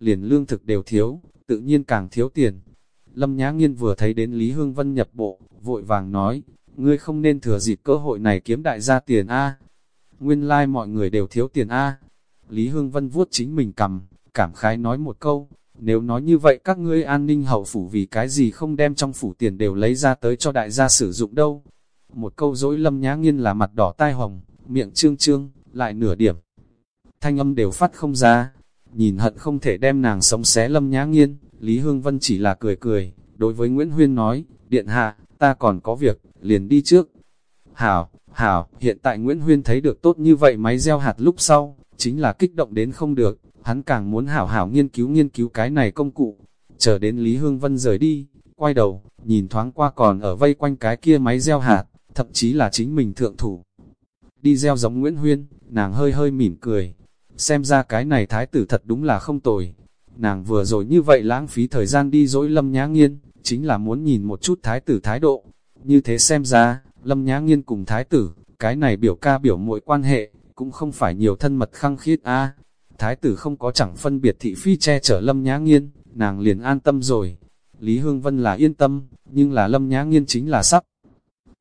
liền lương thực đều thiếu, tự nhiên càng thiếu tiền. Lâm Nhã Nghiên vừa thấy đến Lý Hương Vân nhập bộ, vội vàng nói, ngươi không nên thừa dịp cơ hội này kiếm đại gia tiền A. Nguyên lai like mọi người đều thiếu tiền A. Lý Hương Vân vuốt chính mình cầm, cảm khái nói một câu, nếu nói như vậy các ngươi an ninh hậu phủ vì cái gì không đem trong phủ tiền đều lấy ra tới cho đại gia sử dụng đâu. Một câu dỗi lâm nhã nghiên là mặt đỏ tai hồng, miệng trương trương, lại nửa điểm. Thanh âm đều phát không ra, nhìn hận không thể đem nàng sống xé lâm nhã nghiên, Lý Hương Vân chỉ là cười cười, đối với Nguyễn Huyên nói, điện hạ, ta còn có việc, liền đi trước. Hảo, hảo, hiện tại Nguyễn Huyên thấy được tốt như vậy máy gieo hạt lúc sau, chính là kích động đến không được, hắn càng muốn hảo hảo nghiên cứu nghiên cứu cái này công cụ. Chờ đến Lý Hương Vân rời đi, quay đầu, nhìn thoáng qua còn ở vây quanh cái kia máy gieo hạt, thậm chí là chính mình thượng thủ. Đi gieo giống Nguyễn Huyên, nàng hơi hơi mỉm cười, xem ra cái này thái tử thật đúng là không tồi. Nàng vừa rồi như vậy lãng phí thời gian đi dỗi lâm nhã nghiên, chính là muốn nhìn một chút thái tử thái độ. Như thế xem ra, lâm nhã nghiên cùng thái tử, cái này biểu ca biểu muội quan hệ, cũng không phải nhiều thân mật khăng khiết a Thái tử không có chẳng phân biệt thị phi che chở lâm nhã nghiên, nàng liền an tâm rồi. Lý Hương Vân là yên tâm, nhưng là lâm nhã nghiên chính là sắp.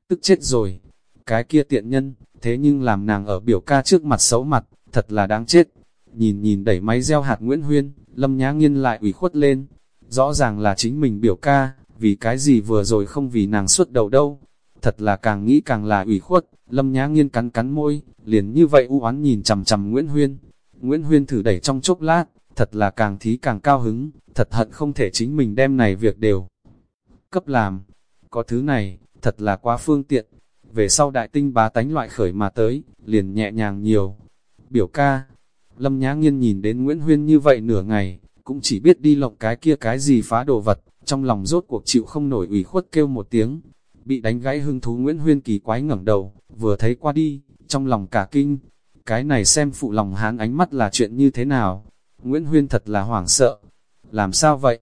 Tức chết rồi. Cái kia tiện nhân, thế nhưng làm nàng ở biểu ca trước mặt xấu mặt, thật là đáng chết. Nhìn nhìn đẩy máy gieo hạt Nguyễn Huyên, lâm nhã nghiên lại ủy khuất lên. Rõ ràng là chính mình biểu ca, vì cái gì vừa rồi không vì nàng xuất đầu đâu. Thật là càng nghĩ càng là ủy khuất, lâm nhã nghiên cắn cắn môi, liền như vậy u oán nhìn chằm chằm Nguyễn Huyên. Nguyễn Huyên thử đẩy trong chốc lát, thật là càng thí càng cao hứng, thật hận không thể chính mình đem này việc đều cấp làm. Có thứ này, thật là quá phương tiện. Về sau đại tinh bá tánh loại khởi mà tới, liền nhẹ nhàng nhiều. Biểu ca, Lâm Nhã Nghiên nhìn đến Nguyễn Huyên như vậy nửa ngày, cũng chỉ biết đi lộng cái kia cái gì phá đồ vật, trong lòng rốt cuộc chịu không nổi ủy khuất kêu một tiếng. Bị đánh gãy hưng thú Nguyễn Huyên kỳ quái ngẩng đầu, vừa thấy qua đi, trong lòng cả kinh. Cái này xem phụ lòng hán ánh mắt là chuyện như thế nào? Nguyễn Huyên thật là hoảng sợ. Làm sao vậy?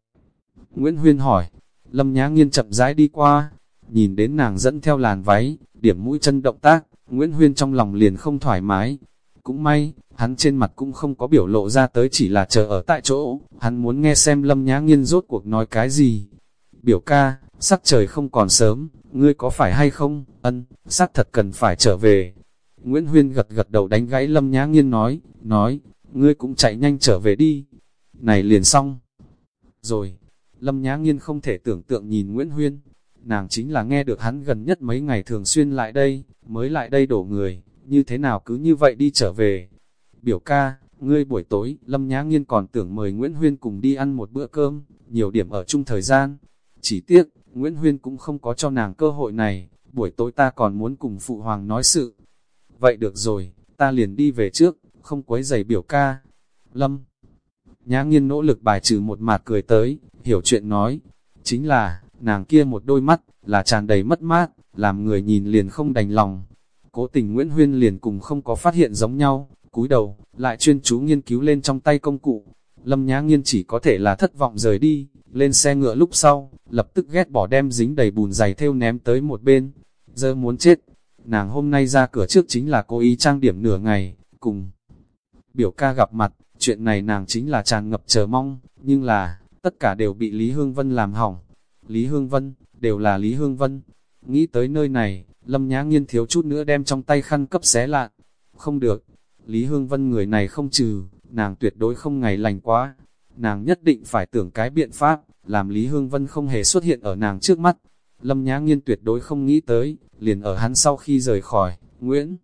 Nguyễn Huyên hỏi. Lâm Nhã Nghiên chậm rãi đi qua, nhìn đến nàng dẫn theo làn váy, điểm mũi chân động tác, Nguyễn Huyên trong lòng liền không thoải mái. Cũng may, hắn trên mặt cũng không có biểu lộ ra tới chỉ là chờ ở tại chỗ, hắn muốn nghe xem Lâm Nhã Nghiên rốt cuộc nói cái gì. Biểu ca, sắc trời không còn sớm, ngươi có phải hay không, ân, sắc thật cần phải trở về. Nguyễn Huyên gật gật đầu đánh gãy Lâm Nhã Nghiên nói, nói, ngươi cũng chạy nhanh trở về đi. Này liền xong. Rồi, Lâm Nhã Nghiên không thể tưởng tượng nhìn Nguyễn Huyên, nàng chính là nghe được hắn gần nhất mấy ngày thường xuyên lại đây, mới lại đây đổ người, như thế nào cứ như vậy đi trở về. Biểu ca, ngươi buổi tối, Lâm Nhã Nghiên còn tưởng mời Nguyễn Huyên cùng đi ăn một bữa cơm, nhiều điểm ở chung thời gian. Chỉ tiếc, Nguyễn Huyên cũng không có cho nàng cơ hội này, buổi tối ta còn muốn cùng Phụ Hoàng nói sự. Vậy được rồi, ta liền đi về trước, không quấy giày biểu ca. Lâm Nhã Nghiên nỗ lực bài trừ một mặt cười tới, hiểu chuyện nói, chính là, nàng kia một đôi mắt, là tràn đầy mất mát, làm người nhìn liền không đành lòng. Cố tình Nguyễn Huyên liền cùng không có phát hiện giống nhau, cúi đầu, lại chuyên chú nghiên cứu lên trong tay công cụ. Lâm Nhã Nghiên chỉ có thể là thất vọng rời đi, lên xe ngựa lúc sau, lập tức ghét bỏ đem dính đầy bùn dày theo ném tới một bên. Giờ muốn chết, nàng hôm nay ra cửa trước chính là cố ý trang điểm nửa ngày, cùng biểu ca gặp mặt, chuyện này nàng chính là tràn ngập chờ mong, nhưng là, tất cả đều bị Lý Hương Vân làm hỏng. Lý Hương Vân, đều là Lý Hương Vân. Nghĩ tới nơi này, Lâm Nhã Nghiên thiếu chút nữa đem trong tay khăn cấp xé lạn. Không được, Lý Hương Vân người này không trừ, nàng tuyệt đối không ngày lành quá. Nàng nhất định phải tưởng cái biện pháp, làm Lý Hương Vân không hề xuất hiện ở nàng trước mắt. Lâm Nhã Nghiên tuyệt đối không nghĩ tới, liền ở hắn sau khi rời khỏi, Nguyễn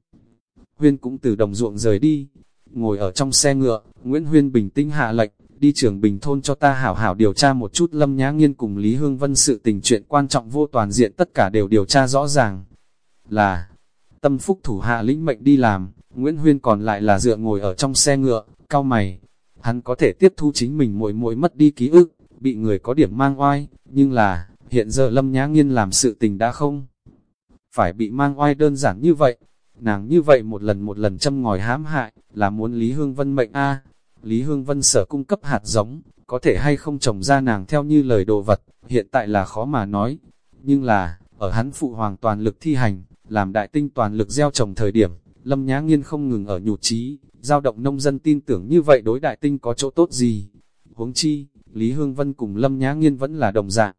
Huyên cũng từ đồng ruộng rời đi. Ngồi ở trong xe ngựa, Nguyễn Huyên bình tĩnh hạ lệnh, đi trường Bình Thôn cho ta hảo hảo điều tra một chút Lâm Nhã Nghiên cùng Lý Hương Vân sự tình chuyện quan trọng vô toàn diện tất cả đều điều tra rõ ràng. Là, tâm phúc thủ hạ lĩnh mệnh đi làm, Nguyễn Huyên còn lại là dựa ngồi ở trong xe ngựa, cao mày. Hắn có thể tiếp thu chính mình mỗi mỗi mất đi ký ức, bị người có điểm mang oai, nhưng là, hiện giờ Lâm Nhã Nghiên làm sự tình đã không. Phải bị mang oai đơn giản như vậy, nàng như vậy một lần một lần châm ngòi hãm hại, là muốn Lý Hương Vân mệnh A, Lý Hương Vân sở cung cấp hạt giống, có thể hay không trồng ra nàng theo như lời đồ vật, hiện tại là khó mà nói. Nhưng là, ở hắn phụ hoàng toàn lực thi hành, làm đại tinh toàn lực gieo trồng thời điểm, Lâm Nhã Nghiên không ngừng ở nhụt trí giao động nông dân tin tưởng như vậy đối đại tinh có chỗ tốt gì. huống chi, Lý Hương Vân cùng Lâm Nhã Nghiên vẫn là đồng dạng.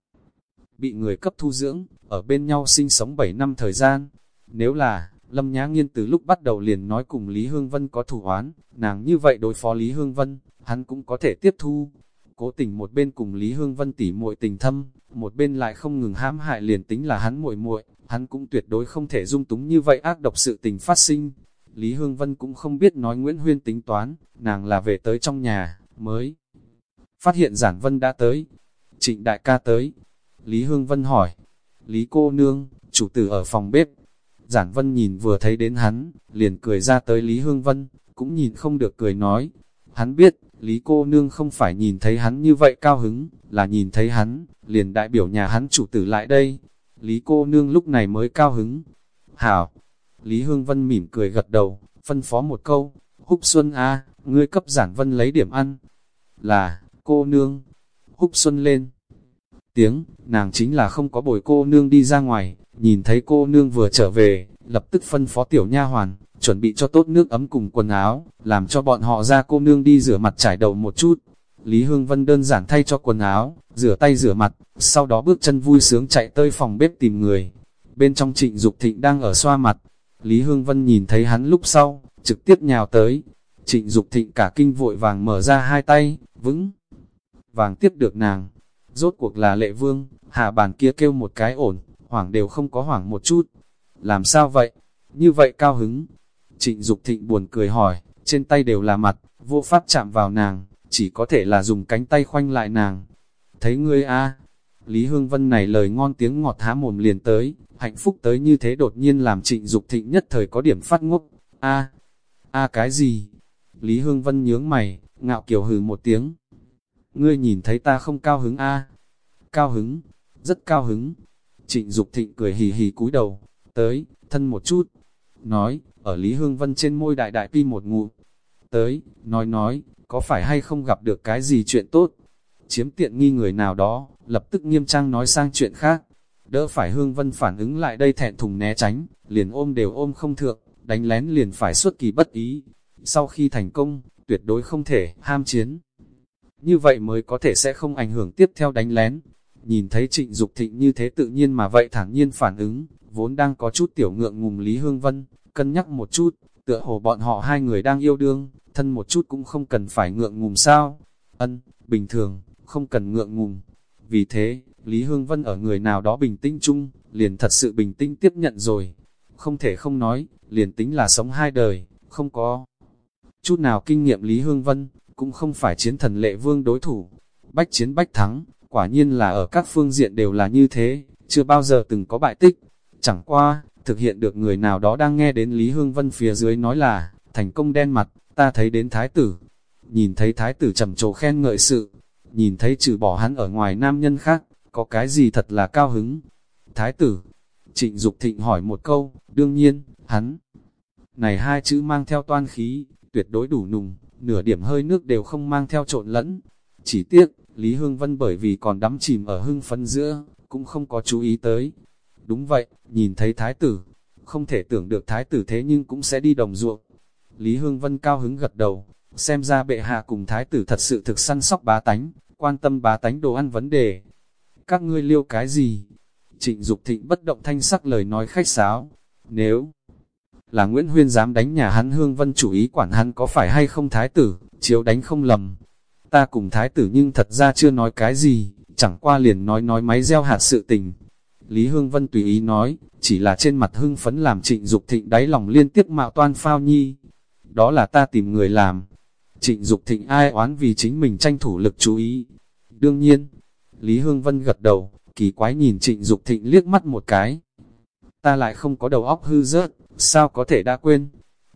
Bị người cấp thu dưỡng, ở bên nhau sinh sống 7 năm thời gian. Nếu là, Lâm Nhã Nghiên từ lúc bắt đầu liền nói cùng Lý Hương Vân có thủ oán, nàng như vậy đối phó Lý Hương Vân, hắn cũng có thể tiếp thu. Cố tình một bên cùng Lý Hương Vân tỉ muội tình thâm, một bên lại không ngừng hãm hại liền tính là hắn muội muội, hắn cũng tuyệt đối không thể dung túng như vậy ác độc sự tình phát sinh. Lý Hương Vân cũng không biết nói Nguyễn Huyên tính toán, nàng là về tới trong nhà, mới phát hiện Giản Vân đã tới. Trịnh đại ca tới. Lý Hương Vân hỏi. Lý cô nương, chủ tử ở phòng bếp. Giản Vân nhìn vừa thấy đến hắn, liền cười ra tới Lý Hương Vân, cũng nhìn không được cười nói. Hắn biết, Lý cô nương không phải nhìn thấy hắn như vậy cao hứng, là nhìn thấy hắn, liền đại biểu nhà hắn chủ tử lại đây. Lý cô nương lúc này mới cao hứng. Hảo! Lý Hương Vân mỉm cười gật đầu, phân phó một câu. Húc Xuân A, ngươi cấp giản vân lấy điểm ăn. Là, cô nương. Húc Xuân lên. Tiếng, nàng chính là không có bồi cô nương đi ra ngoài, nhìn thấy cô nương vừa trở về, lập tức phân phó tiểu nha hoàn, chuẩn bị cho tốt nước ấm cùng quần áo, làm cho bọn họ ra cô nương đi rửa mặt trải đầu một chút. Lý Hương Vân đơn giản thay cho quần áo, rửa tay rửa mặt, sau đó bước chân vui sướng chạy tới phòng bếp tìm người. Bên trong trịnh Dục thịnh đang ở xoa mặt, Lý Hương Vân nhìn thấy hắn lúc sau, trực tiếp nhào tới. Trịnh Dục thịnh cả kinh vội vàng mở ra hai tay, vững vàng tiếp được nàng. Rốt cuộc là lệ vương, hạ bàn kia kêu một cái ổn, hoảng đều không có hoảng một chút. Làm sao vậy? Như vậy cao hứng. Trịnh Dục thịnh buồn cười hỏi, trên tay đều là mặt, vô pháp chạm vào nàng, chỉ có thể là dùng cánh tay khoanh lại nàng. Thấy ngươi a Lý Hương Vân này lời ngon tiếng ngọt há mồm liền tới, hạnh phúc tới như thế đột nhiên làm trịnh Dục thịnh nhất thời có điểm phát ngốc. a a cái gì? Lý Hương Vân nhướng mày, ngạo kiều hừ một tiếng. Ngươi nhìn thấy ta không cao hứng a Cao hứng, rất cao hứng. Trịnh Dục thịnh cười hì hì cúi đầu, tới, thân một chút. Nói, ở Lý Hương Vân trên môi đại đại pi một ngụ. Tới, nói nói, có phải hay không gặp được cái gì chuyện tốt? Chiếm tiện nghi người nào đó, lập tức nghiêm trang nói sang chuyện khác. Đỡ phải Hương Vân phản ứng lại đây thẹn thùng né tránh, liền ôm đều ôm không thượng, đánh lén liền phải xuất kỳ bất ý. Sau khi thành công, tuyệt đối không thể ham chiến. Như vậy mới có thể sẽ không ảnh hưởng tiếp theo đánh lén. Nhìn thấy trịnh Dục thịnh như thế tự nhiên mà vậy thẳng nhiên phản ứng, vốn đang có chút tiểu ngượng ngùng Lý Hương Vân, cân nhắc một chút, tựa hồ bọn họ hai người đang yêu đương, thân một chút cũng không cần phải ngượng ngùng sao. Ân, bình thường, không cần ngượng ngùng. Vì thế, Lý Hương Vân ở người nào đó bình tĩnh chung, liền thật sự bình tĩnh tiếp nhận rồi. Không thể không nói, liền tính là sống hai đời, không có chút nào kinh nghiệm Lý Hương Vân, cũng không phải chiến thần lệ vương đối thủ. Bách chiến bách thắng, quả nhiên là ở các phương diện đều là như thế, chưa bao giờ từng có bại tích. Chẳng qua, thực hiện được người nào đó đang nghe đến Lý Hương Vân phía dưới nói là, thành công đen mặt, ta thấy đến thái tử. Nhìn thấy thái tử trầm trồ khen ngợi sự, nhìn thấy trừ bỏ hắn ở ngoài nam nhân khác, có cái gì thật là cao hứng. Thái tử, trịnh Dục thịnh hỏi một câu, đương nhiên, hắn. Này hai chữ mang theo toan khí, tuyệt đối đủ nùng, nửa điểm hơi nước đều không mang theo trộn lẫn. Chỉ tiếc, Lý Hương Vân bởi vì còn đắm chìm ở hưng phấn giữa, cũng không có chú ý tới. Đúng vậy, nhìn thấy thái tử, không thể tưởng được thái tử thế nhưng cũng sẽ đi đồng ruộng. Lý Hương Vân cao hứng gật đầu, xem ra bệ hạ cùng thái tử thật sự thực săn sóc bá tánh, quan tâm bá tánh đồ ăn vấn đề. Các ngươi liêu cái gì? Trịnh Dục thịnh bất động thanh sắc lời nói khách sáo. Nếu là Nguyễn Huyên dám đánh nhà hắn Hương Vân chủ ý quản hắn có phải hay không thái tử, chiếu đánh không lầm. Ta cùng thái tử nhưng thật ra chưa nói cái gì, chẳng qua liền nói nói máy gieo hạt sự tình. Lý Hương Vân tùy ý nói, chỉ là trên mặt hưng phấn làm trịnh Dục thịnh đáy lòng liên tiếp mạo toan phao nhi. Đó là ta tìm người làm. Trịnh Dục thịnh ai oán vì chính mình tranh thủ lực chú ý. Đương nhiên, Lý Hương Vân gật đầu, kỳ quái nhìn trịnh Dục thịnh liếc mắt một cái. Ta lại không có đầu óc hư rớt, sao có thể đã quên?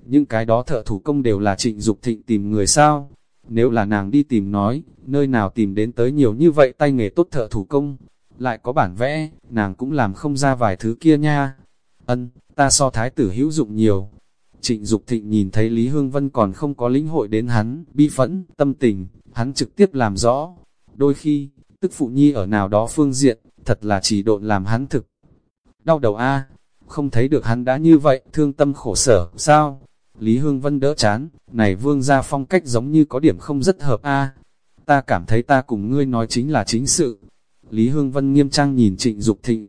Những cái đó thợ thủ công đều là trịnh Dục thịnh tìm người sao? Nếu là nàng đi tìm nói, nơi nào tìm đến tới nhiều như vậy tay nghề tốt thợ thủ công, lại có bản vẽ, nàng cũng làm không ra vài thứ kia nha. Ân, ta so thái tử hữu dụng nhiều. Trịnh Dục thịnh nhìn thấy Lý Hương Vân còn không có lĩnh hội đến hắn, bi phẫn, tâm tình, hắn trực tiếp làm rõ. Đôi khi, tức phụ nhi ở nào đó phương diện, thật là chỉ độn làm hắn thực. Đau đầu a không thấy được hắn đã như vậy, thương tâm khổ sở, sao? Lý Hương Vân đỡ chán, này vương ra phong cách giống như có điểm không rất hợp a ta cảm thấy ta cùng ngươi nói chính là chính sự. Lý Hương Vân nghiêm trang nhìn Trịnh Dục Thịnh,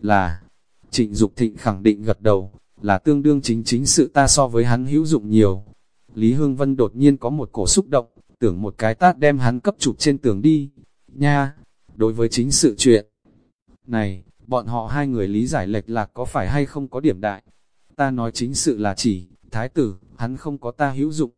là, Trịnh Dục Thịnh khẳng định gật đầu, là tương đương chính chính sự ta so với hắn hữu dụng nhiều. Lý Hương Vân đột nhiên có một cổ xúc động, tưởng một cái tát đem hắn cấp chụp trên tường đi. Nha, đối với chính sự chuyện này, bọn họ hai người lý giải lệch lạc có phải hay không có điểm đại. Ta nói chính sự là chỉ, thái tử, hắn không có ta hữu dụng.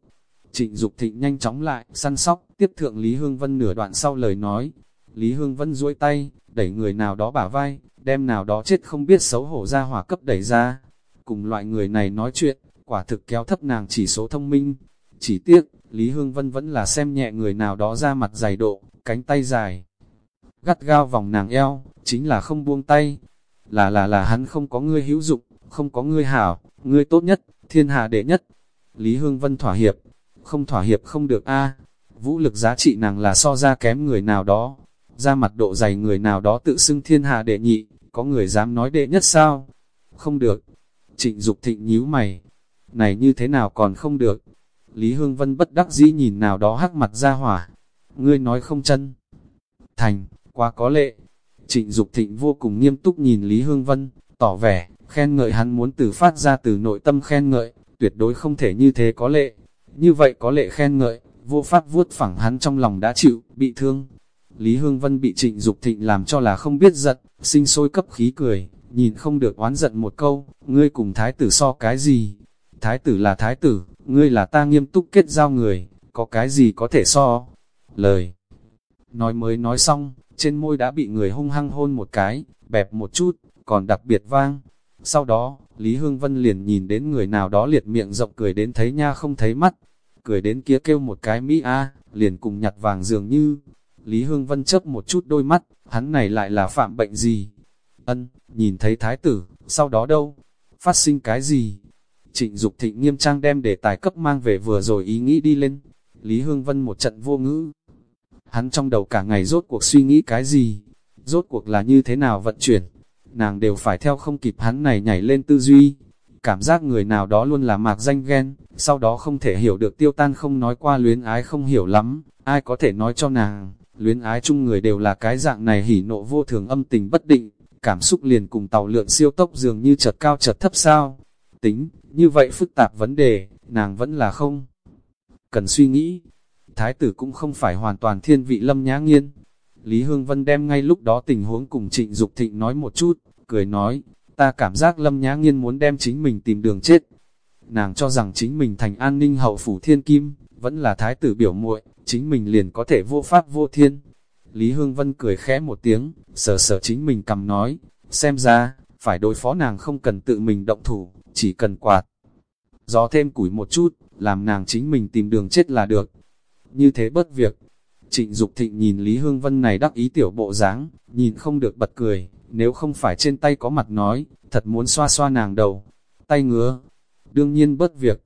Trịnh Dục Thịnh nhanh chóng lại, săn sóc, tiếp thượng Lý Hương Vân nửa đoạn sau lời nói. Lý Hương Vân duỗi tay, đẩy người nào đó bả vai, đem nào đó chết không biết xấu hổ ra hỏa cấp đẩy ra. Cùng loại người này nói chuyện, quả thực kéo thấp nàng chỉ số thông minh. Chỉ tiếc, Lý Hương Vân vẫn là xem nhẹ người nào đó ra mặt dày độ, cánh tay dài. Gắt gao vòng nàng eo, chính là không buông tay. Là là là hắn không có ngươi hữu dụng, không có ngươi hảo, ngươi tốt nhất, thiên hạ đệ nhất. Lý Hương Vân thỏa hiệp, không thỏa hiệp không được a Vũ lực giá trị nàng là so ra kém người nào đó, ra mặt độ dày người nào đó tự xưng thiên hạ đệ nhị, có người dám nói đệ nhất sao? Không được. Trịnh Dục thịnh nhíu mày. Này như thế nào còn không được? Lý Hương Vân bất đắc dĩ nhìn nào đó hắc mặt ra hỏa. Ngươi nói không chân. Thành, quá có lệ. Trịnh Dục thịnh vô cùng nghiêm túc nhìn Lý Hương Vân, tỏ vẻ, khen ngợi hắn muốn từ phát ra từ nội tâm khen ngợi, tuyệt đối không thể như thế có lệ. Như vậy có lệ khen ngợi, vô pháp vuốt phẳng hắn trong lòng đã chịu, bị thương. Lý Hương Vân bị trịnh Dục thịnh làm cho là không biết giận, sinh sôi cấp khí cười, nhìn không được oán giận một câu, ngươi cùng thái tử so cái gì? Thái tử là thái tử, ngươi là ta nghiêm túc kết giao người, có cái gì có thể so? Lời nói mới nói xong, trên môi đã bị người hung hăng hôn một cái, bẹp một chút, còn đặc biệt vang. Sau đó, Lý Hương Vân liền nhìn đến người nào đó liệt miệng rộng cười đến thấy nha không thấy mắt, cười đến kia kêu một cái Mỹ A, liền cùng nhặt vàng dường như. Lý Hương Vân chấp một chút đôi mắt, hắn này lại là phạm bệnh gì? Ân, nhìn thấy thái tử, sau đó đâu? Phát sinh cái gì? Trịnh Dục Thịnh nghiêm trang đem đề tài cấp mang về vừa rồi ý nghĩ đi lên. Lý Hương Vân một trận vô ngữ. Hắn trong đầu cả ngày rốt cuộc suy nghĩ cái gì? Rốt cuộc là như thế nào vận chuyển? Nàng đều phải theo không kịp hắn này nhảy lên tư duy. Cảm giác người nào đó luôn là mạc danh ghen, sau đó không thể hiểu được tiêu tan không nói qua luyến ái không hiểu lắm, ai có thể nói cho nàng, luyến ái chung người đều là cái dạng này hỉ nộ vô thường âm tình bất định, cảm xúc liền cùng tàu lượn siêu tốc dường như chợt cao chợt thấp sao. Tính, như vậy phức tạp vấn đề, nàng vẫn là không. Cần suy nghĩ, thái tử cũng không phải hoàn toàn thiên vị lâm nhã nghiên. Lý Hương Vân đem ngay lúc đó tình huống cùng trịnh Dục thịnh nói một chút, cười nói, ta cảm giác lâm nhã nghiên muốn đem chính mình tìm đường chết. Nàng cho rằng chính mình thành an ninh hậu phủ thiên kim, vẫn là thái tử biểu muội chính mình liền có thể vô pháp vô thiên. Lý Hương Vân cười khẽ một tiếng, sờ sờ chính mình cầm nói, xem ra, phải đối phó nàng không cần tự mình động thủ, chỉ cần quạt. Gió thêm củi một chút, làm nàng chính mình tìm đường chết là được. Như thế bất việc. Trịnh Dục Thịnh nhìn Lý Hương Vân này đắc ý tiểu bộ dáng, nhìn không được bật cười, nếu không phải trên tay có mặt nói, thật muốn xoa xoa nàng đầu. Tay ngứa, đương nhiên bất việc.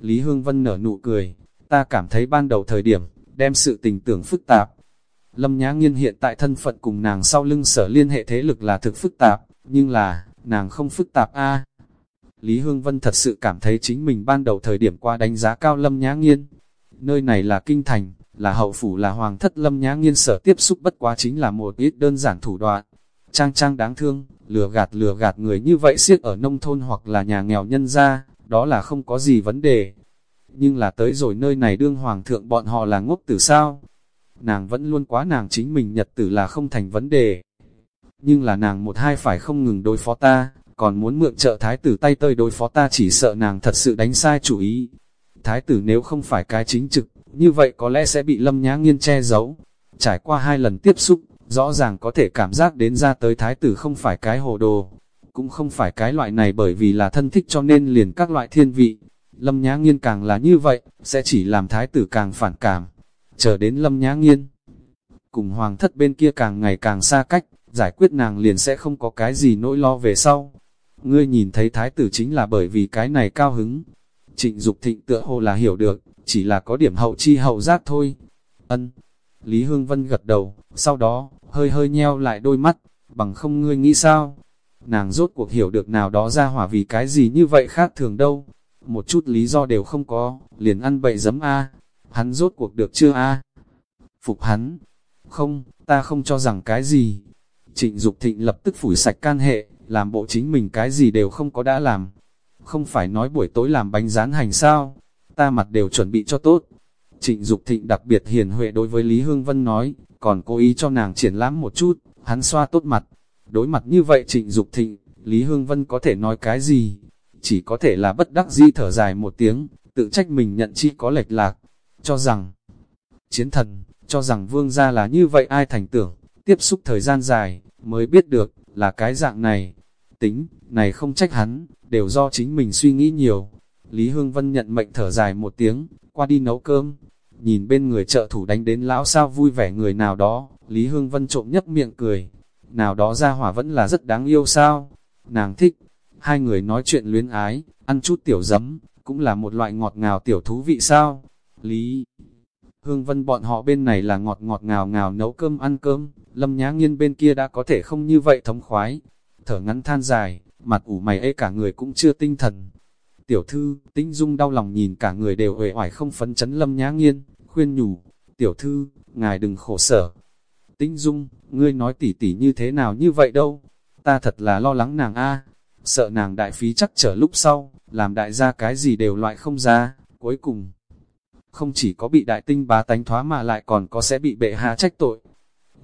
Lý Hương Vân nở nụ cười, ta cảm thấy ban đầu thời điểm, đem sự tình tưởng phức tạp. Lâm Nhã Nghiên hiện tại thân phận cùng nàng sau lưng sở liên hệ thế lực là thực phức tạp, nhưng là, nàng không phức tạp a. Lý Hương Vân thật sự cảm thấy chính mình ban đầu thời điểm qua đánh giá cao Lâm Nhã Nghiên. Nơi này là kinh thành, là hậu phủ là hoàng thất Lâm Nhã Nghiên sở tiếp xúc bất quá chính là một ít đơn giản thủ đoạn. Trang trang đáng thương, lừa gạt lừa gạt người như vậy siết ở nông thôn hoặc là nhà nghèo nhân gia, đó là không có gì vấn đề. Nhưng là tới rồi nơi này đương hoàng thượng bọn họ là ngốc tử sao? Nàng vẫn luôn quá nàng chính mình nhật tử là không thành vấn đề. Nhưng là nàng một hai phải không ngừng đối phó ta, còn muốn mượn trợ thái tử tay tơi đối phó ta chỉ sợ nàng thật sự đánh sai chủ ý. Thái tử nếu không phải cái chính trực, như vậy có lẽ sẽ bị lâm nhã nghiên che giấu. Trải qua hai lần tiếp xúc, rõ ràng có thể cảm giác đến ra tới thái tử không phải cái hồ đồ, cũng không phải cái loại này bởi vì là thân thích cho nên liền các loại thiên vị. Lâm Nhã Nghiên càng là như vậy, sẽ chỉ làm thái tử càng phản cảm. Chờ đến Lâm Nhã Nghiên, cùng hoàng thất bên kia càng ngày càng xa cách, giải quyết nàng liền sẽ không có cái gì nỗi lo về sau. Ngươi nhìn thấy thái tử chính là bởi vì cái này cao hứng. Trịnh Dục thịnh tựa hồ là hiểu được, chỉ là có điểm hậu chi hậu giác thôi. Ân. Lý Hương Vân gật đầu, sau đó, hơi hơi nheo lại đôi mắt, bằng không ngươi nghĩ sao? Nàng rốt cuộc hiểu được nào đó ra hỏa vì cái gì như vậy khác thường đâu. Một chút lý do đều không có, liền ăn bậy giấm A. Hắn rốt cuộc được chưa A? phục hắn. Không, ta không cho rằng cái gì. Trịnh Dục Thịnh lập tức phủi sạch can hệ, làm bộ chính mình cái gì đều không có đã làm. Không phải nói buổi tối làm bánh rán hành sao, ta mặt đều chuẩn bị cho tốt. Trịnh Dục Thịnh đặc biệt hiền huệ đối với Lý Hương Vân nói, còn cố ý cho nàng triển lãm một chút, hắn xoa tốt mặt. Đối mặt như vậy Trịnh Dục Thịnh, Lý Hương Vân có thể nói cái gì? Chỉ có thể là bất đắc di thở dài một tiếng, tự trách mình nhận chi có lệch lạc, cho rằng chiến thần, cho rằng vương gia là như vậy ai thành tưởng, tiếp xúc thời gian dài, mới biết được, là cái dạng này. Tính, này không trách hắn, đều do chính mình suy nghĩ nhiều. Lý Hương Vân nhận mệnh thở dài một tiếng, qua đi nấu cơm. Nhìn bên người trợ thủ đánh đến lão sao vui vẻ người nào đó, Lý Hương Vân trộm nhấp miệng cười. Nào đó ra hỏa vẫn là rất đáng yêu sao? Nàng thích. Hai người nói chuyện luyến ái, ăn chút tiểu giấm, cũng là một loại ngọt ngào tiểu thú vị sao? Lý Hương Vân bọn họ bên này là ngọt ngọt ngào ngào nấu cơm ăn cơm, Lâm Nhã Nghiên bên kia đã có thể không như vậy thống khoái. Thở ngắn than dài, mặt ủ mày ê cả người cũng chưa tinh thần. Tiểu thư, tinh dung đau lòng nhìn cả người đều uể oải không phấn chấn Lâm Nhã Nghiên, khuyên nhủ, tiểu thư, ngài đừng khổ sở. Tinh dung, ngươi nói tỉ tỉ như thế nào như vậy đâu, ta thật là lo lắng nàng a sợ nàng đại phí chắc trở lúc sau, làm đại gia cái gì đều loại không ra, cuối cùng không chỉ có bị đại tinh bá tánh thoá mà lại còn có sẽ bị bệ hạ trách tội.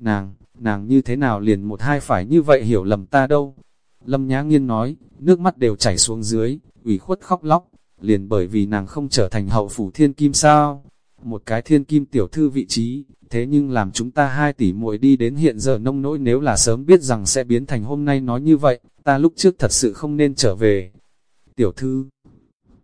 Nàng, nàng như thế nào liền một hai phải như vậy hiểu lầm ta đâu. Lâm Nhã Nghiên nói, nước mắt đều chảy xuống dưới, ủy khuất khóc lóc, liền bởi vì nàng không trở thành hậu phủ thiên kim sao. Một cái thiên kim tiểu thư vị trí, thế nhưng làm chúng ta hai tỷ muội đi đến hiện giờ nông nỗi nếu là sớm biết rằng sẽ biến thành hôm nay nói như vậy, ta lúc trước thật sự không nên trở về. Tiểu thư,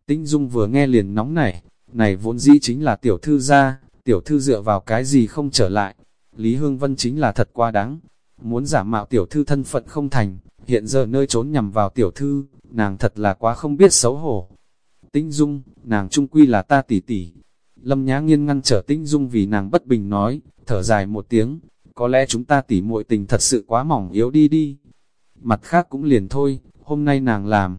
Tinh Dung vừa nghe liền nóng nảy, này vốn dĩ chính là tiểu thư gia, tiểu thư dựa vào cái gì không trở lại. Lý Hương Vân chính là thật quá đáng, muốn giả mạo tiểu thư thân phận không thành, hiện giờ nơi trốn nhằm vào tiểu thư, nàng thật là quá không biết xấu hổ. Tinh Dung, nàng trung quy là ta tỷ tỷ. Lâm Nhã Nghiên ngăn trở tĩnh Dung vì nàng bất bình nói, thở dài một tiếng, có lẽ chúng ta tỷ muội tình thật sự quá mỏng yếu đi đi. Mặt khác cũng liền thôi, hôm nay nàng làm.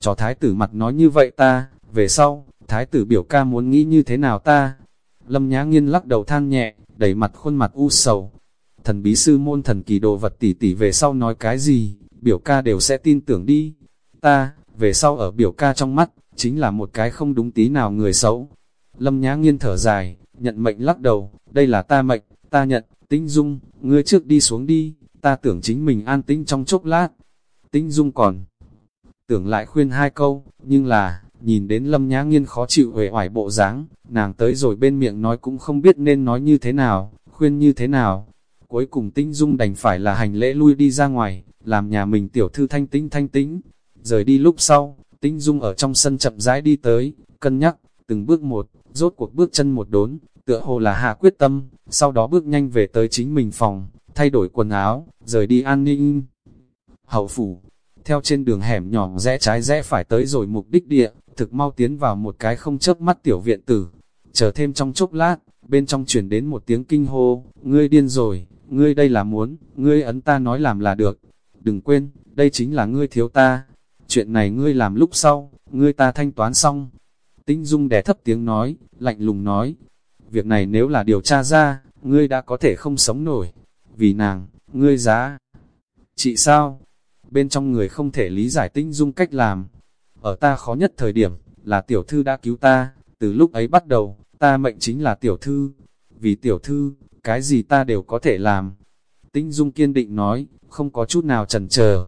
Cho thái tử mặt nói như vậy ta, về sau, Thái tử biểu ca muốn nghĩ như thế nào ta? Lâm Nhã Nghiên lắc đầu than nhẹ, đẩy mặt khuôn mặt u sầu. Thần bí sư môn thần kỳ đồ vật tỷ tỷ về sau nói cái gì, biểu ca đều sẽ tin tưởng đi. Ta, về sau ở biểu ca trong mắt, chính là một cái không đúng tí nào người xấu. Lâm Nhã Nghiên thở dài, nhận mệnh lắc đầu, đây là ta mệnh, ta nhận, Tinh Dung, ngươi trước đi xuống đi, ta tưởng chính mình an tĩnh trong chốc lát. Tinh Dung còn tưởng lại khuyên hai câu, nhưng là, Nhìn đến lâm nhã nghiên khó chịu uể hoài bộ dáng, nàng tới rồi bên miệng nói cũng không biết nên nói như thế nào, khuyên như thế nào. Cuối cùng tinh dung đành phải là hành lễ lui đi ra ngoài, làm nhà mình tiểu thư thanh tĩnh thanh tĩnh. Rời đi lúc sau, tinh dung ở trong sân chậm rãi đi tới, cân nhắc, từng bước một, rốt cuộc bước chân một đốn, tựa hồ là hạ quyết tâm, sau đó bước nhanh về tới chính mình phòng, thay đổi quần áo, rời đi an ninh. Hậu phủ, theo trên đường hẻm nhỏ rẽ trái rẽ phải tới rồi mục đích địa, thực mau tiến vào một cái không chớp mắt tiểu viện tử. Chờ thêm trong chốc lát, bên trong truyền đến một tiếng kinh hô, ngươi điên rồi, ngươi đây là muốn, ngươi ấn ta nói làm là được. Đừng quên, đây chính là ngươi thiếu ta. Chuyện này ngươi làm lúc sau, ngươi ta thanh toán xong. Tĩnh Dung đè thấp tiếng nói, lạnh lùng nói. Việc này nếu là điều tra ra, ngươi đã có thể không sống nổi. Vì nàng, ngươi giá. Chị sao? Bên trong người không thể lý giải Tĩnh Dung cách làm, ở ta khó nhất thời điểm, là tiểu thư đã cứu ta, từ lúc ấy bắt đầu, ta mệnh chính là tiểu thư. Vì tiểu thư, cái gì ta đều có thể làm. Tĩnh Dung kiên định nói, không có chút nào chần chờ.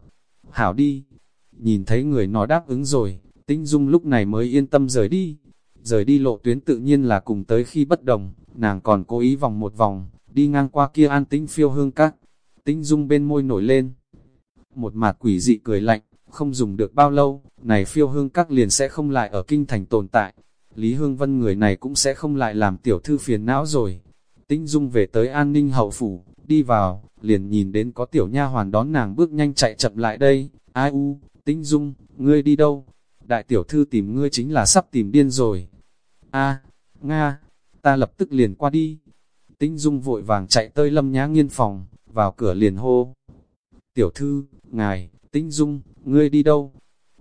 Hảo đi, nhìn thấy người nói đáp ứng rồi, Tinh Dung lúc này mới yên tâm rời đi. Rời đi lộ tuyến tự nhiên là cùng tới khi bất đồng, nàng còn cố ý vòng một vòng, đi ngang qua kia an tĩnh phiêu hương các. Tinh Dung bên môi nổi lên. Một mạt quỷ dị cười lạnh, không dùng được bao lâu, này phiêu hương các liền sẽ không lại ở kinh thành tồn tại. Lý Hương Vân người này cũng sẽ không lại làm tiểu thư phiền não rồi. Tĩnh Dung về tới an ninh hậu phủ, đi vào, liền nhìn đến có tiểu nha hoàn đón nàng bước nhanh chạy chậm lại đây. Ai u, Tĩnh Dung, ngươi đi đâu? Đại tiểu thư tìm ngươi chính là sắp tìm điên rồi. A, Nga, ta lập tức liền qua đi. Tĩnh Dung vội vàng chạy tới lâm nhã nghiên phòng, vào cửa liền hô. Tiểu thư, ngài, Tĩnh Dung, ngươi đi đâu?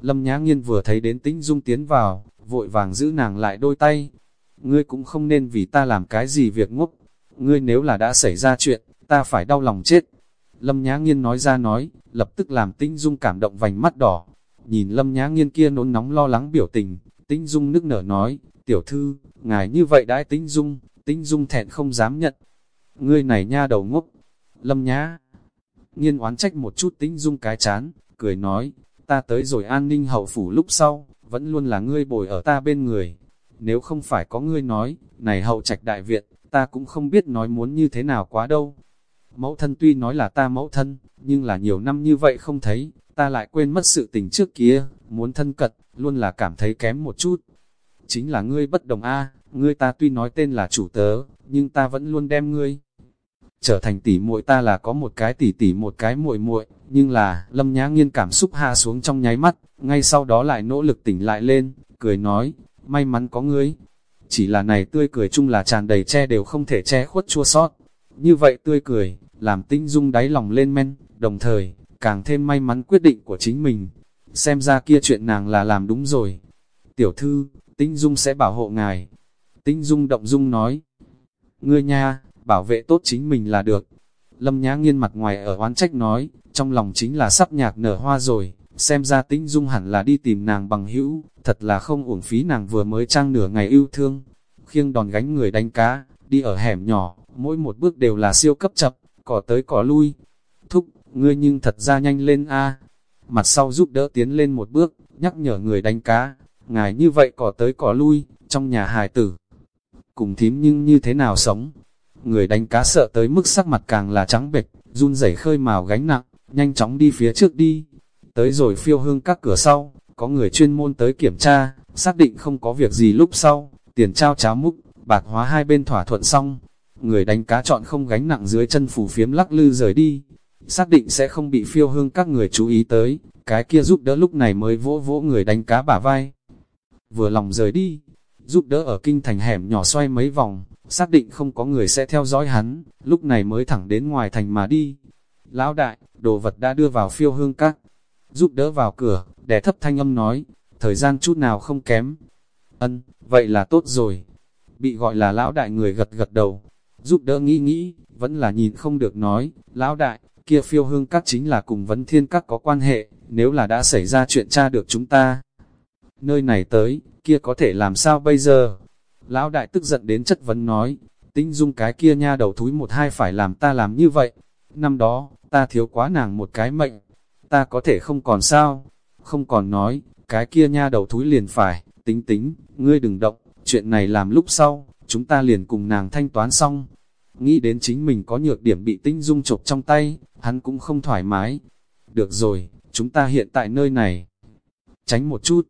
Lâm Nhã Nghiên vừa thấy đến Tĩnh Dung tiến vào, vội vàng giữ nàng lại đôi tay. Ngươi cũng không nên vì ta làm cái gì việc ngốc. ngươi nếu là đã xảy ra chuyện, ta phải đau lòng chết. Lâm Nhã Nghiên nói ra nói, lập tức làm Tĩnh Dung cảm động vành mắt đỏ. Nhìn Lâm Nhã Nghiên kia nôn nóng lo lắng biểu tình, Tĩnh Dung nức nở nói, tiểu thư, ngài như vậy đãi Tĩnh Dung, Tĩnh Dung thẹn không dám nhận. Ngươi này nha đầu ngốc. Lâm Nhã Nghiên oán trách một chút Tĩnh Dung cái chán, cười nói, ta tới rồi an ninh hậu phủ lúc sau, vẫn luôn là ngươi bồi ở ta bên người. Nếu không phải có ngươi nói, này hậu trạch đại viện, ta cũng không biết nói muốn như thế nào quá đâu. Mẫu thân tuy nói là ta mẫu thân, nhưng là nhiều năm như vậy không thấy, ta lại quên mất sự tình trước kia, muốn thân cật, luôn là cảm thấy kém một chút. Chính là ngươi bất đồng a, ngươi ta tuy nói tên là chủ tớ, nhưng ta vẫn luôn đem ngươi trở thành tỷ muội ta là có một cái tỷ tỷ một cái muội muội, nhưng là, Lâm Nhã Nghiên cảm xúc hạ xuống trong nháy mắt, ngay sau đó lại nỗ lực tỉnh lại lên, cười nói, may mắn có ngươi. Chỉ là này tươi cười chung là tràn đầy che đều không thể che khuất chua sót. Như vậy tươi cười, làm tinh dung đáy lòng lên men, đồng thời, càng thêm may mắn quyết định của chính mình. Xem ra kia chuyện nàng là làm đúng rồi. Tiểu thư, tinh dung sẽ bảo hộ ngài. Tinh dung động dung nói. Ngươi nha, bảo vệ tốt chính mình là được. Lâm Nhã Nghiên mặt ngoài ở oán trách nói, trong lòng chính là sắp nhạc nở hoa rồi, xem ra tinh dung hẳn là đi tìm nàng bằng hữu, thật là không uổng phí nàng vừa mới trang nửa ngày yêu thương. Khiêng đòn gánh người đánh cá, đi ở hẻm nhỏ, mỗi một bước đều là siêu cấp chập, cỏ tới cỏ lui. Thúc, ngươi nhưng thật ra nhanh lên a Mặt sau giúp đỡ tiến lên một bước, nhắc nhở người đánh cá, ngài như vậy cỏ tới cỏ lui, trong nhà hài tử. Cùng thím nhưng như thế nào sống, người đánh cá sợ tới mức sắc mặt càng là trắng bệch, run rẩy khơi màu gánh nặng, nhanh chóng đi phía trước đi. Tới rồi phiêu hương các cửa sau, có người chuyên môn tới kiểm tra, xác định không có việc gì lúc sau, tiền trao cháo múc, bạc hóa hai bên thỏa thuận xong. Người đánh cá chọn không gánh nặng dưới chân phủ phiếm lắc lư rời đi, xác định sẽ không bị phiêu hương các người chú ý tới, cái kia giúp đỡ lúc này mới vỗ vỗ người đánh cá bả vai. Vừa lòng rời đi, giúp đỡ ở kinh thành hẻm nhỏ xoay mấy vòng, xác định không có người sẽ theo dõi hắn, lúc này mới thẳng đến ngoài thành mà đi. Lão đại, đồ vật đã đưa vào phiêu hương các, giúp đỡ vào cửa, đè thấp thanh âm nói, thời gian chút nào không kém. Ân, vậy là tốt rồi. Bị gọi là lão đại người gật gật đầu, giúp đỡ nghĩ nghĩ, vẫn là nhìn không được nói, lão đại, kia phiêu hương các chính là cùng vấn thiên các có quan hệ, nếu là đã xảy ra chuyện tra được chúng ta. Nơi này tới, kia có thể làm sao bây giờ? Lão đại tức giận đến chất vấn nói, tinh dung cái kia nha đầu thúi một hai phải làm ta làm như vậy. Năm đó, ta thiếu quá nàng một cái mệnh, ta có thể không còn sao? Không còn nói, cái kia nha đầu thúi liền phải, tính tính, ngươi đừng động, chuyện này làm lúc sau, chúng ta liền cùng nàng thanh toán xong. Nghĩ đến chính mình có nhược điểm bị tinh dung chộp trong tay, hắn cũng không thoải mái. Được rồi, chúng ta hiện tại nơi này. Tránh một chút.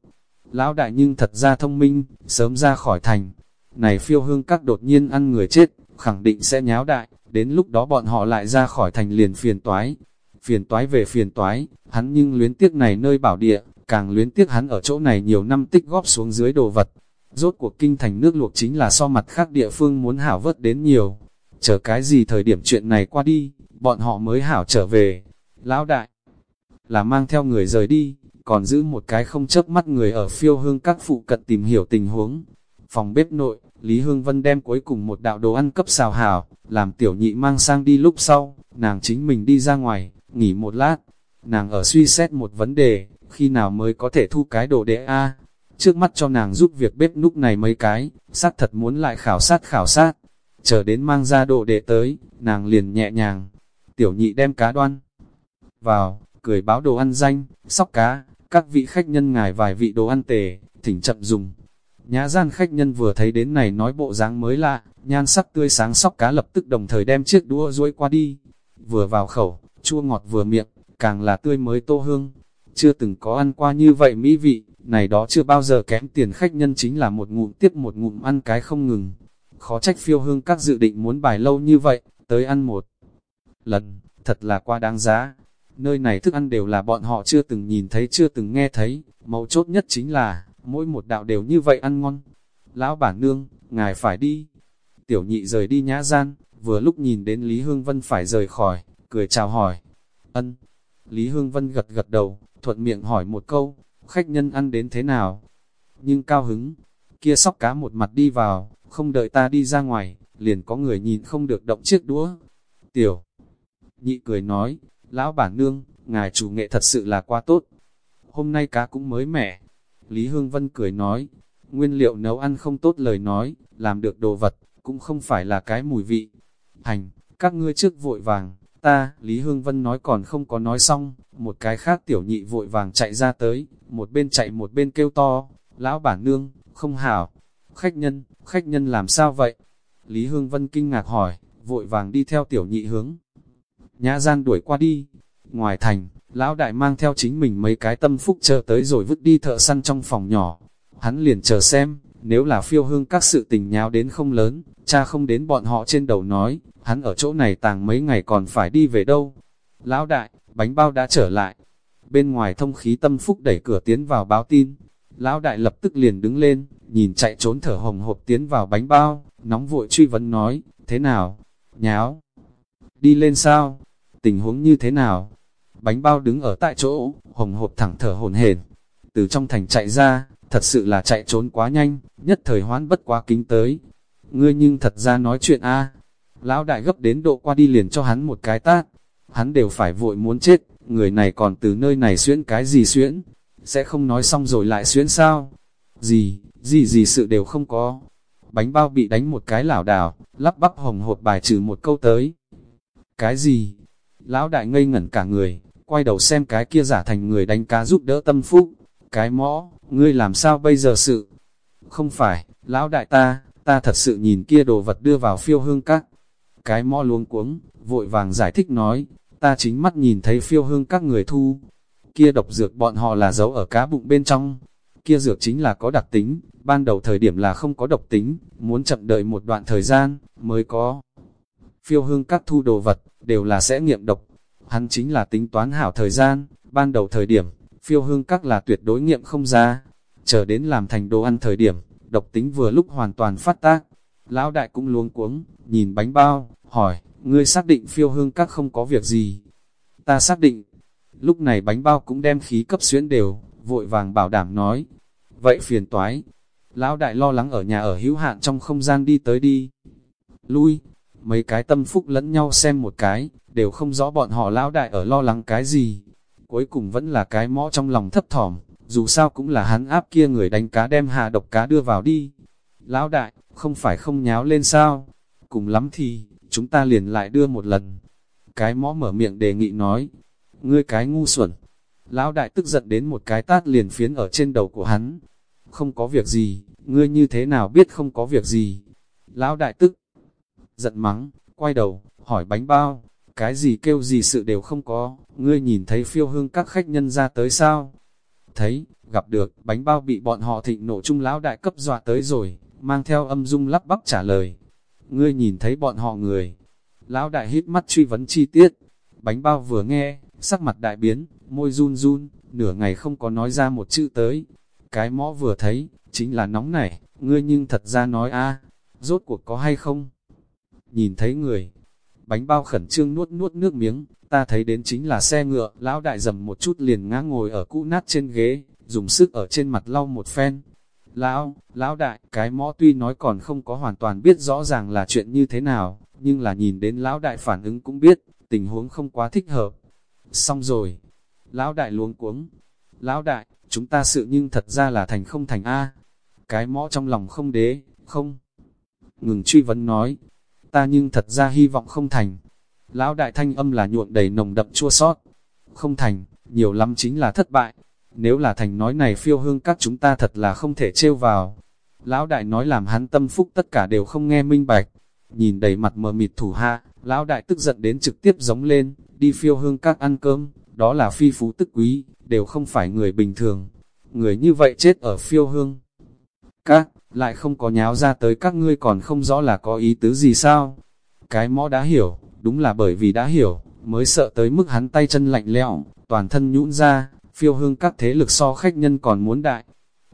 Lão đại nhưng thật ra thông minh, sớm ra khỏi thành, này phiêu hương các đột nhiên ăn người chết, khẳng định sẽ nháo đại, đến lúc đó bọn họ lại ra khỏi thành liền phiền toái. Phiền toái về phiền toái, hắn nhưng luyến tiếc này nơi bảo địa, càng luyến tiếc hắn ở chỗ này nhiều năm tích góp xuống dưới đồ vật. Rốt cuộc kinh thành nước luộc chính là so mặt khác địa phương muốn hảo vớt đến nhiều. Chờ cái gì thời điểm chuyện này qua đi, bọn họ mới hảo trở về. Lão đại, là mang theo người rời đi, còn giữ một cái không chớp mắt người ở phiêu hương các phụ cận tìm hiểu tình huống. Phòng bếp nội, Lý Hương Vân đem cuối cùng một đạo đồ ăn cấp xào hảo, làm tiểu nhị mang sang đi lúc sau, nàng chính mình đi ra ngoài, nghỉ một lát. Nàng ở suy xét một vấn đề, khi nào mới có thể thu cái đồ đệ A. Trước mắt cho nàng giúp việc bếp núc này mấy cái, xác thật muốn lại khảo sát khảo sát. Chờ đến mang ra đồ đệ tới, nàng liền nhẹ nhàng. Tiểu nhị đem cá đoan vào, cười báo đồ ăn danh, sóc cá, các vị khách nhân ngài vài vị đồ ăn tề, thỉnh chậm dùng. Nhã gian khách nhân vừa thấy đến này nói bộ dáng mới lạ, nhan sắc tươi sáng sóc cá lập tức đồng thời đem chiếc đũa duỗi qua đi. Vừa vào khẩu, chua ngọt vừa miệng, càng là tươi mới tô hương. Chưa từng có ăn qua như vậy mỹ vị, này đó chưa bao giờ kém tiền khách nhân chính là một ngụm tiếp một ngụm ăn cái không ngừng. Khó trách phiêu hương các dự định muốn bài lâu như vậy, tới ăn một lần, thật là qua đáng giá. Nơi này thức ăn đều là bọn họ chưa từng nhìn thấy chưa từng nghe thấy, mấu chốt nhất chính là, mỗi một đạo đều như vậy ăn ngon. Lão bản nương, ngài phải đi. Tiểu nhị rời đi nhã gian, vừa lúc nhìn đến Lý Hương Vân phải rời khỏi, cười chào hỏi. Ân. Lý Hương Vân gật gật đầu, thuận miệng hỏi một câu, khách nhân ăn đến thế nào? Nhưng cao hứng, kia sóc cá một mặt đi vào, không đợi ta đi ra ngoài, liền có người nhìn không được động chiếc đũa. Tiểu, nhị cười nói, lão bản nương, ngài chủ nghệ thật sự là quá tốt. Hôm nay cá cũng mới mẻ. Lý Hương Vân cười nói, nguyên liệu nấu ăn không tốt lời nói, làm được đồ vật, cũng không phải là cái mùi vị. Hành, các ngươi trước vội vàng, ta, Lý Hương Vân nói còn không có nói xong, một cái khác tiểu nhị vội vàng chạy ra tới, một bên chạy một bên kêu to, lão bản nương, không hảo, khách nhân, khách nhân làm sao vậy? Lý Hương Vân kinh ngạc hỏi, vội vàng đi theo tiểu nhị hướng. Nhã gian đuổi qua đi, ngoài thành, lão đại mang theo chính mình mấy cái tâm phúc chờ tới rồi vứt đi thợ săn trong phòng nhỏ. Hắn liền chờ xem, nếu là phiêu hương các sự tình nháo đến không lớn, cha không đến bọn họ trên đầu nói, hắn ở chỗ này tàng mấy ngày còn phải đi về đâu. Lão đại, bánh bao đã trở lại. Bên ngoài thông khí tâm phúc đẩy cửa tiến vào báo tin. Lão đại lập tức liền đứng lên, nhìn chạy trốn thở hồng hộp tiến vào bánh bao, nóng vội truy vấn nói, thế nào? Nháo? Đi lên sao? Tình huống như thế nào? Bánh bao đứng ở tại chỗ, hồng hộp thẳng thở hồn hển Từ trong thành chạy ra, thật sự là chạy trốn quá nhanh, nhất thời hoán bất quá kính tới. Ngươi nhưng thật ra nói chuyện a Lão đại gấp đến độ qua đi liền cho hắn một cái tát. Hắn đều phải vội muốn chết, người này còn từ nơi này xuyễn cái gì xuyễn? Sẽ không nói xong rồi lại xuyến sao? Gì, gì gì sự đều không có. Bánh bao bị đánh một cái lảo đảo, lắp bắp hồng hột bài trừ một câu tới. Cái gì? Lão đại ngây ngẩn cả người, quay đầu xem cái kia giả thành người đánh cá giúp đỡ tâm phúc. Cái mõ, ngươi làm sao bây giờ sự? Không phải, lão đại ta, ta thật sự nhìn kia đồ vật đưa vào phiêu hương các. Cái mõ luống cuống, vội vàng giải thích nói, ta chính mắt nhìn thấy phiêu hương các người thu. Kia độc dược bọn họ là giấu ở cá bụng bên trong. Kia dược chính là có đặc tính, ban đầu thời điểm là không có độc tính, muốn chậm đợi một đoạn thời gian, mới có. Phiêu hương các thu đồ vật, đều là sẽ nghiệm độc. Hắn chính là tính toán hảo thời gian, ban đầu thời điểm, phiêu hương các là tuyệt đối nghiệm không ra. Chờ đến làm thành đồ ăn thời điểm, độc tính vừa lúc hoàn toàn phát tác. Lão đại cũng luống cuống, nhìn bánh bao, hỏi, ngươi xác định phiêu hương các không có việc gì? Ta xác định. Lúc này bánh bao cũng đem khí cấp xuyến đều, vội vàng bảo đảm nói. Vậy phiền toái. Lão đại lo lắng ở nhà ở hữu hạn trong không gian đi tới đi. Lui, mấy cái tâm phúc lẫn nhau xem một cái, đều không rõ bọn họ lão đại ở lo lắng cái gì. Cuối cùng vẫn là cái mõ trong lòng thấp thỏm, dù sao cũng là hắn áp kia người đánh cá đem hạ độc cá đưa vào đi. Lão đại, không phải không nháo lên sao? Cùng lắm thì, chúng ta liền lại đưa một lần. Cái mõ mở miệng đề nghị nói, ngươi cái ngu xuẩn. Lão đại tức giận đến một cái tát liền phiến ở trên đầu của hắn. Không có việc gì, ngươi như thế nào biết không có việc gì? Lão đại tức giận mắng, quay đầu, hỏi bánh bao, cái gì kêu gì sự đều không có, ngươi nhìn thấy phiêu hương các khách nhân ra tới sao? Thấy, gặp được, bánh bao bị bọn họ thịnh nổ chung lão đại cấp dọa tới rồi, mang theo âm dung lắp bắp trả lời. Ngươi nhìn thấy bọn họ người. Lão đại hít mắt truy vấn chi tiết. Bánh bao vừa nghe, sắc mặt đại biến, môi run run, nửa ngày không có nói ra một chữ tới. Cái mõ vừa thấy, chính là nóng nảy, ngươi nhưng thật ra nói a rốt cuộc có hay không? Nhìn thấy người, bánh bao khẩn trương nuốt nuốt nước miếng, ta thấy đến chính là xe ngựa, lão đại dầm một chút liền ngã ngồi ở cũ nát trên ghế, dùng sức ở trên mặt lau một phen. Lão, lão đại, cái mõ tuy nói còn không có hoàn toàn biết rõ ràng là chuyện như thế nào, nhưng là nhìn đến lão đại phản ứng cũng biết, tình huống không quá thích hợp. Xong rồi, lão đại luống cuống, lão đại, chúng ta sự nhưng thật ra là thành không thành A. Cái mõ trong lòng không đế, không. Ngừng truy vấn nói, ta nhưng thật ra hy vọng không thành. Lão đại thanh âm là nhuộn đầy nồng đậm chua sót. Không thành, nhiều lắm chính là thất bại. Nếu là thành nói này phiêu hương các chúng ta thật là không thể trêu vào. Lão đại nói làm hắn tâm phúc tất cả đều không nghe minh bạch. Nhìn đầy mặt mờ mịt thủ hạ, lão đại tức giận đến trực tiếp giống lên, đi phiêu hương các ăn cơm, đó là phi phú tức quý, đều không phải người bình thường. Người như vậy chết ở phiêu hương. Các, lại không có nháo ra tới các ngươi còn không rõ là có ý tứ gì sao. Cái mõ đã hiểu, đúng là bởi vì đã hiểu, mới sợ tới mức hắn tay chân lạnh lẽo, toàn thân nhũn ra, phiêu hương các thế lực so khách nhân còn muốn đại.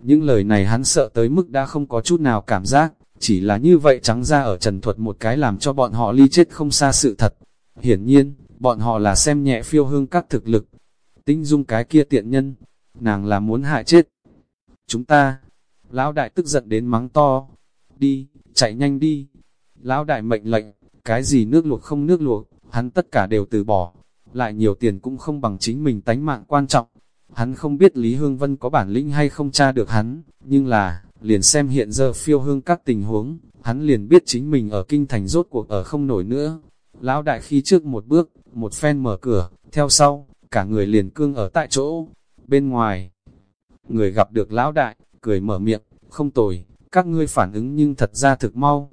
Những lời này hắn sợ tới mức đã không có chút nào cảm giác, chỉ là như vậy trắng ra ở trần thuật một cái làm cho bọn họ ly chết không xa sự thật. Hiển nhiên, bọn họ là xem nhẹ phiêu hương các thực lực. Tinh dung cái kia tiện nhân, nàng là muốn hại chết. Chúng ta, lão đại tức giận đến mắng to, đi, chạy nhanh đi. Lão đại mệnh lệnh, cái gì nước luộc không nước luộc, hắn tất cả đều từ bỏ. Lại nhiều tiền cũng không bằng chính mình tánh mạng quan trọng. Hắn không biết Lý Hương Vân có bản lĩnh hay không tra được hắn, nhưng là, liền xem hiện giờ phiêu hương các tình huống, hắn liền biết chính mình ở kinh thành rốt cuộc ở không nổi nữa. Lão đại khi trước một bước, một phen mở cửa, theo sau, cả người liền cương ở tại chỗ, bên ngoài. Người gặp được lão đại, cười mở miệng, không tồi, các ngươi phản ứng nhưng thật ra thực mau.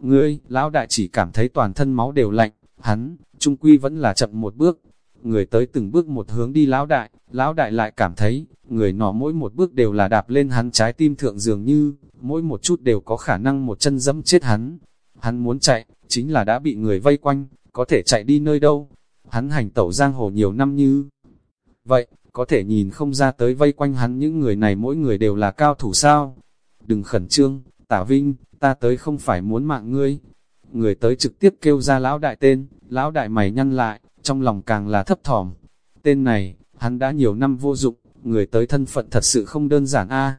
Ngươi, lão đại chỉ cảm thấy toàn thân máu đều lạnh, hắn, trung quy vẫn là chậm một bước. Người tới từng bước một hướng đi lão đại, lão đại lại cảm thấy, người nọ mỗi một bước đều là đạp lên hắn trái tim thượng dường như, mỗi một chút đều có khả năng một chân dẫm chết hắn. Hắn muốn chạy, chính là đã bị người vây quanh, có thể chạy đi nơi đâu. Hắn hành tẩu giang hồ nhiều năm như vậy, có thể nhìn không ra tới vây quanh hắn những người này mỗi người đều là cao thủ sao. Đừng khẩn trương, tả vinh, ta tới không phải muốn mạng ngươi. Người tới trực tiếp kêu ra lão đại tên, lão đại mày nhăn lại, trong lòng càng là thấp thỏm. Tên này, hắn đã nhiều năm vô dụng, người tới thân phận thật sự không đơn giản a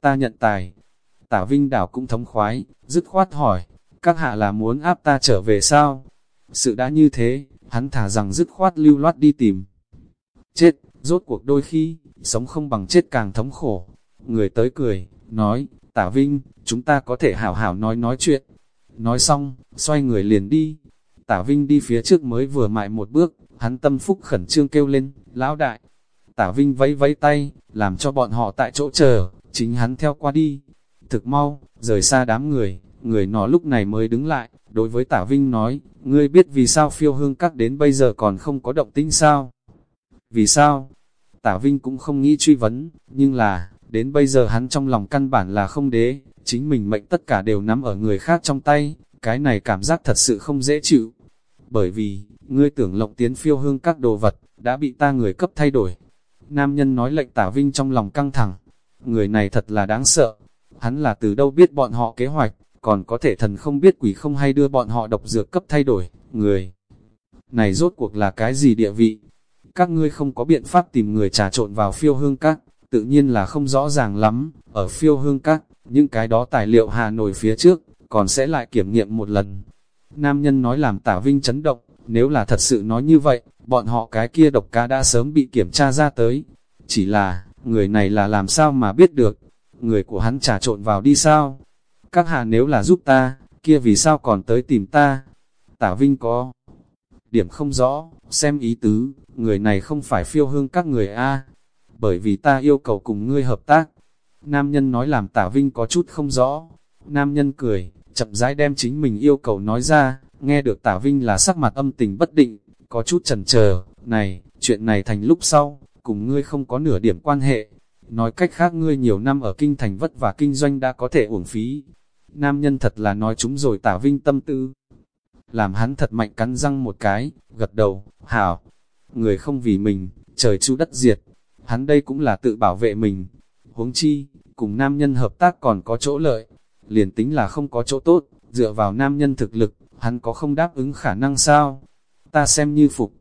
Ta nhận tài. Tả Vinh Đảo cũng thống khoái, dứt khoát hỏi, các hạ là muốn áp ta trở về sao? Sự đã như thế, hắn thả rằng dứt khoát lưu loát đi tìm. Chết, rốt cuộc đôi khi, sống không bằng chết càng thống khổ. Người tới cười, nói, tả Vinh, chúng ta có thể hảo hảo nói nói chuyện. Nói xong, xoay người liền đi. Tả Vinh đi phía trước mới vừa mại một bước, hắn tâm phúc khẩn trương kêu lên, lão đại. Tả Vinh vẫy vẫy tay, làm cho bọn họ tại chỗ chờ, chính hắn theo qua đi. Thực mau, rời xa đám người, người nọ lúc này mới đứng lại, đối với Tả Vinh nói, ngươi biết vì sao phiêu hương các đến bây giờ còn không có động tĩnh sao? Vì sao? Tả Vinh cũng không nghĩ truy vấn, nhưng là, đến bây giờ hắn trong lòng căn bản là không đế, chính mình mệnh tất cả đều nắm ở người khác trong tay, cái này cảm giác thật sự không dễ chịu. Bởi vì, ngươi tưởng lộng tiến phiêu hương các đồ vật, đã bị ta người cấp thay đổi. Nam nhân nói lệnh tả vinh trong lòng căng thẳng, người này thật là đáng sợ, hắn là từ đâu biết bọn họ kế hoạch, còn có thể thần không biết quỷ không hay đưa bọn họ độc dược cấp thay đổi, người. Này rốt cuộc là cái gì địa vị? Các ngươi không có biện pháp tìm người trà trộn vào phiêu hương các, tự nhiên là không rõ ràng lắm, ở phiêu hương các, những cái đó tài liệu Hà Nội phía trước, còn sẽ lại kiểm nghiệm một lần. Nam nhân nói làm tả vinh chấn động, nếu là thật sự nói như vậy, bọn họ cái kia độc cá đã sớm bị kiểm tra ra tới. Chỉ là, người này là làm sao mà biết được, người của hắn trà trộn vào đi sao? Các hạ nếu là giúp ta, kia vì sao còn tới tìm ta? Tả Vinh có điểm không rõ, xem ý tứ, người này không phải phiêu hương các người A, bởi vì ta yêu cầu cùng ngươi hợp tác. Nam nhân nói làm tả Vinh có chút không rõ, nam nhân cười, chậm rãi đem chính mình yêu cầu nói ra, nghe được tả Vinh là sắc mặt âm tình bất định, có chút chần chờ này, chuyện này thành lúc sau, cùng ngươi không có nửa điểm quan hệ. Nói cách khác ngươi nhiều năm ở kinh thành vất và kinh doanh đã có thể uổng phí. Nam nhân thật là nói chúng rồi tả Vinh tâm tư. Làm hắn thật mạnh cắn răng một cái, gật đầu, hảo. Người không vì mình, trời chu đất diệt. Hắn đây cũng là tự bảo vệ mình. Huống chi, cùng nam nhân hợp tác còn có chỗ lợi. Liền tính là không có chỗ tốt, dựa vào nam nhân thực lực, hắn có không đáp ứng khả năng sao? Ta xem như phục.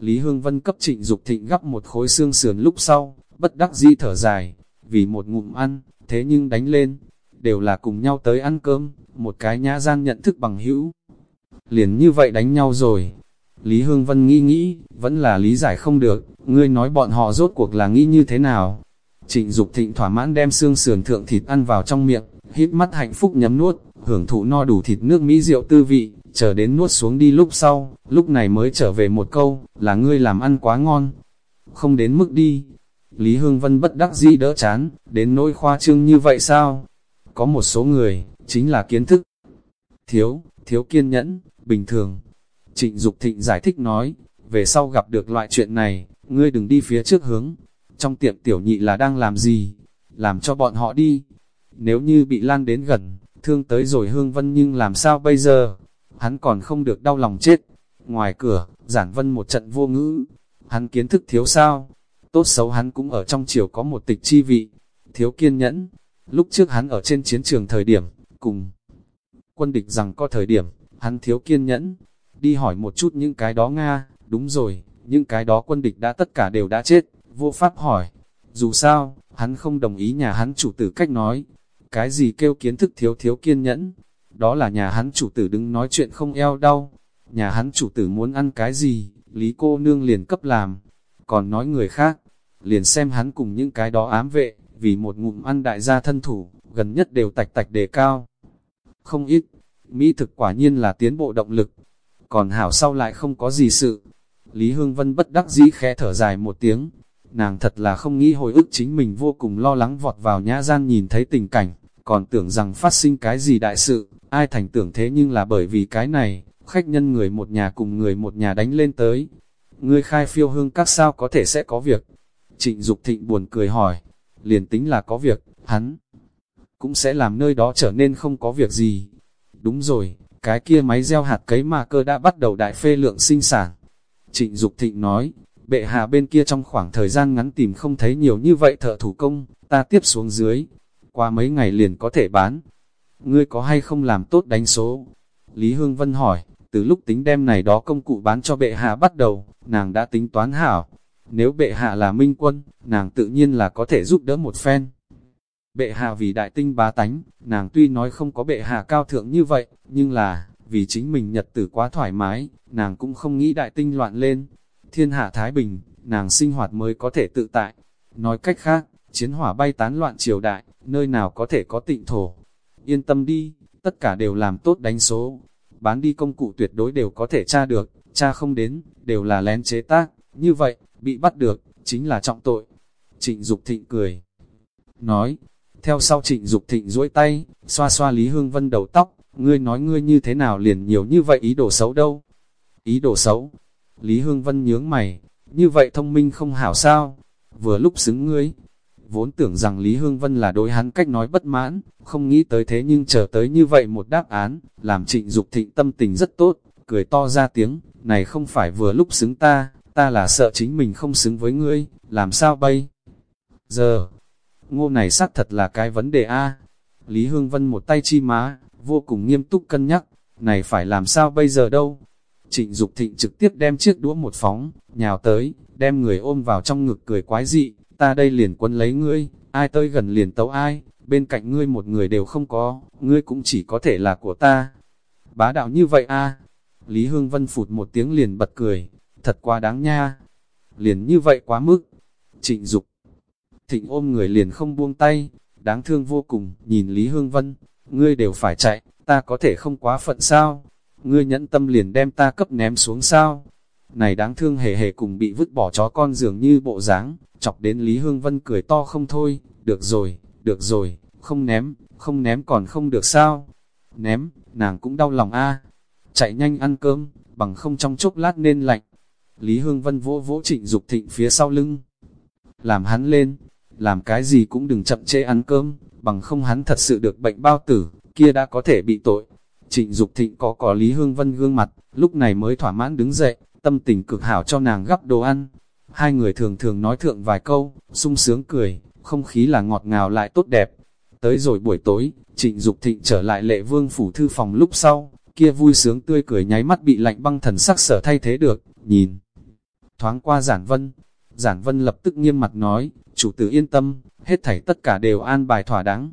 Lý Hương Vân cấp trịnh Dục thịnh gắp một khối xương sườn lúc sau, bất đắc dĩ thở dài, vì một ngụm ăn, thế nhưng đánh lên, đều là cùng nhau tới ăn cơm, một cái nhã gian nhận thức bằng hữu. Liền như vậy đánh nhau rồi. Lý Hương Vân nghĩ nghĩ, vẫn là lý giải không được, ngươi nói bọn họ rốt cuộc là nghĩ như thế nào. Trịnh Dục thịnh thỏa mãn đem xương sườn thượng thịt ăn vào trong miệng, hít mắt hạnh phúc nhấm nuốt, hưởng thụ no đủ thịt nước Mỹ rượu tư vị, chờ đến nuốt xuống đi lúc sau, lúc này mới trở về một câu, là ngươi làm ăn quá ngon. Không đến mức đi. Lý Hương Vân bất đắc dĩ đỡ chán, đến nỗi khoa trương như vậy sao? Có một số người, chính là kiến thức. Thiếu, thiếu kiên nhẫn, bình thường. Trịnh Dục Thịnh giải thích nói, về sau gặp được loại chuyện này, ngươi đừng đi phía trước hướng. Trong tiệm tiểu nhị là đang làm gì? Làm cho bọn họ đi. Nếu như bị lan đến gần, thương tới rồi Hương Vân nhưng làm sao bây giờ? Hắn còn không được đau lòng chết. Ngoài cửa, giản vân một trận vô ngữ. Hắn kiến thức thiếu sao? Tốt xấu hắn cũng ở trong chiều có một tịch chi vị. Thiếu kiên nhẫn. Lúc trước hắn ở trên chiến trường thời điểm, cùng quân địch rằng có thời điểm, hắn thiếu kiên nhẫn. Đi hỏi một chút những cái đó Nga, đúng rồi, những cái đó quân địch đã tất cả đều đã chết, vô pháp hỏi. Dù sao, hắn không đồng ý nhà hắn chủ tử cách nói, cái gì kêu kiến thức thiếu thiếu kiên nhẫn? đó là nhà hắn chủ tử đứng nói chuyện không eo đau. Nhà hắn chủ tử muốn ăn cái gì, Lý cô nương liền cấp làm. Còn nói người khác, liền xem hắn cùng những cái đó ám vệ, vì một ngụm ăn đại gia thân thủ, gần nhất đều tạch tạch đề cao. Không ít, Mỹ thực quả nhiên là tiến bộ động lực, còn hảo sau lại không có gì sự. Lý Hương Vân bất đắc dĩ khẽ thở dài một tiếng, nàng thật là không nghĩ hồi ức chính mình vô cùng lo lắng vọt vào nhã gian nhìn thấy tình cảnh, còn tưởng rằng phát sinh cái gì đại sự, ai thành tưởng thế nhưng là bởi vì cái này, khách nhân người một nhà cùng người một nhà đánh lên tới. Ngươi khai phiêu hương các sao có thể sẽ có việc. Trịnh Dục Thịnh buồn cười hỏi, liền tính là có việc, hắn cũng sẽ làm nơi đó trở nên không có việc gì. Đúng rồi, cái kia máy gieo hạt cấy mà cơ đã bắt đầu đại phê lượng sinh sản. Trịnh Dục Thịnh nói, bệ hạ bên kia trong khoảng thời gian ngắn tìm không thấy nhiều như vậy thợ thủ công, ta tiếp xuống dưới, qua mấy ngày liền có thể bán. Ngươi có hay không làm tốt đánh số? Lý Hương Vân hỏi, từ lúc tính đem này đó công cụ bán cho bệ hạ bắt đầu, nàng đã tính toán hảo. Nếu bệ hạ là minh quân, nàng tự nhiên là có thể giúp đỡ một phen. Bệ hạ vì đại tinh bá tánh, nàng tuy nói không có bệ hạ cao thượng như vậy, nhưng là, vì chính mình nhật tử quá thoải mái, nàng cũng không nghĩ đại tinh loạn lên. Thiên hạ Thái Bình, nàng sinh hoạt mới có thể tự tại. Nói cách khác, chiến hỏa bay tán loạn triều đại, nơi nào có thể có tịnh thổ. Yên tâm đi, tất cả đều làm tốt đánh số. Bán đi công cụ tuyệt đối đều có thể tra được, tra không đến, đều là lén chế tác. Như vậy, bị bắt được, chính là trọng tội. Trịnh Dục Thịnh cười. Nói, theo sau trịnh Dục Thịnh duỗi tay, xoa xoa Lý Hương Vân đầu tóc, ngươi nói ngươi như thế nào liền nhiều như vậy ý đồ xấu đâu. Ý đồ xấu. Lý Hương Vân nhướng mày, như vậy thông minh không hảo sao, vừa lúc xứng ngươi. Vốn tưởng rằng Lý Hương Vân là đối hắn cách nói bất mãn, không nghĩ tới thế nhưng chờ tới như vậy một đáp án, làm trịnh Dục thịnh tâm tình rất tốt, cười to ra tiếng, này không phải vừa lúc xứng ta, ta là sợ chính mình không xứng với ngươi, làm sao bây? Giờ, ngô này xác thật là cái vấn đề A. Lý Hương Vân một tay chi má, vô cùng nghiêm túc cân nhắc, này phải làm sao bây giờ đâu? Trịnh Dục Thịnh trực tiếp đem chiếc đũa một phóng, nhào tới, đem người ôm vào trong ngực cười quái dị, ta đây liền quân lấy ngươi, ai tới gần liền tấu ai, bên cạnh ngươi một người đều không có, ngươi cũng chỉ có thể là của ta. Bá đạo như vậy a Lý Hương Vân phụt một tiếng liền bật cười, thật quá đáng nha. Liền như vậy quá mức. Trịnh Dục Thịnh ôm người liền không buông tay, đáng thương vô cùng, nhìn Lý Hương Vân, ngươi đều phải chạy, ta có thể không quá phận sao? Ngươi nhẫn tâm liền đem ta cấp ném xuống sao? Này đáng thương hề hề cùng bị vứt bỏ chó con dường như bộ dáng chọc đến Lý Hương Vân cười to không thôi, được rồi, được rồi, không ném, không ném còn không được sao? Ném, nàng cũng đau lòng a chạy nhanh ăn cơm, bằng không trong chốc lát nên lạnh. Lý Hương Vân vỗ vỗ trịnh Dục thịnh phía sau lưng, làm hắn lên, làm cái gì cũng đừng chậm chê ăn cơm, bằng không hắn thật sự được bệnh bao tử, kia đã có thể bị tội. Trịnh Dục Thịnh có có Lý Hương Vân gương mặt, lúc này mới thỏa mãn đứng dậy, tâm tình cực hảo cho nàng gắp đồ ăn. Hai người thường thường nói thượng vài câu, sung sướng cười, không khí là ngọt ngào lại tốt đẹp. Tới rồi buổi tối, Trịnh Dục Thịnh trở lại lệ vương phủ thư phòng lúc sau, kia vui sướng tươi cười nháy mắt bị lạnh băng thần sắc sở thay thế được, nhìn. Thoáng qua giản vân, giản vân lập tức nghiêm mặt nói, chủ tử yên tâm, hết thảy tất cả đều an bài thỏa đáng.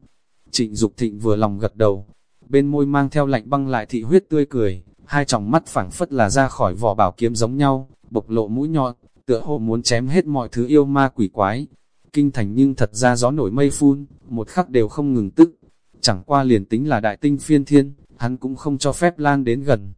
Trịnh Dục Thịnh vừa lòng gật đầu, bên môi mang theo lạnh băng lại thị huyết tươi cười, hai tròng mắt phẳng phất là ra khỏi vỏ bảo kiếm giống nhau, bộc lộ mũi nhọn, tựa hồ muốn chém hết mọi thứ yêu ma quỷ quái. Kinh thành nhưng thật ra gió nổi mây phun, một khắc đều không ngừng tức. Chẳng qua liền tính là đại tinh phiên thiên, hắn cũng không cho phép lan đến gần.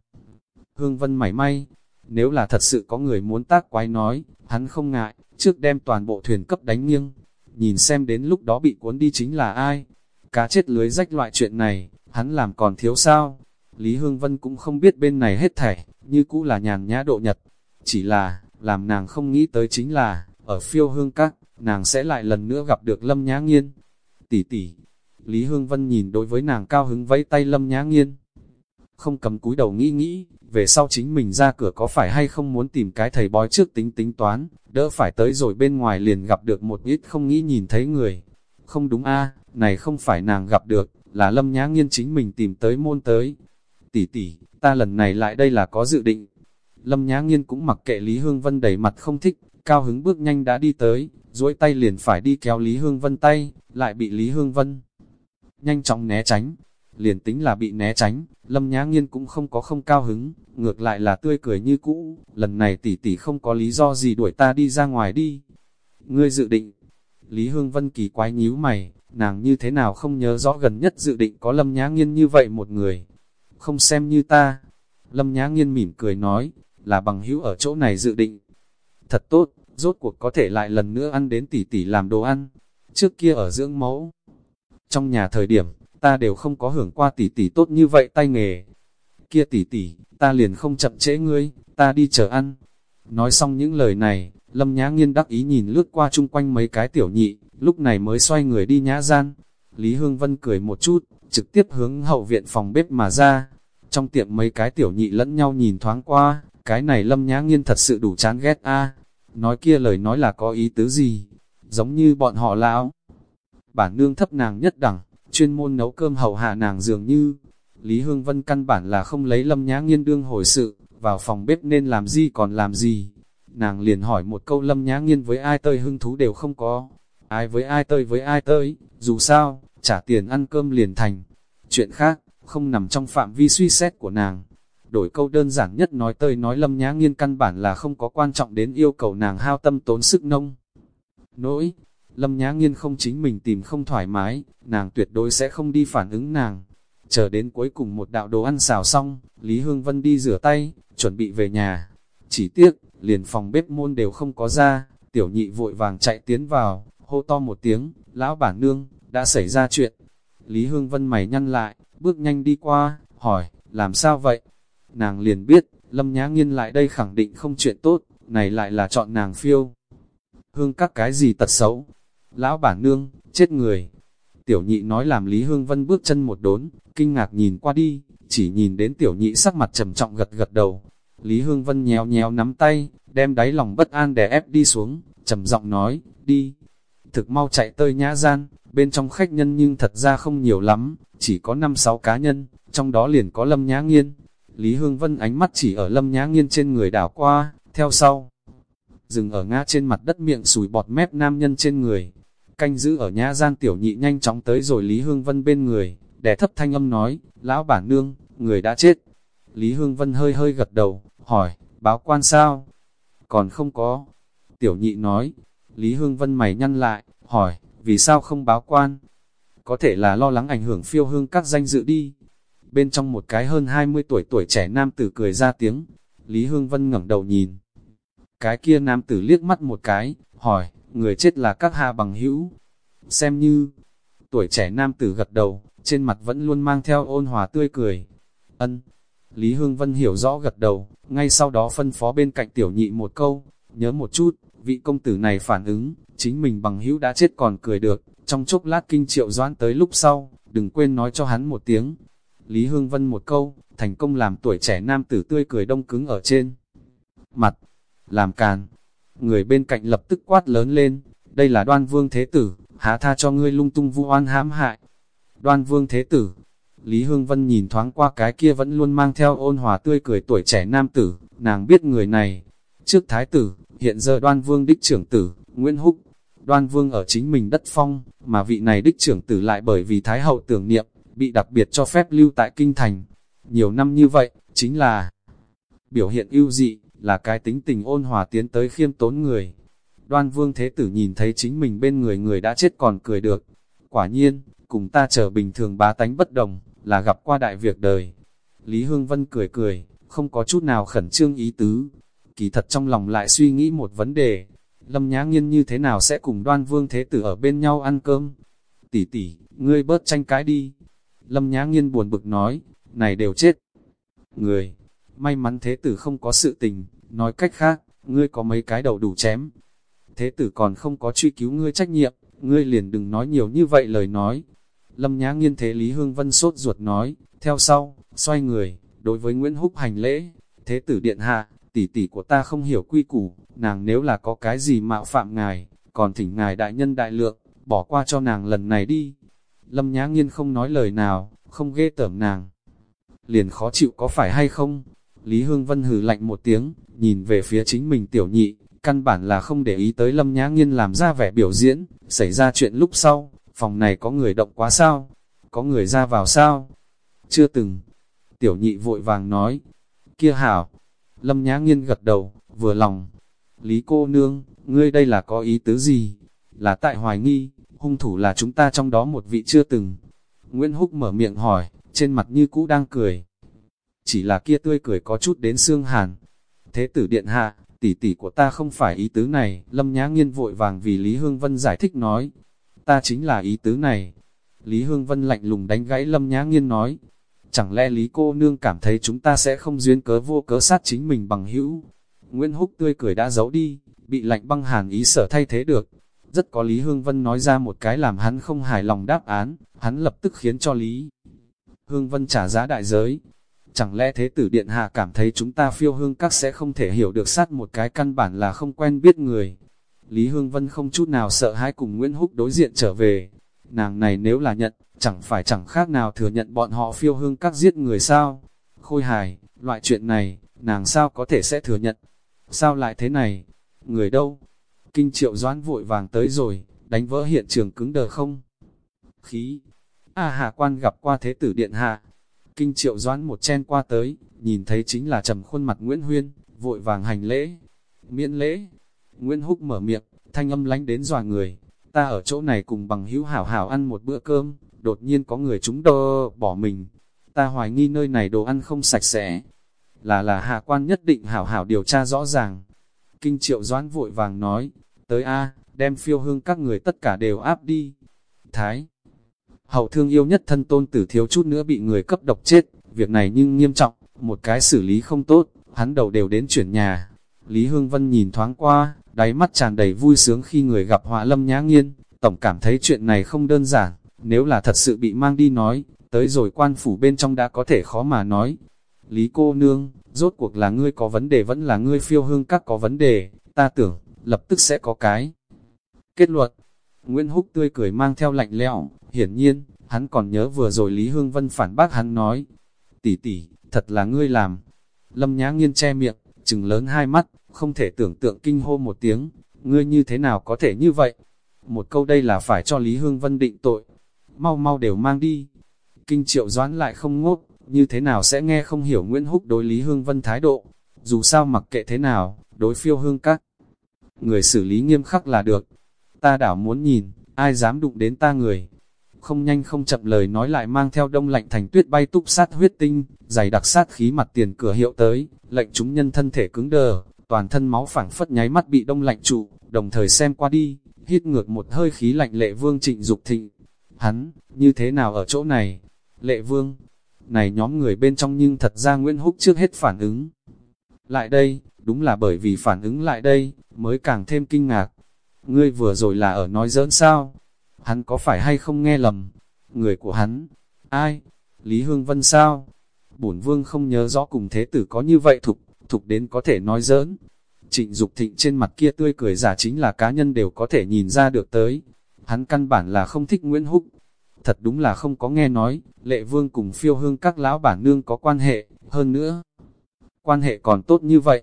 Hương Vân mảy may, nếu là thật sự có người muốn tác quái nói, hắn không ngại, trước đem toàn bộ thuyền cấp đánh nghiêng. Nhìn xem đến lúc đó bị cuốn đi chính là ai. Cá chết lưới rách loại chuyện này, hắn làm còn thiếu sao. Lý Hương Vân cũng không biết bên này hết thảy, như cũ là nhàn nhã độ nhật. Chỉ là, làm nàng không nghĩ tới chính là, ở phiêu hương các, nàng sẽ lại lần nữa gặp được Lâm Nhã Nghiên. Tỷ tỷ, Lý Hương Vân nhìn đối với nàng cao hứng vẫy tay Lâm Nhã Nghiên. Không cầm cúi đầu nghĩ nghĩ, về sau chính mình ra cửa có phải hay không muốn tìm cái thầy bói trước tính tính toán, đỡ phải tới rồi bên ngoài liền gặp được một ít không nghĩ nhìn thấy người. Không đúng a này không phải nàng gặp được, là Lâm Nhã Nghiên chính mình tìm tới môn tới. Tỷ tỷ, ta lần này lại đây là có dự định. Lâm Nhã Nghiên cũng mặc kệ Lý Hương Vân đầy mặt không thích, cao hứng bước nhanh đã đi tới, duỗi tay liền phải đi kéo Lý Hương Vân tay, lại bị Lý Hương Vân nhanh chóng né tránh. liền tính là bị né tránh, Lâm Nhã Nghiên cũng không có không cao hứng, ngược lại là tươi cười như cũ, lần này tỷ tỷ không có lý do gì đuổi ta đi ra ngoài đi. Ngươi dự định, Lý Hương Vân kỳ quái nhíu mày, nàng như thế nào không nhớ rõ gần nhất dự định có Lâm Nhã Nghiên như vậy một người. Không xem như ta. Lâm Nhã Nghiên mỉm cười nói, là bằng hữu ở chỗ này dự định. Thật tốt, rốt cuộc có thể lại lần nữa ăn đến tỷ tỷ làm đồ ăn. Trước kia ở dưỡng mẫu. Trong nhà thời điểm, ta đều không có hưởng qua tỷ tỷ tốt như vậy tay nghề. Kia tỷ tỷ, ta liền không chậm trễ ngươi, ta đi chờ ăn. Nói xong những lời này, Lâm Nhã Nghiên đắc ý nhìn lướt qua chung quanh mấy cái tiểu nhị, lúc này mới xoay người đi nhã gian. Lý Hương Vân cười một chút, trực tiếp hướng hậu viện phòng bếp mà ra. Trong tiệm mấy cái tiểu nhị lẫn nhau nhìn thoáng qua, cái này Lâm Nhã Nghiên thật sự đủ chán ghét a. Nói kia lời nói là có ý tứ gì? Giống như bọn họ lão. Bản nương thấp nàng nhất đẳng, chuyên môn nấu cơm hậu hạ nàng dường như. Lý Hương Vân căn bản là không lấy Lâm Nhã Nghiên đương hồi sự, vào phòng bếp nên làm gì còn làm gì. Nàng liền hỏi một câu Lâm Nhã Nghiên với ai tơi hưng thú đều không có. Ai với ai tơi với ai tơi, dù sao, trả tiền ăn cơm liền thành. Chuyện khác, không nằm trong phạm vi suy xét của nàng. Đổi câu đơn giản nhất nói tơi nói Lâm Nhã Nghiên căn bản là không có quan trọng đến yêu cầu nàng hao tâm tốn sức nông. Nỗi, Lâm Nhã Nghiên không chính mình tìm không thoải mái, nàng tuyệt đối sẽ không đi phản ứng nàng. Chờ đến cuối cùng một đạo đồ ăn xào xong, Lý Hương Vân đi rửa tay, chuẩn bị về nhà. Chỉ tiếc, liền phòng bếp môn đều không có ra, tiểu nhị vội vàng chạy tiến vào, hô to một tiếng, lão bản nương, đã xảy ra chuyện. Lý Hương Vân mày nhăn lại, bước nhanh đi qua, hỏi, làm sao vậy? Nàng liền biết, Lâm Nhã Nghiên lại đây khẳng định không chuyện tốt, này lại là chọn nàng phiêu. Hương các cái gì tật xấu? Lão bản nương, chết người. Tiểu nhị nói làm Lý Hương Vân bước chân một đốn, kinh ngạc nhìn qua đi, chỉ nhìn đến tiểu nhị sắc mặt trầm trọng gật gật đầu. Lý Hương Vân nhéo nhéo nắm tay, đem đáy lòng bất an đè ép đi xuống, trầm giọng nói, đi. Thực mau chạy tơi nhã gian, bên trong khách nhân nhưng thật ra không nhiều lắm, chỉ có 5-6 cá nhân, trong đó liền có Lâm Nhã Nghiên. Lý Hương Vân ánh mắt chỉ ở Lâm Nhã Nghiên trên người đảo qua, theo sau. Dừng ở ngã trên mặt đất miệng sùi bọt mép nam nhân trên người, canh giữ ở nhã gian tiểu nhị nhanh chóng tới rồi Lý Hương Vân bên người, đè thấp thanh âm nói, lão bản nương, người đã chết. Lý Hương Vân hơi hơi gật đầu, hỏi, báo quan sao? Còn không có. Tiểu nhị nói, Lý Hương Vân mày nhăn lại, hỏi, vì sao không báo quan? Có thể là lo lắng ảnh hưởng phiêu hương các danh dự đi. Bên trong một cái hơn 20 tuổi tuổi trẻ nam tử cười ra tiếng, Lý Hương Vân ngẩng đầu nhìn. Cái kia nam tử liếc mắt một cái, hỏi, người chết là các hạ bằng hữu. Xem như, tuổi trẻ nam tử gật đầu, trên mặt vẫn luôn mang theo ôn hòa tươi cười. Ân, Lý Hương Vân hiểu rõ gật đầu, ngay sau đó phân phó bên cạnh tiểu nhị một câu, nhớ một chút, vị công tử này phản ứng, chính mình bằng hữu đã chết còn cười được, trong chốc lát kinh triệu doãn tới lúc sau, đừng quên nói cho hắn một tiếng. Lý Hương Vân một câu, thành công làm tuổi trẻ nam tử tươi cười đông cứng ở trên. Mặt, làm càn, người bên cạnh lập tức quát lớn lên, đây là đoan vương thế tử, há tha cho ngươi lung tung vu oan hãm hại. Đoan vương thế tử, Lý Hương Vân nhìn thoáng qua cái kia vẫn luôn mang theo ôn hòa tươi cười tuổi trẻ nam tử, nàng biết người này. Trước thái tử, hiện giờ đoan vương đích trưởng tử, Nguyễn Húc, đoan vương ở chính mình đất phong, mà vị này đích trưởng tử lại bởi vì thái hậu tưởng niệm, bị đặc biệt cho phép lưu tại kinh thành. Nhiều năm như vậy, chính là biểu hiện ưu dị, là cái tính tình ôn hòa tiến tới khiêm tốn người. Đoan vương thế tử nhìn thấy chính mình bên người người đã chết còn cười được. Quả nhiên, cùng ta chờ bình thường bá tánh bất đồng, là gặp qua đại việc đời. Lý Hương Vân cười cười, không có chút nào khẩn trương ý tứ. Kỳ thật trong lòng lại suy nghĩ một vấn đề. Lâm Nhã Nghiên như thế nào sẽ cùng đoan vương thế tử ở bên nhau ăn cơm? Tỷ tỷ, ngươi bớt tranh cãi đi. Lâm Nhã Nghiên buồn bực nói, này đều chết. Người, may mắn thế tử không có sự tình, nói cách khác, ngươi có mấy cái đầu đủ chém. Thế tử còn không có truy cứu ngươi trách nhiệm, ngươi liền đừng nói nhiều như vậy lời nói. Lâm Nhã Nghiên thế Lý Hương Vân sốt ruột nói, theo sau, xoay người, đối với Nguyễn Húc hành lễ, thế tử điện hạ, tỷ tỷ của ta không hiểu quy củ, nàng nếu là có cái gì mạo phạm ngài, còn thỉnh ngài đại nhân đại lượng, bỏ qua cho nàng lần này đi. Lâm Nhã Nghiên không nói lời nào, không ghê tởm nàng. Liền khó chịu có phải hay không? Lý Hương Vân hừ lạnh một tiếng, nhìn về phía chính mình tiểu nhị, căn bản là không để ý tới Lâm Nhã Nghiên làm ra vẻ biểu diễn, xảy ra chuyện lúc sau, phòng này có người động quá sao? Có người ra vào sao? chưa từng. Tiểu nhị vội vàng nói, kia hảo. Lâm Nhã Nghiên gật đầu, vừa lòng. Lý cô nương, ngươi đây là có ý tứ gì? Là tại hoài nghi, hung thủ là chúng ta trong đó một vị chưa từng. Nguyễn Húc mở miệng hỏi, trên mặt như cũ đang cười. Chỉ là kia tươi cười có chút đến xương hàn. Thế tử điện hạ, tỷ tỷ của ta không phải ý tứ này, Lâm Nhã Nghiên vội vàng vì Lý Hương Vân giải thích nói. Ta chính là ý tứ này. Lý Hương Vân lạnh lùng đánh gãy Lâm Nhã Nghiên nói. Chẳng lẽ Lý cô nương cảm thấy chúng ta sẽ không duyên cớ vô cớ sát chính mình bằng hữu? Nguyễn Húc tươi cười đã giấu đi, bị lạnh băng hàn ý sở thay thế được. Rất có Lý Hương Vân nói ra một cái làm hắn không hài lòng đáp án, hắn lập tức khiến cho Lý Hương Vân trả giá đại giới. Chẳng lẽ thế tử điện hạ cảm thấy chúng ta phiêu hương các sẽ không thể hiểu được sát một cái căn bản là không quen biết người. Lý Hương Vân không chút nào sợ hãi cùng Nguyễn Húc đối diện trở về. Nàng này nếu là nhận, chẳng phải chẳng khác nào thừa nhận bọn họ phiêu hương các giết người sao. Khôi hài, loại chuyện này, nàng sao có thể sẽ thừa nhận. Sao lại thế này? Người đâu? Kinh triệu doãn vội vàng tới rồi, đánh vỡ hiện trường cứng đờ không? Khí! A hạ quan gặp qua thế tử điện hạ. Kinh triệu doãn một chen qua tới, nhìn thấy chính là trầm khuôn mặt Nguyễn Huyên, vội vàng hành lễ. Miễn lễ! Nguyễn Húc mở miệng, thanh âm lánh đến dòa người. Ta ở chỗ này cùng bằng hữu hảo hảo ăn một bữa cơm, đột nhiên có người chúng đơ bỏ mình. Ta hoài nghi nơi này đồ ăn không sạch sẽ. Là là hạ quan nhất định hảo hảo điều tra rõ ràng. Kinh triệu doãn vội vàng nói, tới A, đem phiêu hương các người tất cả đều áp đi. Thái, hậu thương yêu nhất thân tôn tử thiếu chút nữa bị người cấp độc chết, việc này nhưng nghiêm trọng, một cái xử lý không tốt, hắn đầu đều đến chuyển nhà. Lý Hương Vân nhìn thoáng qua, đáy mắt tràn đầy vui sướng khi người gặp họa lâm nhã nghiên, tổng cảm thấy chuyện này không đơn giản, nếu là thật sự bị mang đi nói, tới rồi quan phủ bên trong đã có thể khó mà nói. Lý cô nương, rốt cuộc là ngươi có vấn đề vẫn là ngươi phiêu hương các có vấn đề, ta tưởng, lập tức sẽ có cái. Kết luận, Nguyễn Húc tươi cười mang theo lạnh lẽo, hiển nhiên, hắn còn nhớ vừa rồi Lý Hương Vân phản bác hắn nói, tỷ tỷ, thật là ngươi làm. Lâm Nhã Nghiên che miệng, trừng lớn hai mắt, không thể tưởng tượng kinh hô một tiếng, ngươi như thế nào có thể như vậy? Một câu đây là phải cho Lý Hương Vân định tội, mau mau đều mang đi. Kinh triệu doãn lại không ngốc, như thế nào sẽ nghe không hiểu Nguyễn Húc đối Lý Hương Vân thái độ, dù sao mặc kệ thế nào, đối phiêu hương các. Người xử lý nghiêm khắc là được, ta đảo muốn nhìn, ai dám đụng đến ta người. Không nhanh không chậm lời nói lại mang theo đông lạnh thành tuyết bay túc sát huyết tinh, dày đặc sát khí mặt tiền cửa hiệu tới, lệnh chúng nhân thân thể cứng đờ, toàn thân máu phảng phất nháy mắt bị đông lạnh trụ, đồng thời xem qua đi, hít ngược một hơi khí lạnh lệ vương trịnh dục thịnh. Hắn, như thế nào ở chỗ này? Lệ vương, này nhóm người bên trong nhưng thật ra Nguyễn Húc trước hết phản ứng. Lại đây, đúng là bởi vì phản ứng lại đây, mới càng thêm kinh ngạc. Ngươi vừa rồi là ở nói giỡn sao? Hắn có phải hay không nghe lầm? Người của hắn, ai? Lý Hương Vân sao? Bổn vương không nhớ rõ cùng thế tử có như vậy thục, thục đến có thể nói giỡn. Trịnh Dục thịnh trên mặt kia tươi cười giả chính là cá nhân đều có thể nhìn ra được tới. Hắn căn bản là không thích Nguyễn Húc. Thật đúng là không có nghe nói, lệ vương cùng phiêu hương các lão bản nương có quan hệ, hơn nữa. Quan hệ còn tốt như vậy.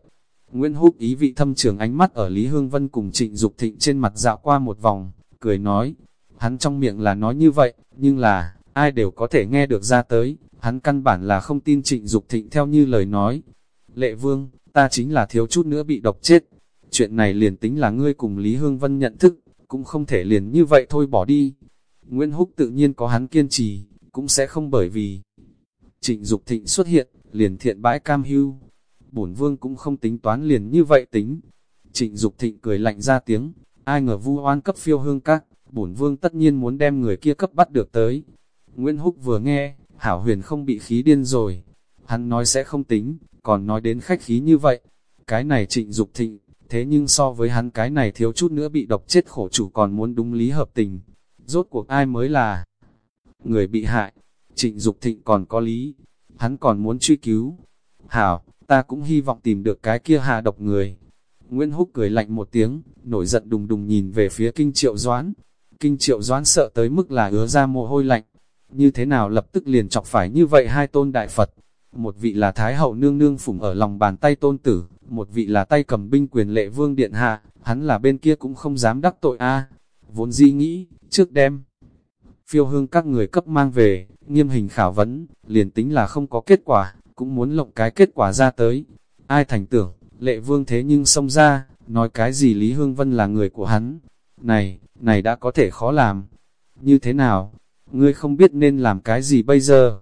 Nguyễn Húc ý vị thâm trường ánh mắt ở Lý Hương Vân cùng Trịnh Dục Thịnh trên mặt dạo qua một vòng, cười nói. Hắn trong miệng là nói như vậy, nhưng là, ai đều có thể nghe được ra tới, hắn căn bản là không tin Trịnh Dục Thịnh theo như lời nói. Lệ Vương, ta chính là thiếu chút nữa bị độc chết. Chuyện này liền tính là ngươi cùng Lý Hương Vân nhận thức, cũng không thể liền như vậy thôi bỏ đi. Nguyễn Húc tự nhiên có hắn kiên trì, cũng sẽ không bởi vì Trịnh Dục Thịnh xuất hiện, liền thiện bãi cam hưu. Bổn vương cũng không tính toán liền như vậy tính. Trịnh Dục Thịnh cười lạnh ra tiếng, ai ngờ vu oan cấp phiêu hương các, bổn vương tất nhiên muốn đem người kia cấp bắt được tới. Nguyễn Húc vừa nghe, hảo huyền không bị khí điên rồi. Hắn nói sẽ không tính, còn nói đến khách khí như vậy. Cái này trịnh Dục thịnh, thế nhưng so với hắn cái này thiếu chút nữa bị độc chết khổ chủ còn muốn đúng lý hợp tình. Rốt cuộc ai mới là người bị hại, trịnh Dục thịnh còn có lý, hắn còn muốn truy cứu. Hảo, ta cũng hy vọng tìm được cái kia hạ độc người. Nguyễn Húc cười lạnh một tiếng, nổi giận đùng đùng nhìn về phía kinh triệu doãn. Kinh triệu doãn sợ tới mức là ứa ra mồ hôi lạnh. Như thế nào lập tức liền chọc phải như vậy hai tôn đại Phật. Một vị là Thái hậu nương nương phủng ở lòng bàn tay tôn tử, một vị là tay cầm binh quyền lệ vương điện hạ, hắn là bên kia cũng không dám đắc tội a à, vốn di nghĩ, trước đêm phiêu hương các người cấp mang về, nghiêm hình khảo vấn, liền tính là không có kết quả, cũng muốn lộng cái kết quả ra tới. Ai thành tưởng, lệ vương thế nhưng xông ra, nói cái gì Lý Hương Vân là người của hắn. Này, này đã có thể khó làm. Như thế nào? Ngươi không biết nên làm cái gì bây giờ?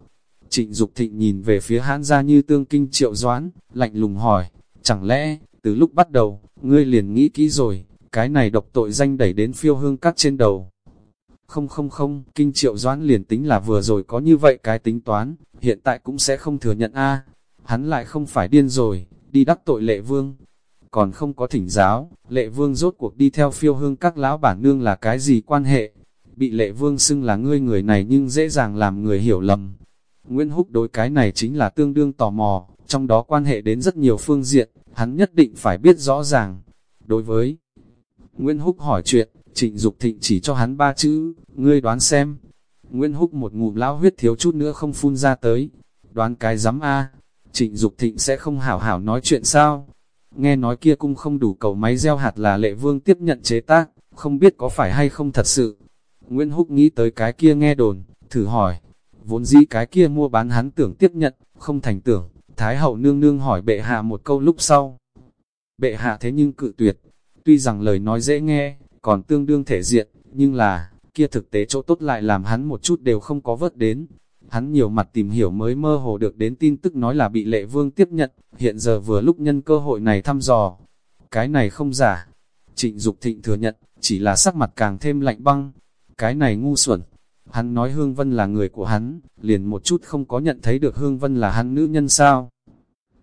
Trịnh Dục Thịnh nhìn về phía hãn ra như tương kinh triệu doãn, lạnh lùng hỏi, chẳng lẽ, từ lúc bắt đầu, ngươi liền nghĩ kỹ rồi, cái này độc tội danh đẩy đến phiêu hương các trên đầu. Không không không, kinh triệu doãn liền tính là vừa rồi có như vậy cái tính toán, hiện tại cũng sẽ không thừa nhận a Hắn lại không phải điên rồi, đi đắc tội lệ vương. Còn không có thỉnh giáo, lệ vương rốt cuộc đi theo phiêu hương các lão bản nương là cái gì quan hệ. Bị lệ vương xưng là ngươi người này nhưng dễ dàng làm người hiểu lầm. Nguyễn Húc đối cái này chính là tương đương tò mò, trong đó quan hệ đến rất nhiều phương diện, hắn nhất định phải biết rõ ràng. Đối với Nguyễn Húc hỏi chuyện, trịnh Dục thịnh chỉ cho hắn ba chữ, ngươi đoán xem. Nguyễn Húc một ngụm lão huyết thiếu chút nữa không phun ra tới. Đoán cái dám a trịnh Dục thịnh sẽ không hảo hảo nói chuyện sao? Nghe nói kia cũng không đủ cầu máy gieo hạt là lệ vương tiếp nhận chế tác, không biết có phải hay không thật sự. Nguyễn Húc nghĩ tới cái kia nghe đồn, thử hỏi, vốn dĩ cái kia mua bán hắn tưởng tiếp nhận, không thành tưởng, Thái hậu nương nương hỏi bệ hạ một câu lúc sau. Bệ hạ thế nhưng cự tuyệt, tuy rằng lời nói dễ nghe, còn tương đương thể diện, nhưng là, kia thực tế chỗ tốt lại làm hắn một chút đều không có vớt đến. Hắn nhiều mặt tìm hiểu mới mơ hồ được đến tin tức nói là bị lệ vương tiếp nhận, hiện giờ vừa lúc nhân cơ hội này thăm dò. Cái này không giả. Trịnh Dục thịnh thừa nhận, chỉ là sắc mặt càng thêm lạnh băng. Cái này ngu xuẩn. Hắn nói Hương Vân là người của hắn, liền một chút không có nhận thấy được Hương Vân là hắn nữ nhân sao.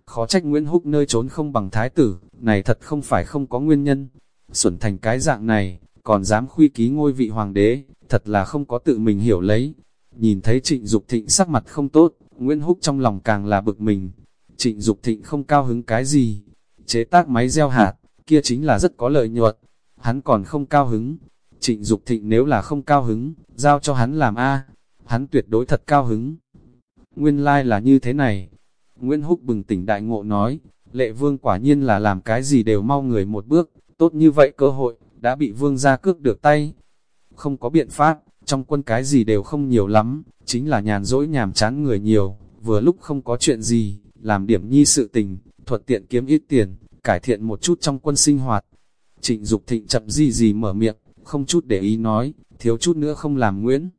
Khó trách Nguyễn Húc nơi trốn không bằng thái tử, này thật không phải không có nguyên nhân. Xuẩn thành cái dạng này, còn dám khuy ký ngôi vị hoàng đế, thật là không có tự mình hiểu lấy. Nhìn thấy trịnh Dục thịnh sắc mặt không tốt, Nguyễn Húc trong lòng càng là bực mình. Trịnh Dục thịnh không cao hứng cái gì, chế tác máy gieo hạt, kia chính là rất có lợi nhuận. Hắn còn không cao hứng, trịnh Dục thịnh nếu là không cao hứng, giao cho hắn làm A, hắn tuyệt đối thật cao hứng. Nguyên lai like là như thế này. Nguyễn Húc bừng tỉnh đại ngộ nói, lệ vương quả nhiên là làm cái gì đều mau người một bước, tốt như vậy cơ hội, đã bị vương ra cước được tay. Không có biện pháp, trong quân cái gì đều không nhiều lắm, chính là nhàn rỗi nhàm chán người nhiều, vừa lúc không có chuyện gì, làm điểm nhi sự tình, thuận tiện kiếm ít tiền, cải thiện một chút trong quân sinh hoạt. Trịnh Dục thịnh chậm gì gì mở miệng, không chút để ý nói, thiếu chút nữa không làm Nguyễn.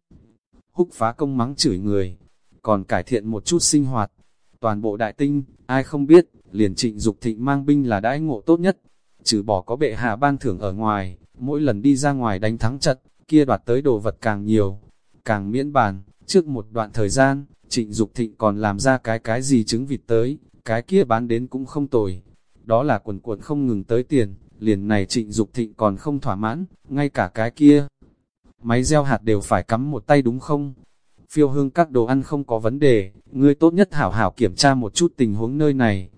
Húc phá công mắng chửi người, còn cải thiện một chút sinh hoạt. Toàn bộ đại tinh, ai không biết, liền trịnh Dục thịnh mang binh là đãi ngộ tốt nhất. Trừ bỏ có bệ hạ ban thưởng ở ngoài, mỗi lần đi ra ngoài đánh thắng trận, kia đoạt tới đồ vật càng nhiều, càng miễn bàn. Trước một đoạn thời gian, trịnh Dục thịnh còn làm ra cái cái gì trứng vịt tới, cái kia bán đến cũng không tồi. Đó là quần cuộn không ngừng tới tiền, liền này trịnh Dục thịnh còn không thỏa mãn, ngay cả cái kia. Máy gieo hạt đều phải cắm một tay đúng không? Phiêu hương các đồ ăn không có vấn đề, ngươi tốt nhất hảo hảo kiểm tra một chút tình huống nơi này.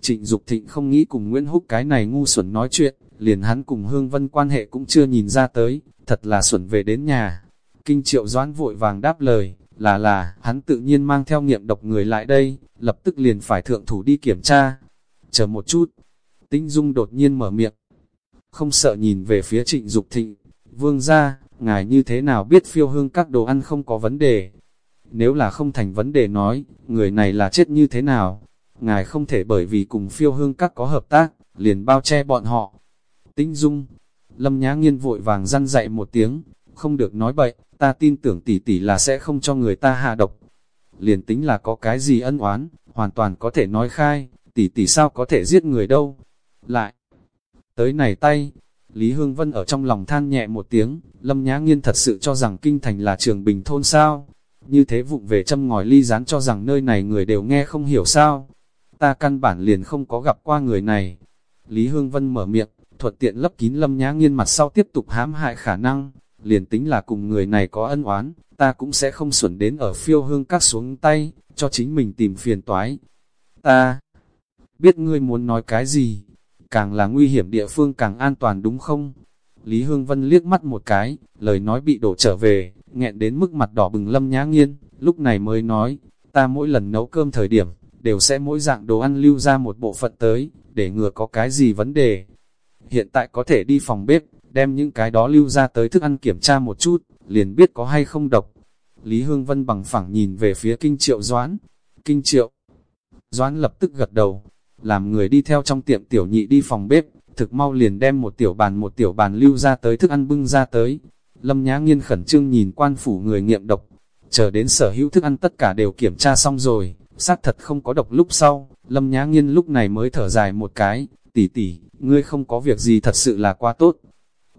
Trịnh Dục thịnh không nghĩ cùng Nguyễn Húc cái này ngu xuẩn nói chuyện, liền hắn cùng Hương Vân quan hệ cũng chưa nhìn ra tới, thật là xuẩn về đến nhà. Kinh triệu doãn vội vàng đáp lời, là là, hắn tự nhiên mang theo nghiệm độc người lại đây, lập tức liền phải thượng thủ đi kiểm tra. Chờ một chút, Tinh Dung đột nhiên mở miệng, không sợ nhìn về phía trịnh Dục thịnh, vương ra, ngài như thế nào biết phiêu hương các đồ ăn không có vấn đề. Nếu là không thành vấn đề nói, người này là chết như thế nào? Ngài không thể bởi vì cùng phiêu hương các có hợp tác, liền bao che bọn họ. Tinh Dung, Lâm Nhã Nghiên vội vàng răn dạy một tiếng, không được nói bậy, ta tin tưởng tỷ tỷ là sẽ không cho người ta hạ độc. Liền tính là có cái gì ân oán, hoàn toàn có thể nói khai, tỷ tỷ sao có thể giết người đâu. Lại, tới này tay, Lý Hương Vân ở trong lòng than nhẹ một tiếng, Lâm Nhã Nghiên thật sự cho rằng kinh thành là trường bình thôn sao. Như thế vụng về châm ngòi ly rán cho rằng nơi này người đều nghe không hiểu sao. Ta căn bản liền không có gặp qua người này. Lý Hương Vân mở miệng, thuật tiện lấp kín Lâm Nhã Nghiên mặt sau tiếp tục hãm hại khả năng. Liền tính là cùng người này có ân oán, ta cũng sẽ không xuẩn đến ở phiêu hương các xuống tay, cho chính mình tìm phiền toái. Ta biết ngươi muốn nói cái gì, càng là nguy hiểm địa phương càng an toàn đúng không? Lý Hương Vân liếc mắt một cái, lời nói bị đổ trở về, nghẹn đến mức mặt đỏ bừng lâm nhã nghiên, lúc này mới nói, ta mỗi lần nấu cơm thời điểm, đều sẽ mỗi dạng đồ ăn lưu ra một bộ phận tới, để ngừa có cái gì vấn đề. Hiện tại có thể đi phòng bếp, đem những cái đó lưu ra tới thức ăn kiểm tra một chút, liền biết có hay không độc, Lý Hương Vân bằng phẳng nhìn về phía kinh triệu doãn. Kinh triệu. Doãn lập tức gật đầu, làm người đi theo trong tiệm tiểu nhị đi phòng bếp, thực mau liền đem một tiểu bàn một tiểu bàn lưu ra tới thức ăn bưng ra tới. Lâm Nhã Nghiên khẩn trương nhìn quan phủ người nghiệm độc, chờ đến sở hữu thức ăn tất cả đều kiểm tra xong rồi, xác thật không có độc lúc sau, Lâm Nhã Nghiên lúc này mới thở dài một cái, tỷ tỷ, ngươi không có việc gì thật sự là quá tốt.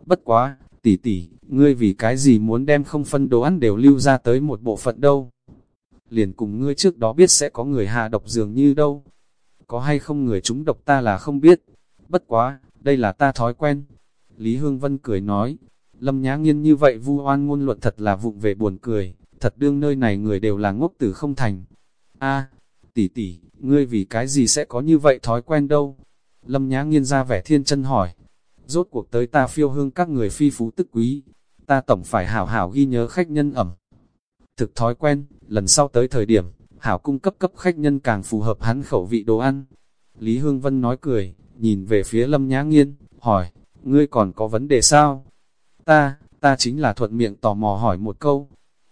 Bất quá, tỷ tỷ, ngươi vì cái gì muốn đem không phân đồ ăn đều lưu ra tới một bộ phận đâu. Liền cùng ngươi trước đó biết sẽ có người hạ độc dường như đâu. Có hay không người chúng độc ta là không biết. Bất quá, đây là ta thói quen. Lý Hương Vân cười nói, Lâm Nhã Nghiên như vậy vu oan ngôn luận thật là vụng về buồn cười, thật đương nơi này người đều là ngốc tử không thành. a tỷ tỷ, ngươi vì cái gì sẽ có như vậy thói quen đâu? Lâm Nhã Nghiên ra vẻ thiên chân hỏi, rốt cuộc tới ta phiêu hương các người phi phú tức quý, ta tổng phải hảo hảo ghi nhớ khách nhân ẩm. Thực thói quen, lần sau tới thời điểm, hảo cung cấp cấp khách nhân càng phù hợp hắn khẩu vị đồ ăn. Lý Hương Vân nói cười, nhìn về phía Lâm Nhã Nghiên, hỏi, ngươi còn có vấn đề sao? Ta, ta chính là thuận miệng tò mò hỏi một câu.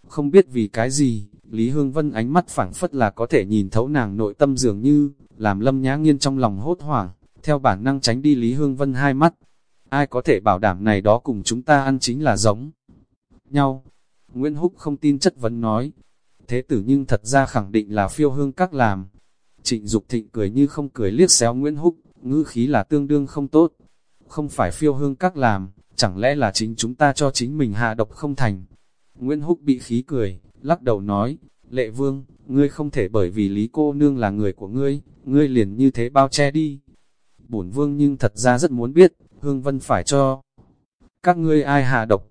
Không biết vì cái gì, Lý Hương Vân ánh mắt phảng phất là có thể nhìn thấu nàng nội tâm dường như, làm Lâm Nhã Nghiên trong lòng hốt hoảng, theo bản năng tránh đi Lý Hương Vân hai mắt. Ai có thể bảo đảm này đó cùng chúng ta ăn chính là giống nhau. Nguyễn Húc không tin chất vấn nói. Thế tử nhưng thật ra khẳng định là phiêu hương các làm. Trịnh Dục thịnh cười như không cười liếc xéo Nguyễn Húc, ngữ khí là tương đương không tốt. Không phải phiêu hương các làm, chẳng lẽ là chính chúng ta cho chính mình hạ độc không thành. Nguyễn Húc bị khí cười, lắc đầu nói, lệ vương, ngươi không thể bởi vì lý cô nương là người của ngươi, ngươi liền như thế bao che đi. Bổn vương nhưng thật ra rất muốn biết, Hương Vân phải cho. Các ngươi ai hạ độc?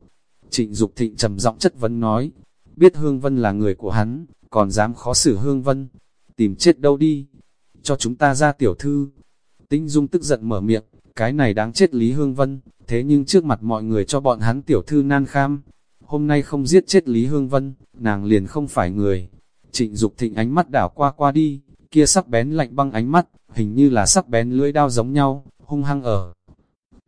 Trịnh Dục Thịnh trầm giọng chất vấn nói, biết Hương Vân là người của hắn, còn dám khó xử Hương Vân, tìm chết đâu đi, cho chúng ta ra tiểu thư. Tinh Dung tức giận mở miệng, cái này đáng chết Lý Hương Vân, thế nhưng trước mặt mọi người cho bọn hắn tiểu thư nan kham. Hôm nay không giết chết Lý Hương Vân, nàng liền không phải người. Trịnh Dục Thịnh ánh mắt đảo qua qua đi, kia sắc bén lạnh băng ánh mắt, hình như là sắc bén lưỡi đao giống nhau, hung hăng ở.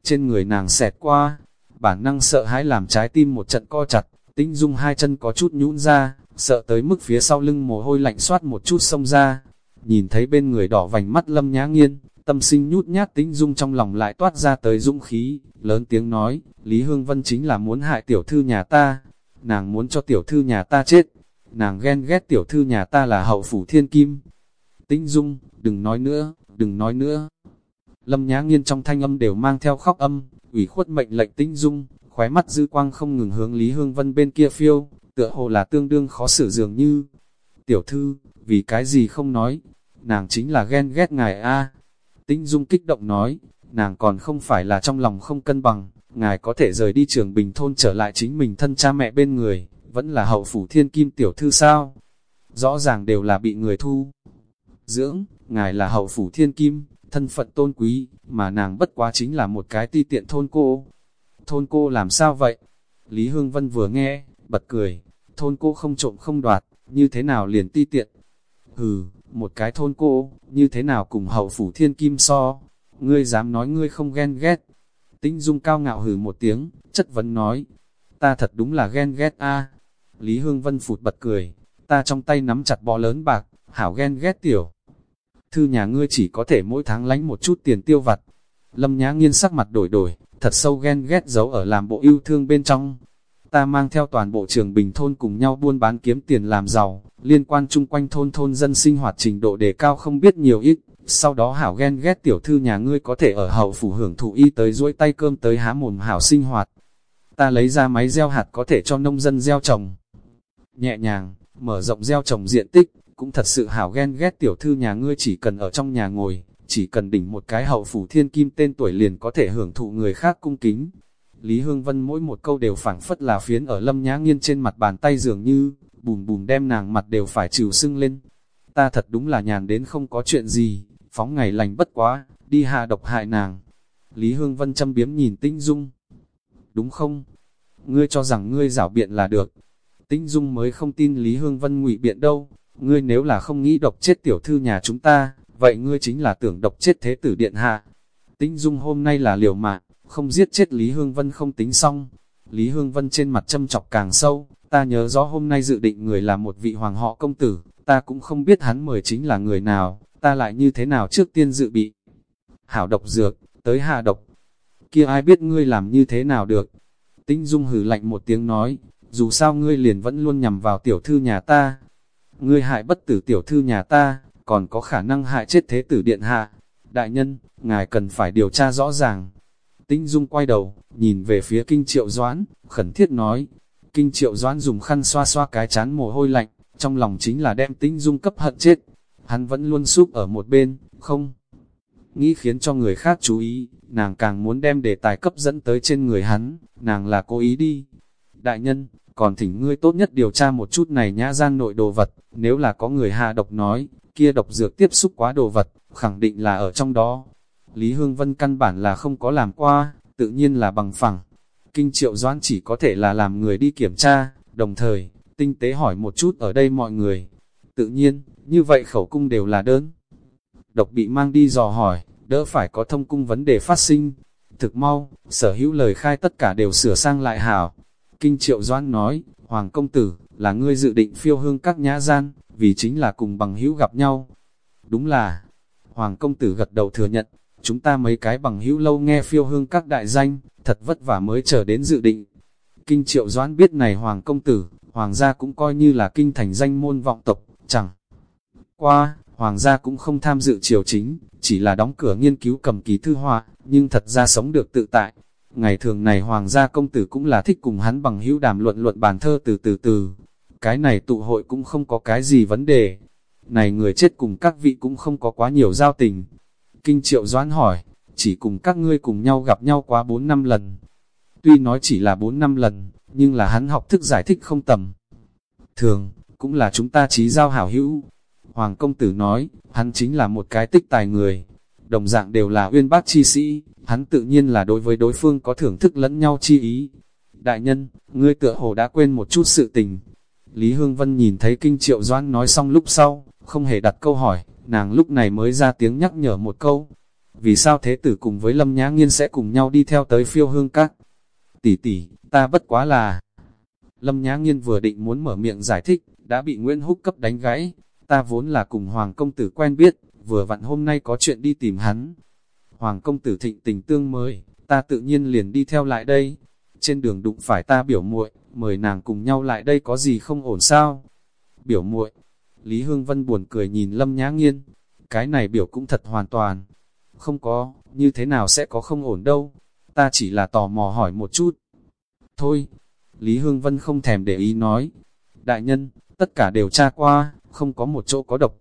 Trên người nàng xẹt qua, bản năng sợ hãi làm trái tim một trận co chặt, Tĩnh dung hai chân có chút nhũn ra, sợ tới mức phía sau lưng mồ hôi lạnh xoát một chút xông ra. Nhìn thấy bên người đỏ vành mắt lâm nhã nghiên, tâm sinh nhút nhát Tĩnh dung trong lòng lại toát ra tới dũng khí, lớn tiếng nói, Lý Hương Vân chính là muốn hại tiểu thư nhà ta, nàng muốn cho tiểu thư nhà ta chết, nàng ghen ghét tiểu thư nhà ta là hậu phủ thiên kim. Tĩnh dung, đừng nói nữa, đừng nói nữa. Lâm Nhã Nghiên trong thanh âm đều mang theo khóc âm, ủy khuất mệnh lệnh Tĩnh dung, khóe mắt dư quang không ngừng hướng Lý Hương Vân bên kia phiêu, tựa hồ là tương đương khó xử dường như. Tiểu thư, vì cái gì không nói, nàng chính là ghen ghét ngài A. Tinh dung kích động nói, nàng còn không phải là trong lòng không cân bằng, ngài có thể rời đi trường bình thôn trở lại chính mình thân cha mẹ bên người, vẫn là hậu phủ thiên kim tiểu thư sao? Rõ ràng đều là bị người thu. Dưỡng, ngài là hậu phủ thiên kim, thân phận tôn quý, mà nàng bất quá chính là một cái ti tiện thôn cô. Thôn cô làm sao vậy? Lý Hương Vân vừa nghe, bật cười, thôn cô không trộm không đoạt, như thế nào liền ti tiện? Hừ, một cái thôn cô, như thế nào cùng hậu phủ thiên kim so? Ngươi dám nói ngươi không ghen ghét? Tinh Dung cao ngạo hừ một tiếng, chất vấn nói, ta thật đúng là ghen ghét a. Lý Hương Vân phụt bật cười, ta trong tay nắm chặt bò lớn bạc, hảo ghen ghét tiểu thư nhà ngươi chỉ có thể mỗi tháng lánh một chút tiền tiêu vặt. Lâm Nhã Nghiên sắc mặt đổi đổi, thật sâu ghen ghét giấu ở làm bộ yêu thương bên trong. Ta mang theo toàn bộ trường bình thôn cùng nhau buôn bán kiếm tiền làm giàu, liên quan chung quanh thôn thôn dân sinh hoạt trình độ đề cao không biết nhiều ít. Sau đó hảo ghen ghét tiểu thư nhà ngươi có thể ở hậu phủ hưởng thụ y tới duỗi tay cơm tới há mồm hảo sinh hoạt. Ta lấy ra máy gieo hạt có thể cho nông dân gieo trồng. Nhẹ nhàng, mở rộng gieo trồng diện tích, cũng thật sự hảo ghen ghét tiểu thư nhà ngươi chỉ cần ở trong nhà ngồi, chỉ cần đỉnh một cái hậu phủ thiên kim tên tuổi liền có thể hưởng thụ người khác cung kính. Lý Hương Vân mỗi một câu đều phảng phất là phiến ở lâm nhã nghiên trên mặt bàn tay dường như, bùm bùm đem nàng mặt đều phải chịu sưng lên. Ta thật đúng là nhàn đến không có chuyện gì, phóng ngày lành bất quá, đi hạ độc hại nàng. Lý Hương Vân châm biếm nhìn Tinh Dung. Đúng không? Ngươi cho rằng ngươi giảo biện là được. Tinh Dung mới không tin Lý Hương Vân ngụy biện đâu, ngươi nếu là không nghĩ độc chết tiểu thư nhà chúng ta, vậy ngươi chính là tưởng độc chết thế tử điện hạ. Tĩnh Dung hôm nay là liều mạng, không giết chết Lý Hương Vân không tính xong. Lý Hương Vân trên mặt châm chọc càng sâu, ta nhớ rõ hôm nay dự định người là một vị hoàng họ công tử, ta cũng không biết hắn mời chính là người nào, ta lại như thế nào trước tiên dự bị. Hảo độc dược, tới hạ độc, kia ai biết ngươi làm như thế nào được. Tĩnh Dung hử lạnh một tiếng nói, dù sao ngươi liền vẫn luôn nhằm vào tiểu thư nhà ta. Ngươi hại bất tử tiểu thư nhà ta, còn có khả năng hại chết thế tử điện hạ. Đại nhân, ngài cần phải điều tra rõ ràng. Tĩnh Dung quay đầu, nhìn về phía Kinh Triệu Doãn, khẩn thiết nói. Kinh Triệu Doãn dùng khăn xoa xoa cái chán mồ hôi lạnh, trong lòng chính là đem Tĩnh Dung cấp hận chết. Hắn vẫn luôn súp ở một bên, không nghĩ khiến cho người khác chú ý, nàng càng muốn đem đề tài cấp dẫn tới trên người hắn, nàng là cố ý đi. Đại nhân, còn thỉnh ngươi tốt nhất điều tra một chút này nhã gian nội đồ vật, nếu là có người hạ độc nói, kia độc dược tiếp xúc quá đồ vật, khẳng định là ở trong đó. Lý Hương Vân căn bản là không có làm qua, tự nhiên là bằng phẳng. Kinh triệu doãn chỉ có thể là làm người đi kiểm tra, đồng thời, tinh tế hỏi một chút ở đây mọi người. Tự nhiên, như vậy khẩu cung đều là đơn. Độc bị mang đi dò hỏi, đỡ phải có thông cung vấn đề phát sinh. Thực mau, sở hữu lời khai tất cả đều sửa sang lại hảo. Kinh Triệu Doan nói, Hoàng Công Tử, là ngươi dự định phiêu hương các nhã gian, vì chính là cùng bằng hữu gặp nhau. Đúng là, Hoàng Công Tử gật đầu thừa nhận, chúng ta mấy cái bằng hữu lâu nghe phiêu hương các đại danh, thật vất vả mới chờ đến dự định. Kinh Triệu Doãn biết này Hoàng Công Tử, Hoàng gia cũng coi như là kinh thành danh môn vọng tộc, chẳng. Qua, Hoàng gia cũng không tham dự triều chính, chỉ là đóng cửa nghiên cứu cầm ký thư họa, nhưng thật ra sống được tự tại. Ngày thường này Hoàng gia công tử cũng là thích cùng hắn bằng hữu đàm luận luận bàn thơ từ từ từ. Cái này tụ hội cũng không có cái gì vấn đề. Này người chết cùng các vị cũng không có quá nhiều giao tình. Kinh triệu doãn hỏi, chỉ cùng các ngươi cùng nhau gặp nhau quá 4 năm lần. Tuy nói chỉ là 4 năm lần, nhưng là hắn học thức giải thích không tầm. Thường, cũng là chúng ta trí giao hảo hữu, Hoàng công tử nói, hắn chính là một cái tích tài người. Đồng dạng đều là uyên bác chi sĩ, hắn tự nhiên là đối với đối phương có thưởng thức lẫn nhau chi ý. Đại nhân, ngươi tựa hồ đã quên một chút sự tình. Lý Hương Vân nhìn thấy Kinh Triệu Doan nói xong lúc sau, không hề đặt câu hỏi, nàng lúc này mới ra tiếng nhắc nhở một câu. Vì sao thế tử cùng với Lâm Nhã Nghiên sẽ cùng nhau đi theo tới phiêu hương các? Tỷ tỷ, ta bất quá là... Lâm Nhã Nghiên vừa định muốn mở miệng giải thích, đã bị Nguyễn Húc cấp đánh gãy, ta vốn là cùng Hoàng công tử quen biết, vừa vặn hôm nay có chuyện đi tìm hắn. Hoàng công tử thịnh tình tương mới, ta tự nhiên liền đi theo lại đây. Trên đường đụng phải ta biểu muội, mời nàng cùng nhau lại đây có gì không ổn sao? Biểu muội, Lý Hương Vân buồn cười nhìn Lâm Nhã Nghiên, cái này biểu cũng thật hoàn toàn. Không có, như thế nào sẽ có không ổn đâu, ta chỉ là tò mò hỏi một chút. Thôi, Lý Hương Vân không thèm để ý nói, đại nhân, tất cả đều tra qua, không có một chỗ có độc.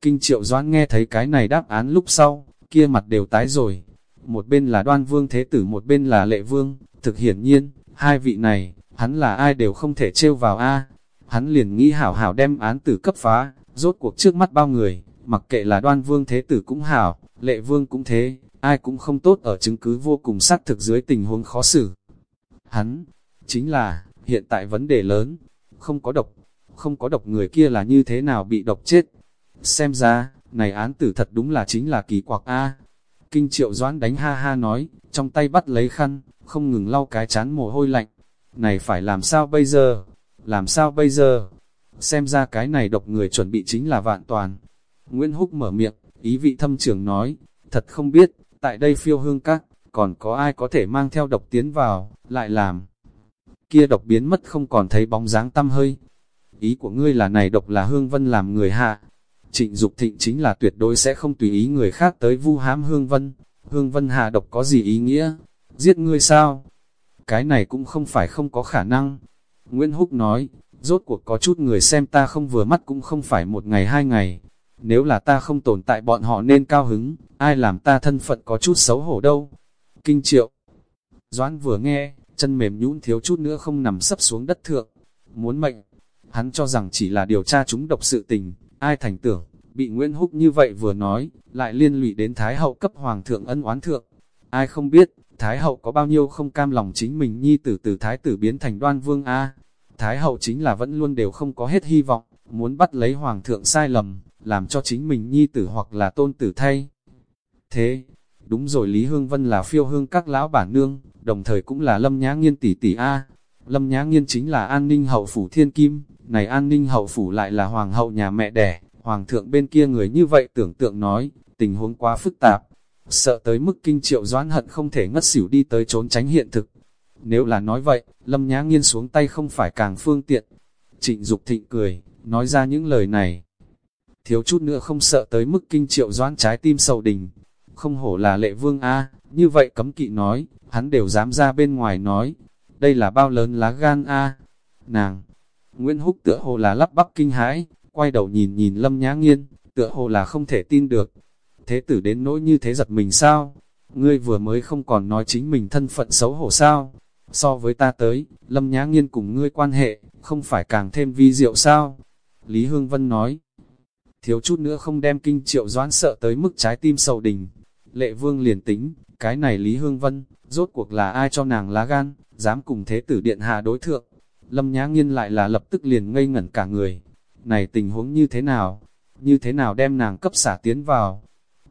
Kinh triệu doãn nghe thấy cái này đáp án lúc sau, kia mặt đều tái rồi. Một bên là đoan vương thế tử một bên là lệ vương, thực hiển nhiên, hai vị này, hắn là ai đều không thể trêu vào a Hắn liền nghĩ hảo hảo đem án tử cấp phá, rốt cuộc trước mắt bao người, mặc kệ là đoan vương thế tử cũng hảo, lệ vương cũng thế, ai cũng không tốt ở chứng cứ vô cùng xác thực dưới tình huống khó xử. Hắn, chính là, hiện tại vấn đề lớn, không có độc, không có độc người kia là như thế nào bị độc chết. Xem ra, này án tử thật đúng là chính là kỳ quặc A. Kinh triệu doãn đánh ha ha nói, trong tay bắt lấy khăn, không ngừng lau cái chán mồ hôi lạnh. Này phải làm sao bây giờ? Làm sao bây giờ? Xem ra cái này độc người chuẩn bị chính là vạn toàn. Nguyễn Húc mở miệng, ý vị thâm trưởng nói, thật không biết, tại đây phiêu hương các, còn có ai có thể mang theo độc tiến vào, lại làm. Kia độc biến mất không còn thấy bóng dáng tâm hơi, ý của ngươi là này độc là Hương Vân làm người hạ. Trịnh Dục Thịnh chính là tuyệt đối sẽ không tùy ý người khác tới vu hám Hương Vân. Hương Vân hạ độc có gì ý nghĩa? Giết ngươi sao? Cái này cũng không phải không có khả năng. Nguyễn Húc nói, rốt cuộc có chút người xem ta không vừa mắt cũng không phải một ngày hai ngày. Nếu là ta không tồn tại bọn họ nên cao hứng, ai làm ta thân phận có chút xấu hổ đâu. Kinh triệu. Doãn vừa nghe, chân mềm nhũn thiếu chút nữa không nằm sấp xuống đất thượng. Muốn mệnh, Hắn cho rằng chỉ là điều tra chúng độc sự tình, ai thành tưởng, bị Nguyễn Húc như vậy vừa nói, lại liên lụy đến Thái Hậu cấp Hoàng thượng ân oán thượng. Ai không biết, Thái Hậu có bao nhiêu không cam lòng chính mình nhi tử từ Thái tử biến thành đoan vương A. Thái Hậu chính là vẫn luôn đều không có hết hy vọng, muốn bắt lấy Hoàng thượng sai lầm, làm cho chính mình nhi tử hoặc là tôn tử thay. Thế, đúng rồi Lý Hương Vân là phiêu hương các lão bản nương, đồng thời cũng là lâm nhã nghiên tỷ tỷ A. Lâm Nhã Nghiên chính là an ninh hậu phủ thiên kim, này an ninh hậu phủ lại là hoàng hậu nhà mẹ đẻ, hoàng thượng bên kia người như vậy tưởng tượng nói, tình huống quá phức tạp, sợ tới mức kinh triệu doãn hận không thể ngất xỉu đi tới trốn tránh hiện thực. Nếu là nói vậy, Lâm Nhã Nghiên xuống tay không phải càng phương tiện. Trịnh Dục thịnh cười, nói ra những lời này. Thiếu chút nữa không sợ tới mức kinh triệu doãn trái tim sầu đình. Không hổ là lệ vương A, như vậy cấm kỵ nói, hắn đều dám ra bên ngoài nói. Đây là bao lớn lá gan A. Nàng, Nguyễn Húc tựa hồ là lắp bắp kinh hãi, quay đầu nhìn nhìn Lâm Nhã Nghiên, tựa hồ là không thể tin được. Thế tử đến nỗi như thế giật mình sao? Ngươi vừa mới không còn nói chính mình thân phận xấu hổ sao? So với ta tới, Lâm Nhã Nghiên cùng ngươi quan hệ, không phải càng thêm vi diệu sao? Lý Hương Vân nói, thiếu chút nữa không đem kinh triệu doãn sợ tới mức trái tim sầu đình. Lệ vương liền tính, cái này Lý Hương Vân, rốt cuộc là ai cho nàng lá gan, dám cùng thế tử điện hạ đối thượng. Lâm Nhã Nghiên lại là lập tức liền ngây ngẩn cả người. Này tình huống như thế nào? Như thế nào đem nàng cấp xả tiến vào?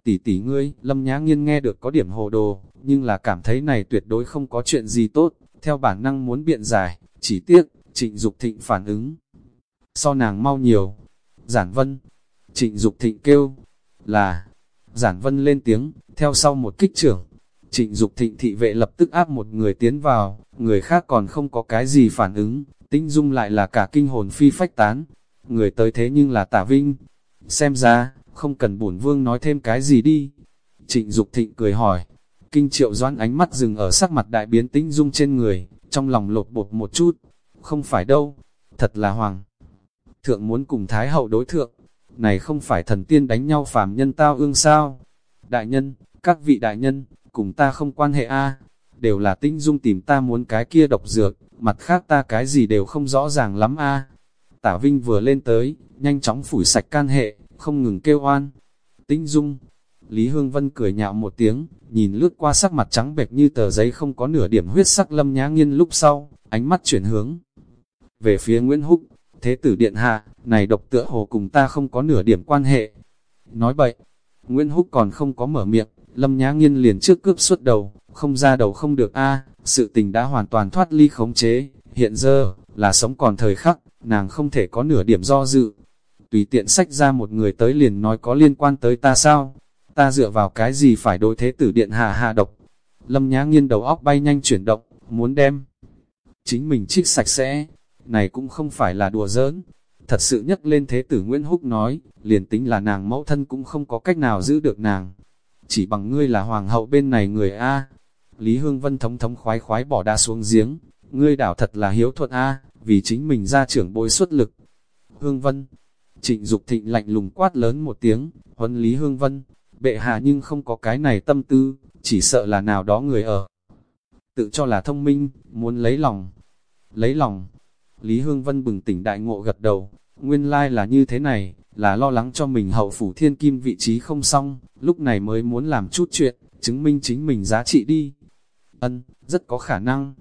Tỷ tỷ ngươi, Lâm Nhã Nghiên nghe được có điểm hồ đồ, nhưng là cảm thấy này tuyệt đối không có chuyện gì tốt, theo bản năng muốn biện giải, chỉ tiếc, trịnh Dục thịnh phản ứng. So nàng mau nhiều. Giản Vân, trịnh Dục thịnh kêu, là, Giản Vân lên tiếng, theo sau một kích trưởng. Trịnh Dục thịnh thị vệ lập tức áp một người tiến vào, người khác còn không có cái gì phản ứng, tinh dung lại là cả kinh hồn phi phách tán. Người tới thế nhưng là tả vinh. Xem ra, không cần bổn vương nói thêm cái gì đi. Trịnh Dục thịnh cười hỏi, kinh triệu doan ánh mắt dừng ở sắc mặt đại biến tinh dung trên người, trong lòng lột bột một chút. Không phải đâu, thật là hoàng. Thượng muốn cùng Thái hậu đối thượng, này không phải thần tiên đánh nhau phàm nhân tao ương sao? Đại nhân, các vị đại nhân, cùng ta không quan hệ a đều là tinh dung tìm ta muốn cái kia độc dược, mặt khác ta cái gì đều không rõ ràng lắm a Tả Vinh vừa lên tới, nhanh chóng phủi sạch can hệ, không ngừng kêu oan. Tinh dung, Lý Hương Vân cười nhạo một tiếng, nhìn lướt qua sắc mặt trắng bệch như tờ giấy không có nửa điểm huyết sắc lâm nhã nghiên lúc sau, ánh mắt chuyển hướng. Về phía Nguyễn Húc, thế tử điện hạ, này độc tựa hồ cùng ta không có nửa điểm quan hệ. Nói bậy, Nguyễn Húc còn không có mở miệng, lâm nhã nghiên liền trước cướp suốt đầu, không ra đầu không được a sự tình đã hoàn toàn thoát ly khống chế, hiện giờ, là sống còn thời khắc, nàng không thể có nửa điểm do dự. Tùy tiện sách ra một người tới liền nói có liên quan tới ta sao, ta dựa vào cái gì phải đối thế tử điện hạ hạ độc. Lâm Nhã Nghiên đầu óc bay nhanh chuyển động, muốn đem chính mình trích sạch sẽ, này cũng không phải là đùa giỡn. Thật sự nhắc lên thế tử Nguyễn Húc nói, liền tính là nàng mẫu thân cũng không có cách nào giữ được nàng. Chỉ bằng ngươi là hoàng hậu bên này người A. Lý Hương Vân thống thống khoái khoái bỏ đa xuống giếng, ngươi đảo thật là hiếu thuận A, vì chính mình ra trưởng bối xuất lực. Hương Vân, trịnh Dục thịnh lạnh lùng quát lớn một tiếng, huấn Lý Hương Vân, bệ hạ nhưng không có cái này tâm tư, chỉ sợ là nào đó người ở. Tự cho là thông minh, muốn lấy lòng. Lấy lòng. Lý Hương Vân bừng tỉnh đại ngộ gật đầu, nguyên lai là như thế này, là lo lắng cho mình hậu phủ thiên kim vị trí không xong, lúc này mới muốn làm chút chuyện, chứng minh chính mình giá trị đi. Ân, rất có khả năng.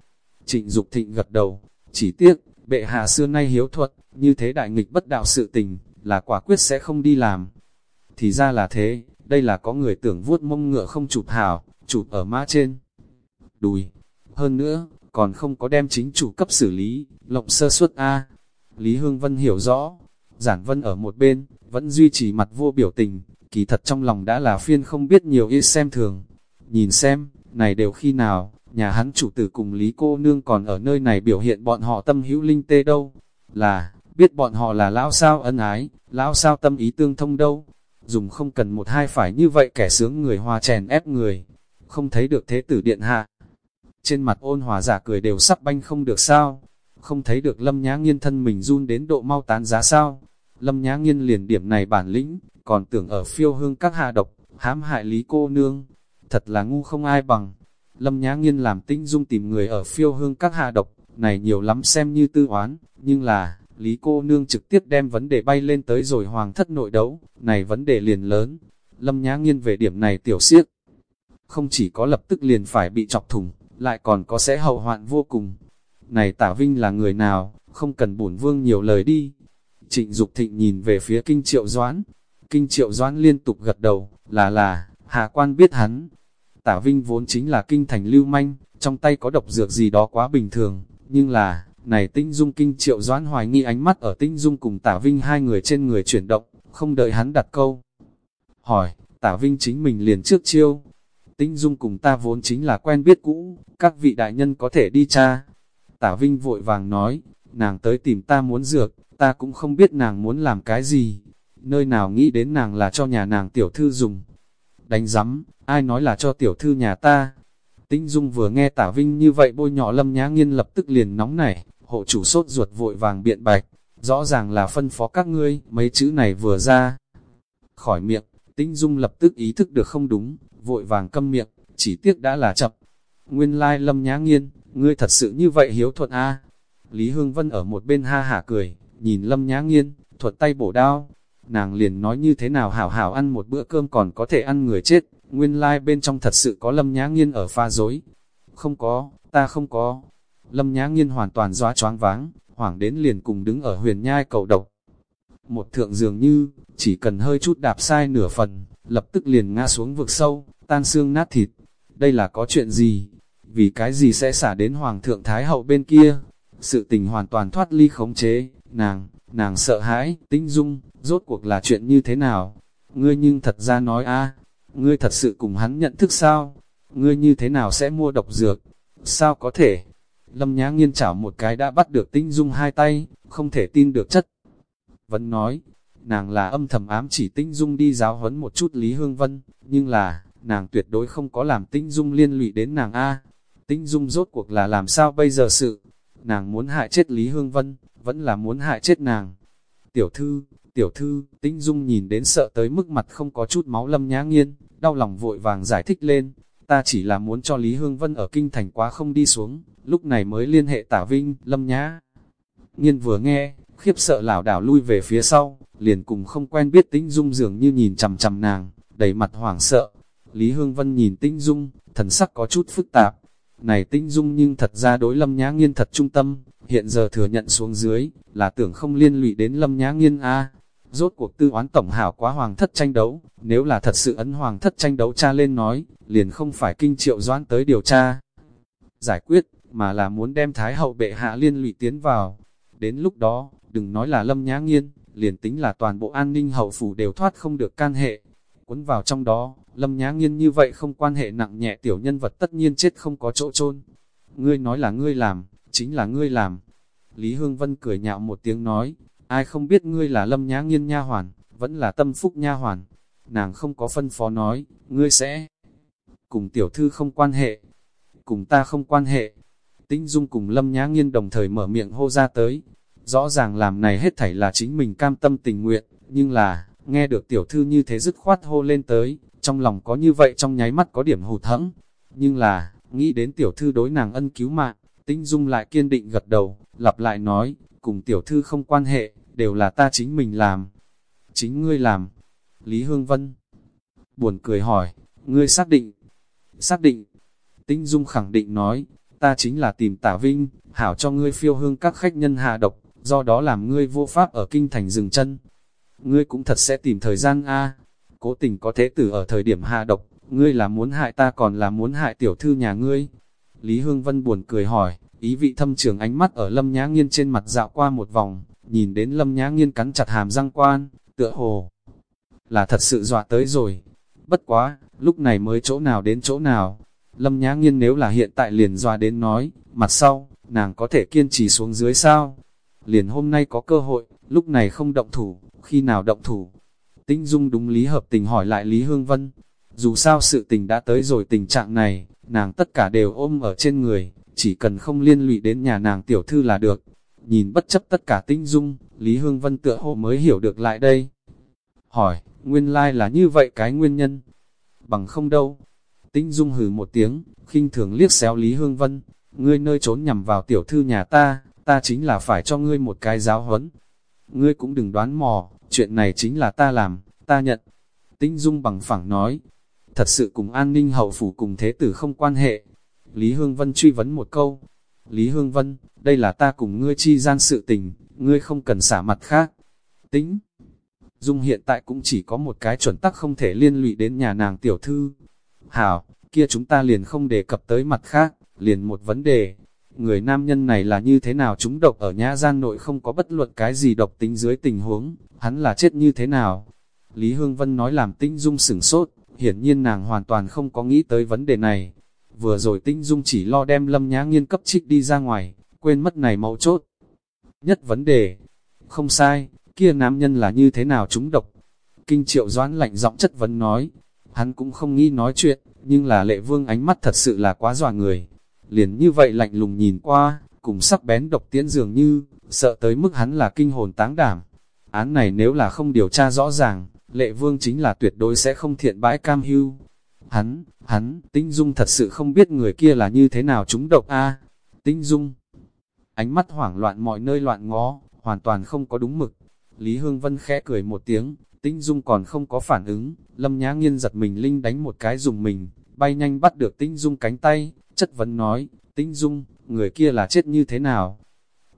Trịnh Dục thịnh gật đầu, chỉ tiếc, bệ hạ xưa nay hiếu thuật, như thế đại nghịch bất đạo sự tình, là quả quyết sẽ không đi làm. Thì ra là thế, đây là có người tưởng vuốt mông ngựa không chụp hào, chụp ở mã trên. Đùi. Hơn nữa, còn không có đem chính chủ cấp xử lý, lộng sơ suất A. Lý Hương Vân hiểu rõ, giản vân ở một bên, vẫn duy trì mặt vô biểu tình, kỳ thật trong lòng đã là phiên không biết nhiều ít xem thường. Nhìn xem, này đều khi nào, nhà hắn chủ tử cùng Lý cô nương còn ở nơi này biểu hiện bọn họ tâm hữu linh tê đâu. Là, biết bọn họ là lão sao ân ái, lão sao tâm ý tương thông đâu dùng không cần một hai phải như vậy kẻ sướng người hòa chèn ép người, không thấy được thế tử điện hạ. Trên mặt ôn hòa giả cười đều sắp banh không được sao, không thấy được lâm nhã nghiên thân mình run đến độ mau tán giá sao. Lâm nhã nghiên liền điểm này bản lĩnh, còn tưởng ở phiêu hương các hạ độc, hãm hại lý cô nương, thật là ngu không ai bằng. Lâm nhã nghiên làm tinh dung tìm người ở phiêu hương các hạ độc, này nhiều lắm xem như tư oán, nhưng là, Lý cô nương trực tiếp đem vấn đề bay lên tới rồi hoàng thất nội đấu, này vấn đề liền lớn. Lâm Nhã Nghiên về điểm này tiểu siếc. Không chỉ có lập tức liền phải bị chọc thủng, lại còn có sẽ hậu hoạn vô cùng. Này Tả Vinh là người nào, không cần bổn vương nhiều lời đi. Trịnh Dục Thịnh nhìn về phía Kinh Triệu Doãn. Kinh Triệu Doãn liên tục gật đầu, là là, hạ quan biết hắn. Tả Vinh vốn chính là kinh thành lưu manh, trong tay có độc dược gì đó quá bình thường, Nhưng là, này tinh dung kinh triệu doãn hoài nghi ánh mắt ở tinh dung cùng tả vinh hai người trên người chuyển động, không đợi hắn đặt câu. Hỏi, tả vinh chính mình liền trước chiêu. Tinh dung cùng ta vốn chính là quen biết cũ, các vị đại nhân có thể đi cha. Tả vinh vội vàng nói, nàng tới tìm ta muốn dược, ta cũng không biết nàng muốn làm cái gì. Nơi nào nghĩ đến nàng là cho nhà nàng tiểu thư dùng. Đánh giấm, ai nói là cho tiểu thư nhà ta. Tinh Dung vừa nghe Tả Vinh như vậy bôi nhỏ Lâm Nhã Nghiên lập tức liền nóng nảy, hộ chủ sốt ruột vội vàng biện bạch, rõ ràng là phân phó các ngươi, mấy chữ này vừa ra. Khỏi miệng, Tinh Dung lập tức ý thức được không đúng, vội vàng câm miệng, chỉ tiếc đã là chập. Nguyên lai Lâm Nhã Nghiên, ngươi thật sự như vậy hiếu thuận a Lý Hương Vân ở một bên ha hả cười, nhìn Lâm Nhã Nghiên, thuật tay bổ đao. Nàng liền nói như thế nào hảo hảo ăn một bữa cơm còn có thể ăn người chết, nguyên lai like bên trong thật sự có Lâm Nhã Nghiên ở pha dối. Không có, ta không có. Lâm Nhã Nghiên hoàn toàn doa choáng váng, hoảng đến liền cùng đứng ở huyền nhai cầu độc. Một thượng dường như, chỉ cần hơi chút đạp sai nửa phần, lập tức liền ngã xuống vực sâu, tan xương nát thịt. Đây là có chuyện gì? Vì cái gì sẽ xả đến Hoàng thượng Thái hậu bên kia? Sự tình hoàn toàn thoát ly khống chế, nàng, nàng sợ hãi, tinh dung, rốt cuộc là chuyện như thế nào? Ngươi nhưng thật ra nói a ngươi thật sự cùng hắn nhận thức sao? Ngươi như thế nào sẽ mua độc dược? Sao có thể? Lâm Nhã Nghiên chảo một cái đã bắt được tinh dung hai tay, không thể tin được chất. Vẫn nói, nàng là âm thầm ám chỉ tinh dung đi giáo huấn một chút Lý Hương Vân, nhưng là, nàng tuyệt đối không có làm tinh dung liên lụy đến nàng A. Tinh dung rốt cuộc là làm sao bây giờ sự? Nàng muốn hại chết Lý Hương Vân, vẫn là muốn hại chết nàng. Tiểu thư, tiểu thư, tinh dung nhìn đến sợ tới mức mặt không có chút máu lâm nhã nghiên, đau lòng vội vàng giải thích lên. Ta chỉ là muốn cho Lý Hương Vân ở kinh thành quá không đi xuống, lúc này mới liên hệ tả vinh, lâm nhã. Nghiên vừa nghe, khiếp sợ lảo đảo lui về phía sau, liền cùng không quen biết tinh dung dường như nhìn chằm chằm nàng, đầy mặt hoảng sợ. Lý Hương Vân nhìn tinh dung, thần sắc có chút phức tạp. Này tinh dung nhưng thật ra đối lâm nhã nghiên thật trung tâm, hiện giờ thừa nhận xuống dưới, là tưởng không liên lụy đến lâm nhã nghiên A. Rốt cuộc tư oán tổng hảo quá hoàng thất tranh đấu, nếu là thật sự ấn hoàng thất tranh đấu cha lên nói, liền không phải kinh triệu doãn tới điều tra. Giải quyết, mà là muốn đem Thái hậu bệ hạ liên lụy tiến vào. Đến lúc đó, đừng nói là lâm nhã nghiên, liền tính là toàn bộ an ninh hậu phủ đều thoát không được can hệ. Cuốn vào trong đó, lâm nhã nghiên như vậy không quan hệ nặng nhẹ tiểu nhân vật tất nhiên chết không có chỗ chôn Ngươi nói là ngươi làm, chính là ngươi làm. Lý Hương Vân cười nhạo một tiếng nói, ai không biết ngươi là lâm nhã nghiên nha hoàn, vẫn là tâm phúc nha hoàn. Nàng không có phân phó nói, ngươi sẽ cùng tiểu thư không quan hệ, cùng ta không quan hệ. Tĩnh Dung cùng lâm nhã nghiên đồng thời mở miệng hô ra tới. Rõ ràng làm này hết thảy là chính mình cam tâm tình nguyện, nhưng là, nghe được tiểu thư như thế dứt khoát hô lên tới, trong lòng có như vậy trong nháy mắt có điểm hụt hẫng. Nhưng là, nghĩ đến tiểu thư đối nàng ân cứu mạng, Tĩnh Dung lại kiên định gật đầu, lặp lại nói, cùng tiểu thư không quan hệ, đều là ta chính mình làm. Chính ngươi làm. Lý Hương Vân buồn cười hỏi, ngươi xác định? Xác định. Tinh Dung khẳng định nói, ta chính là tìm tả vinh, hảo cho ngươi phiêu hương các khách nhân hạ độc, do đó làm ngươi vô pháp ở kinh thành dừng chân. Ngươi cũng thật sẽ tìm thời gian a cố tình có thế tử ở thời điểm hạ độc, ngươi là muốn hại ta còn là muốn hại tiểu thư nhà ngươi. Lý Hương Vân buồn cười hỏi, ý vị thâm trường ánh mắt ở Lâm Nhã Nghiên trên mặt dạo qua một vòng, nhìn đến Lâm Nhã Nghiên cắn chặt hàm răng quan, tựa hồ là thật sự dọa tới rồi. Bất quá, lúc này mới chỗ nào đến chỗ nào. Lâm Nhã Nghiên nếu là hiện tại liền dọa đến nói, mặt sau, nàng có thể kiên trì xuống dưới sao? Liền hôm nay có cơ hội, lúc này không động thủ, khi nào động thủ? Tinh Dung đúng lý hợp tình hỏi lại Lý Hương Vân. Dù sao sự tình đã tới rồi tình trạng này, nàng tất cả đều ôm ở trên người, chỉ cần không liên lụy đến nhà nàng tiểu thư là được. Nhìn bất chấp tất cả Tinh Dung, Lý Hương Vân tựa hồ mới hiểu được lại đây. Hỏi, nguyên lai là như vậy cái nguyên nhân. Bằng không đâu. Tinh Dung hừ một tiếng, khinh thường liếc xéo Lý Hương Vân. Ngươi nơi trốn nhằm vào tiểu thư nhà ta, ta chính là phải cho ngươi một cái giáo huấn. Ngươi cũng đừng đoán mò, chuyện này chính là ta làm, ta nhận. Tinh Dung bằng phẳng nói, thật sự cùng an ninh hậu phủ cùng thế tử không quan hệ. Lý Hương Vân truy vấn một câu, Lý Hương Vân, đây là ta cùng ngươi chi gian sự tình, ngươi không cần xả mặt khác. Tính, Dung hiện tại cũng chỉ có một cái chuẩn tắc không thể liên lụy đến nhà nàng tiểu thư. Hảo, kia chúng ta liền không đề cập tới mặt khác, liền một vấn đề. người nam nhân này là như thế nào chúng độc ở nhã gian nội không có bất luận cái gì độc tính dưới tình huống, hắn là chết như thế nào. Lý Hương Vân nói làm tinh dung sửng sốt, hiển nhiên nàng hoàn toàn không có nghĩ tới vấn đề này. Vừa rồi tinh dung chỉ lo đem lâm nhã nghiên cấp trích đi ra ngoài, quên mất này mấu chốt. Nhất vấn đề, không sai, kia nam nhân là như thế nào chúng độc. Kinh triệu doãn lạnh giọng chất vấn nói, hắn cũng không nghĩ nói chuyện, nhưng là lệ vương ánh mắt thật sự là quá dọa người. Liền như vậy lạnh lùng nhìn qua, cùng sắc bén độc tiễn dường như, sợ tới mức hắn là kinh hồn táng đảm. Án này nếu là không điều tra rõ ràng, lệ vương chính là tuyệt đối sẽ không thiện bãi cam hưu. Hắn, hắn, tinh dung thật sự không biết người kia là như thế nào chúng độc a Tinh dung, ánh mắt hoảng loạn mọi nơi loạn ngó, hoàn toàn không có đúng mực. Lý Hương Vân khẽ cười một tiếng, Tinh Dung còn không có phản ứng, Lâm Nhã Nghiên giật mình linh đánh một cái dùng mình, bay nhanh bắt được Tinh Dung cánh tay, chất vấn nói, Tinh Dung, người kia là chết như thế nào?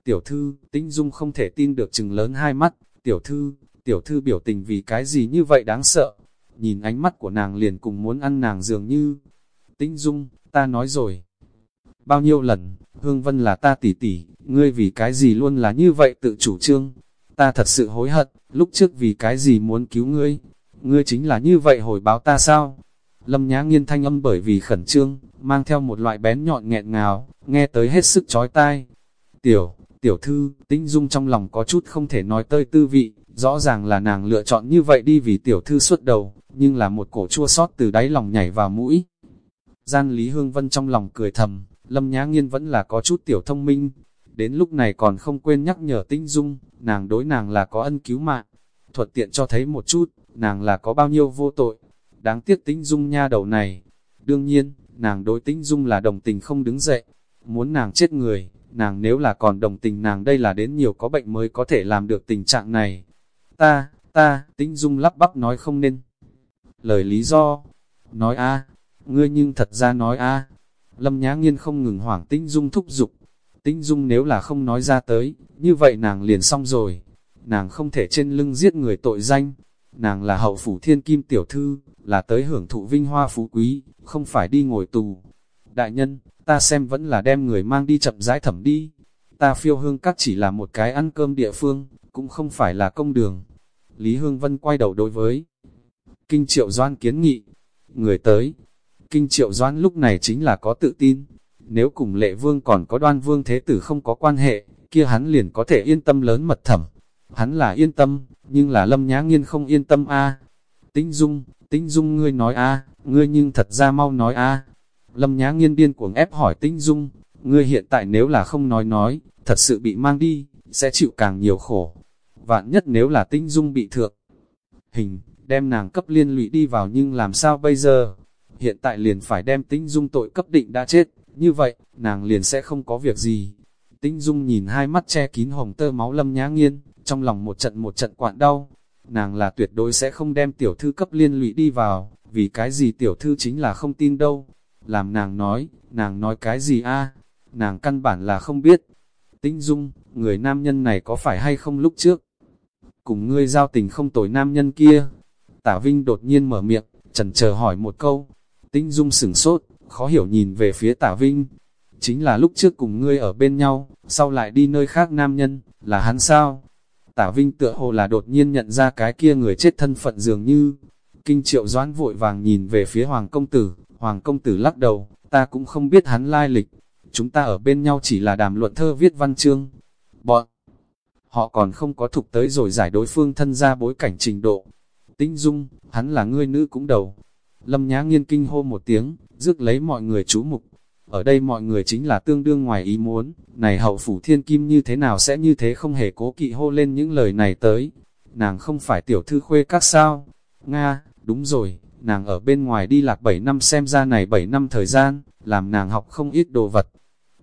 Tiểu thư, Tinh Dung không thể tin được chừng lớn hai mắt, tiểu thư, tiểu thư biểu tình vì cái gì như vậy đáng sợ. Nhìn ánh mắt của nàng liền cùng muốn ăn nàng dường như, Tinh Dung, ta nói rồi. Bao nhiêu lần, Hương Vân là ta tỷ tỷ, ngươi vì cái gì luôn là như vậy tự chủ trương. Ta thật sự hối hận, lúc trước vì cái gì muốn cứu ngươi. Ngươi chính là như vậy hồi báo ta sao? Lâm Nhã Nghiên thanh âm bởi vì khẩn trương, mang theo một loại bén nhọn nghẹn ngào, nghe tới hết sức chói tai. Tiểu, tiểu thư, tinh dung trong lòng có chút không thể nói tơi tư vị, rõ ràng là nàng lựa chọn như vậy đi vì tiểu thư suốt đầu, nhưng là một cổ chua sót từ đáy lòng nhảy vào mũi. Gian Lý Hương Vân trong lòng cười thầm, Lâm Nhã Nghiên vẫn là có chút tiểu thông minh, đến lúc này còn không quên nhắc nhở tinh dung, nàng đối nàng là có ân cứu mạng, thuận tiện cho thấy một chút, nàng là có bao nhiêu vô tội, đáng tiếc tinh dung nha đầu này. Đương nhiên, nàng đối tinh dung là đồng tình không đứng dậy, muốn nàng chết người, nàng nếu là còn đồng tình nàng đây là đến nhiều có bệnh mới có thể làm được tình trạng này. Ta, ta, tinh dung lắp bắp nói không nên. Lời lý do, nói a ngươi nhưng thật ra nói a Lâm Nhã Nghiên không ngừng hoảng Tinh Dung thúc giục. Tĩnh Dung nếu là không nói ra tới, như vậy nàng liền xong rồi. Nàng không thể trên lưng giết người tội danh. Nàng là hậu phủ thiên kim tiểu thư, là tới hưởng thụ vinh hoa phú quý, không phải đi ngồi tù. Đại nhân, ta xem vẫn là đem người mang đi chậm rãi thẩm đi. Ta phiêu hương các chỉ là một cái ăn cơm địa phương, cũng không phải là công đường. Lý Hương Vân quay đầu đối với Kinh Triệu Doan kiến nghị, người tới, Kinh triệu doan lúc này chính là có tự tin. Nếu cùng lệ vương còn có đoan vương thế tử không có quan hệ, kia hắn liền có thể yên tâm lớn mật thẩm. Hắn là yên tâm, nhưng là lâm nhã nghiên không yên tâm a à. Tinh dung, tinh dung ngươi nói a ngươi nhưng thật ra mau nói a Lâm nhã nghiên điên cuồng ép hỏi tinh dung, ngươi hiện tại nếu là không nói nói, thật sự bị mang đi, sẽ chịu càng nhiều khổ. Vạn nhất nếu là tinh dung bị thượng. Hình, đem nàng cấp liên lụy đi vào nhưng làm sao bây giờ? hiện tại liền phải đem tinh dung tội cấp định đã chết, như vậy, nàng liền sẽ không có việc gì. Tĩnh dung nhìn hai mắt che kín hồng tơ máu lâm nhã nghiên, trong lòng một trận một trận quạn đau. Nàng là tuyệt đối sẽ không đem tiểu thư cấp liên lụy đi vào, vì cái gì tiểu thư chính là không tin đâu. Làm nàng nói, nàng nói cái gì a nàng căn bản là không biết. Tĩnh dung, người nam nhân này có phải hay không lúc trước? Cùng ngươi giao tình không tồi nam nhân kia. Tả Vinh đột nhiên mở miệng, trần chờ hỏi một câu, Tĩnh Dung sửng sốt, khó hiểu nhìn về phía Tả Vinh. Chính là lúc trước cùng ngươi ở bên nhau, sau lại đi nơi khác nam nhân, là hắn sao? Tả Vinh tựa hồ là đột nhiên nhận ra cái kia người chết thân phận dường như. Kinh triệu doãn vội vàng nhìn về phía Hoàng Công Tử, Hoàng Công Tử lắc đầu, ta cũng không biết hắn lai lịch. Chúng ta ở bên nhau chỉ là đàm luận thơ viết văn chương. Bọn họ còn không có thục tới rồi giải đối phương thân ra bối cảnh trình độ. Tinh Dung, hắn là ngươi nữ cũng đầu, Lâm Nhã Nghiên kinh hô một tiếng, rước lấy mọi người chú mục. Ở đây mọi người chính là tương đương ngoài ý muốn, này hậu phủ thiên kim như thế nào sẽ như thế không hề cố kỵ hô lên những lời này tới. Nàng không phải tiểu thư khuê các sao? Nga, đúng rồi, nàng ở bên ngoài đi lạc 7 năm xem ra này 7 năm thời gian, làm nàng học không ít đồ vật.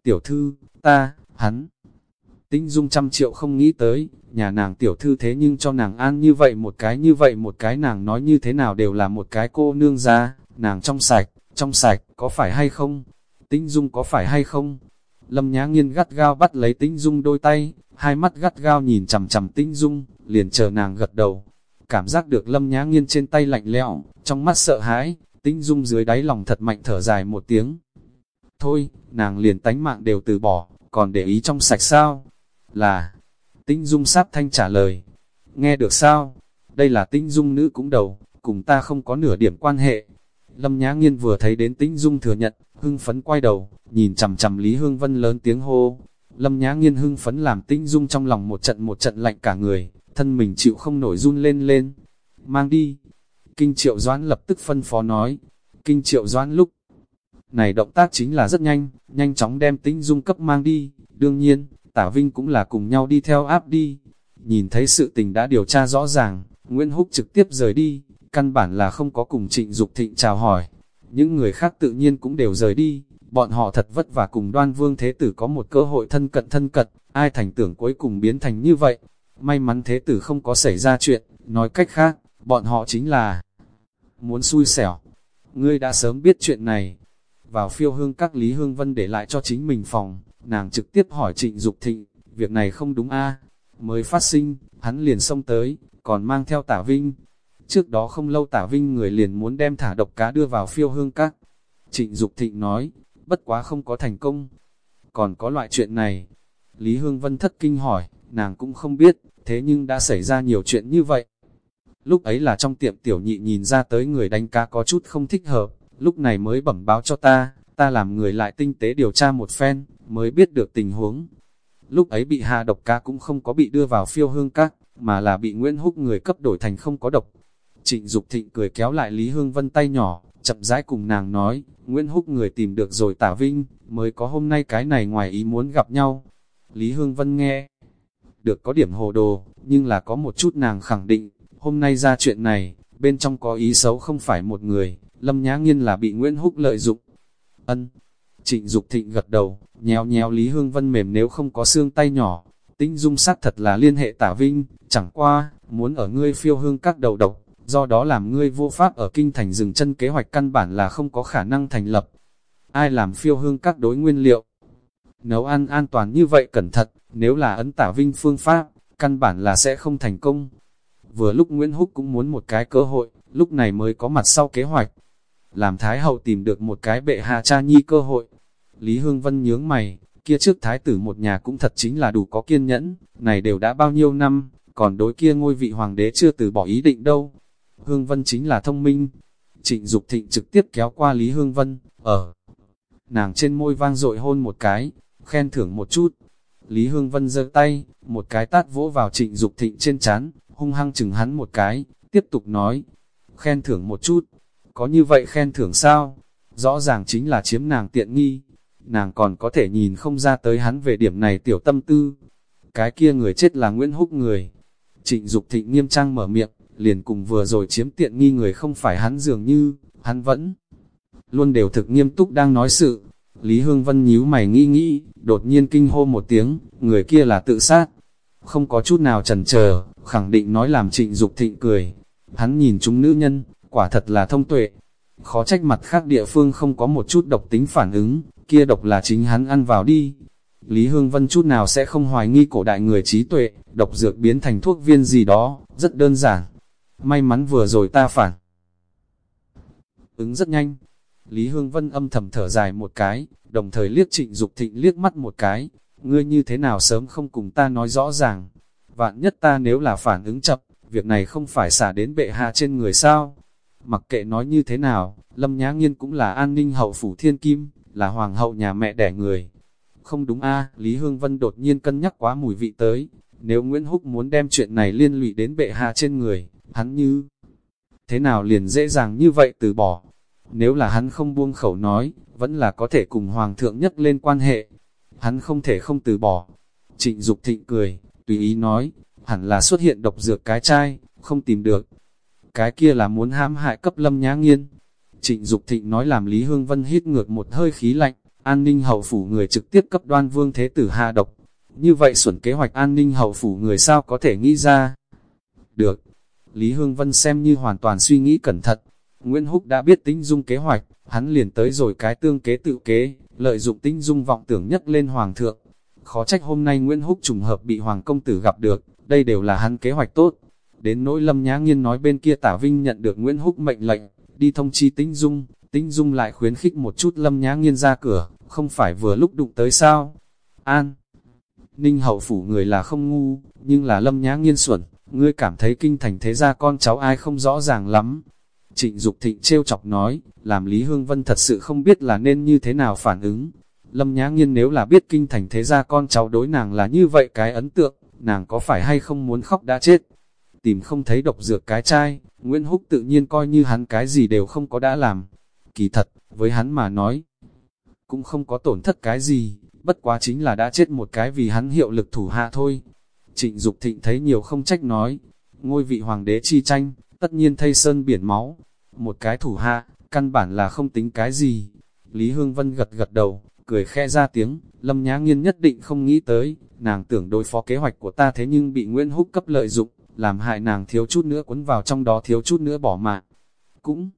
Tiểu thư, ta, hắn, Tinh Dung trăm triệu không nghĩ tới, nhà nàng tiểu thư thế nhưng cho nàng an như vậy một cái như vậy một cái nàng nói như thế nào đều là một cái cô nương ra, nàng trong sạch, trong sạch, có phải hay không? Tinh Dung có phải hay không? Lâm Nhã Nghiên gắt gao bắt lấy Tinh Dung đôi tay, hai mắt gắt gao nhìn chằm chằm Tinh Dung, liền chờ nàng gật đầu. Cảm giác được Lâm Nhã Nghiên trên tay lạnh lẽo, trong mắt sợ hãi, Tinh Dung dưới đáy lòng thật mạnh thở dài một tiếng. Thôi, nàng liền tánh mạng đều từ bỏ, còn để ý trong sạch sao? Là, tinh dung sát thanh trả lời. Nghe được sao? Đây là tinh dung nữ cũng đầu, cùng ta không có nửa điểm quan hệ. Lâm Nhã Nghiên vừa thấy đến Tĩnh dung thừa nhận, hưng phấn quay đầu, nhìn chằm chằm Lý Hương Vân lớn tiếng hô. Lâm Nhã Nghiên hưng phấn làm Tĩnh dung trong lòng một trận một trận lạnh cả người, thân mình chịu không nổi run lên lên. Mang đi. Kinh Triệu Doãn lập tức phân phó nói. Kinh Triệu Doãn lúc này động tác chính là rất nhanh, nhanh chóng đem Tĩnh dung cấp mang đi. Đương nhiên, Tả Vinh cũng là cùng nhau đi theo áp đi. Nhìn thấy sự tình đã điều tra rõ ràng, Nguyễn Húc trực tiếp rời đi, căn bản là không có cùng trịnh Dục thịnh chào hỏi. Những người khác tự nhiên cũng đều rời đi, bọn họ thật vất vả cùng đoan vương thế tử có một cơ hội thân cận thân cận, ai thành tưởng cuối cùng biến thành như vậy. May mắn thế tử không có xảy ra chuyện, nói cách khác, bọn họ chính là muốn xui xẻo. Ngươi đã sớm biết chuyện này. Vào phiêu hương các Lý Hương Vân để lại cho chính mình phòng, nàng trực tiếp hỏi trịnh Dục thịnh, việc này không đúng a Mới phát sinh, hắn liền xông tới, còn mang theo tả vinh. Trước đó không lâu tả vinh người liền muốn đem thả độc cá đưa vào phiêu hương các. Trịnh Dục thịnh nói, bất quá không có thành công. Còn có loại chuyện này, Lý Hương Vân thất kinh hỏi, nàng cũng không biết, thế nhưng đã xảy ra nhiều chuyện như vậy. Lúc ấy là trong tiệm tiểu nhị nhìn ra tới người đánh cá có chút không thích hợp, lúc này mới bẩm báo cho ta, ta làm người lại tinh tế điều tra một phen, mới biết được tình huống. Lúc ấy bị hạ độc cá cũng không có bị đưa vào phiêu hương các, mà là bị Nguyễn Húc người cấp đổi thành không có độc. Trịnh Dục Thịnh cười kéo lại Lý Hương Vân tay nhỏ, chậm rãi cùng nàng nói, Nguyễn Húc người tìm được rồi tả vinh, mới có hôm nay cái này ngoài ý muốn gặp nhau. Lý Hương Vân nghe, được có điểm hồ đồ, nhưng là có một chút nàng khẳng định, hôm nay ra chuyện này, bên trong có ý xấu không phải một người, Lâm Nhã Nghiên là bị Nguyễn Húc lợi dụng. Ân, trịnh Dục thịnh gật đầu, nhéo nhéo Lý Hương Vân mềm nếu không có xương tay nhỏ, tính dung sắc thật là liên hệ tả vinh, chẳng qua, muốn ở ngươi phiêu hương các đầu độc, do đó làm ngươi vô pháp ở kinh thành dừng chân kế hoạch căn bản là không có khả năng thành lập. Ai làm phiêu hương các đối nguyên liệu? Nấu ăn an toàn như vậy cẩn thận, nếu là ấn tả vinh phương pháp, căn bản là sẽ không thành công. Vừa lúc Nguyễn Húc cũng muốn một cái cơ hội, lúc này mới có mặt sau kế hoạch. Làm Thái Hậu tìm được một cái bệ hạ cha nhi cơ hội. Lý Hương Vân nhướng mày, kia trước Thái tử một nhà cũng thật chính là đủ có kiên nhẫn, này đều đã bao nhiêu năm, còn đối kia ngôi vị hoàng đế chưa từ bỏ ý định đâu. Hương Vân chính là thông minh. Trịnh Dục Thịnh trực tiếp kéo qua Lý Hương Vân, ở nàng trên môi vang dội hôn một cái, khen thưởng một chút. Lý Hương Vân giơ tay, một cái tát vỗ vào Trịnh Dục Thịnh trên chán, hung hăng chừng hắn một cái, tiếp tục nói, khen thưởng một chút. Có như vậy khen thưởng sao? Rõ ràng chính là chiếm nàng tiện nghi. Nàng còn có thể nhìn không ra tới hắn về điểm này tiểu tâm tư. Cái kia người chết là Nguyễn Húc người. Trịnh Dục Thịnh nghiêm trang mở miệng, liền cùng vừa rồi chiếm tiện nghi người không phải hắn dường như, hắn vẫn luôn đều thực nghiêm túc đang nói sự. Lý Hương Vân nhíu mày nghĩ nghĩ, đột nhiên kinh hô một tiếng, người kia là tự sát. Không có chút nào chần chờ, khẳng định nói làm trịnh Dục thịnh cười. Hắn nhìn chúng nữ nhân, quả thật là thông tuệ. Khó trách mặt khác địa phương không có một chút độc tính phản ứng, kia độc là chính hắn ăn vào đi. Lý Hương Vân chút nào sẽ không hoài nghi cổ đại người trí tuệ, độc dược biến thành thuốc viên gì đó, rất đơn giản, may mắn vừa rồi ta phản. Ứng rất nhanh, Lý Hương Vân âm thầm thở dài một cái, đồng thời liếc trịnh Dục thịnh liếc mắt một cái, ngươi như thế nào sớm không cùng ta nói rõ ràng. Vạn nhất ta nếu là phản ứng chậm, việc này không phải xả đến bệ hạ trên người sao. Mặc kệ nói như thế nào, Lâm Nhã Nghiên cũng là an ninh hậu phủ thiên kim, là hoàng hậu nhà mẹ đẻ người. Không đúng a Lý Hương Vân đột nhiên cân nhắc quá mùi vị tới, nếu Nguyễn Húc muốn đem chuyện này liên lụy đến bệ hạ trên người, hắn như thế nào liền dễ dàng như vậy từ bỏ. Nếu là hắn không buông khẩu nói, vẫn là có thể cùng hoàng thượng nhất lên quan hệ. Hắn không thể không từ bỏ. Trịnh Dục thịnh cười, tùy ý nói, hẳn là xuất hiện độc dược cái chai, không tìm được. Cái kia là muốn hãm hại cấp lâm nhã nghiên. Trịnh Dục thịnh nói làm Lý Hương Vân hít ngược một hơi khí lạnh, an ninh hậu phủ người trực tiếp cấp đoan vương thế tử hạ độc. Như vậy xuẩn kế hoạch an ninh hậu phủ người sao có thể nghĩ ra? Được, Lý Hương Vân xem như hoàn toàn suy nghĩ cẩn thận. Nguyễn Húc đã biết tính dung kế hoạch, hắn liền tới rồi cái tương kế tự kế, lợi dụng tính dung vọng tưởng nhất lên Hoàng thượng. Khó trách hôm nay Nguyễn Húc trùng hợp bị Hoàng công tử gặp được, đây đều là hắn kế hoạch tốt. Đến nỗi Lâm Nhã Nghiên nói bên kia Tả Vinh nhận được Nguyễn Húc mệnh lệnh, đi thông chi tính dung, tính dung lại khuyến khích một chút Lâm Nhã Nghiên ra cửa, không phải vừa lúc đụng tới sao? An, ninh hậu phủ người là không ngu, nhưng là lâm nhã nghiên xuẩn, ngươi cảm thấy kinh thành thế gia con cháu ai không rõ ràng lắm. Trịnh Dục Thịnh trêu chọc nói, làm Lý Hương Vân thật sự không biết là nên như thế nào phản ứng. Lâm Nhã Nghiên nếu là biết kinh thành thế gia con cháu đối nàng là như vậy cái ấn tượng, nàng có phải hay không muốn khóc đã chết. Tìm không thấy độc dược cái chai, Nguyễn Húc tự nhiên coi như hắn cái gì đều không có đã làm. Kỳ thật, với hắn mà nói, cũng không có tổn thất cái gì, bất quá chính là đã chết một cái vì hắn hiệu lực thủ hạ thôi. Trịnh Dục Thịnh thấy nhiều không trách nói, ngôi vị hoàng đế chi tranh, tất nhiên thay sơn biển máu. Một cái thủ hạ, căn bản là không tính cái gì. Lý Hương Vân gật gật đầu, cười khe ra tiếng, Lâm Nhã Nghiên nhất định không nghĩ tới, nàng tưởng đối phó kế hoạch của ta thế nhưng bị Nguyễn Húc cấp lợi dụng, làm hại nàng thiếu chút nữa cuốn vào trong đó thiếu chút nữa bỏ mạng. Cũng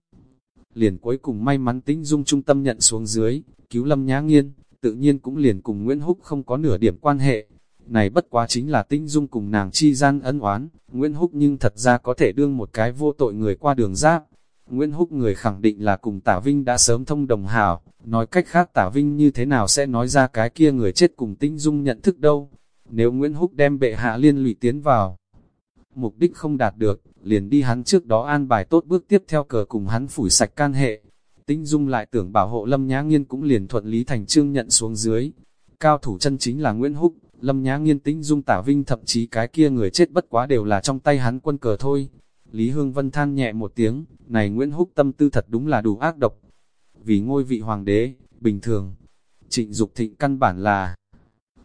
liền cuối cùng may mắn tính dung trung tâm nhận xuống dưới, cứu Lâm Nhã Nghiên, tự nhiên cũng liền cùng Nguyễn Húc không có nửa điểm quan hệ. Này bất quá chính là tinh dung cùng nàng chi gian ân oán, Nguyễn Húc nhưng thật ra có thể đương một cái vô tội người qua đường giáp. Nguyễn Húc người khẳng định là cùng Tả Vinh đã sớm thông đồng hảo, nói cách khác Tả Vinh như thế nào sẽ nói ra cái kia người chết cùng tinh dung nhận thức đâu. Nếu Nguyễn Húc đem bệ hạ liên lụy tiến vào, mục đích không đạt được, liền đi hắn trước đó an bài tốt bước tiếp theo cờ cùng hắn phủi sạch can hệ. Tinh Dung lại tưởng bảo hộ Lâm Nhã Nghiên cũng liền thuận lý thành trương nhận xuống dưới. Cao thủ chân chính là Nguyễn Húc, Lâm Nhã Nghiên tĩnh Dung tả vinh thậm chí cái kia người chết bất quá đều là trong tay hắn quân cờ thôi. Lý Hương Vân than nhẹ một tiếng, này Nguyễn Húc tâm tư thật đúng là đủ ác độc. Vì ngôi vị hoàng đế, bình thường, trịnh Dục thịnh căn bản là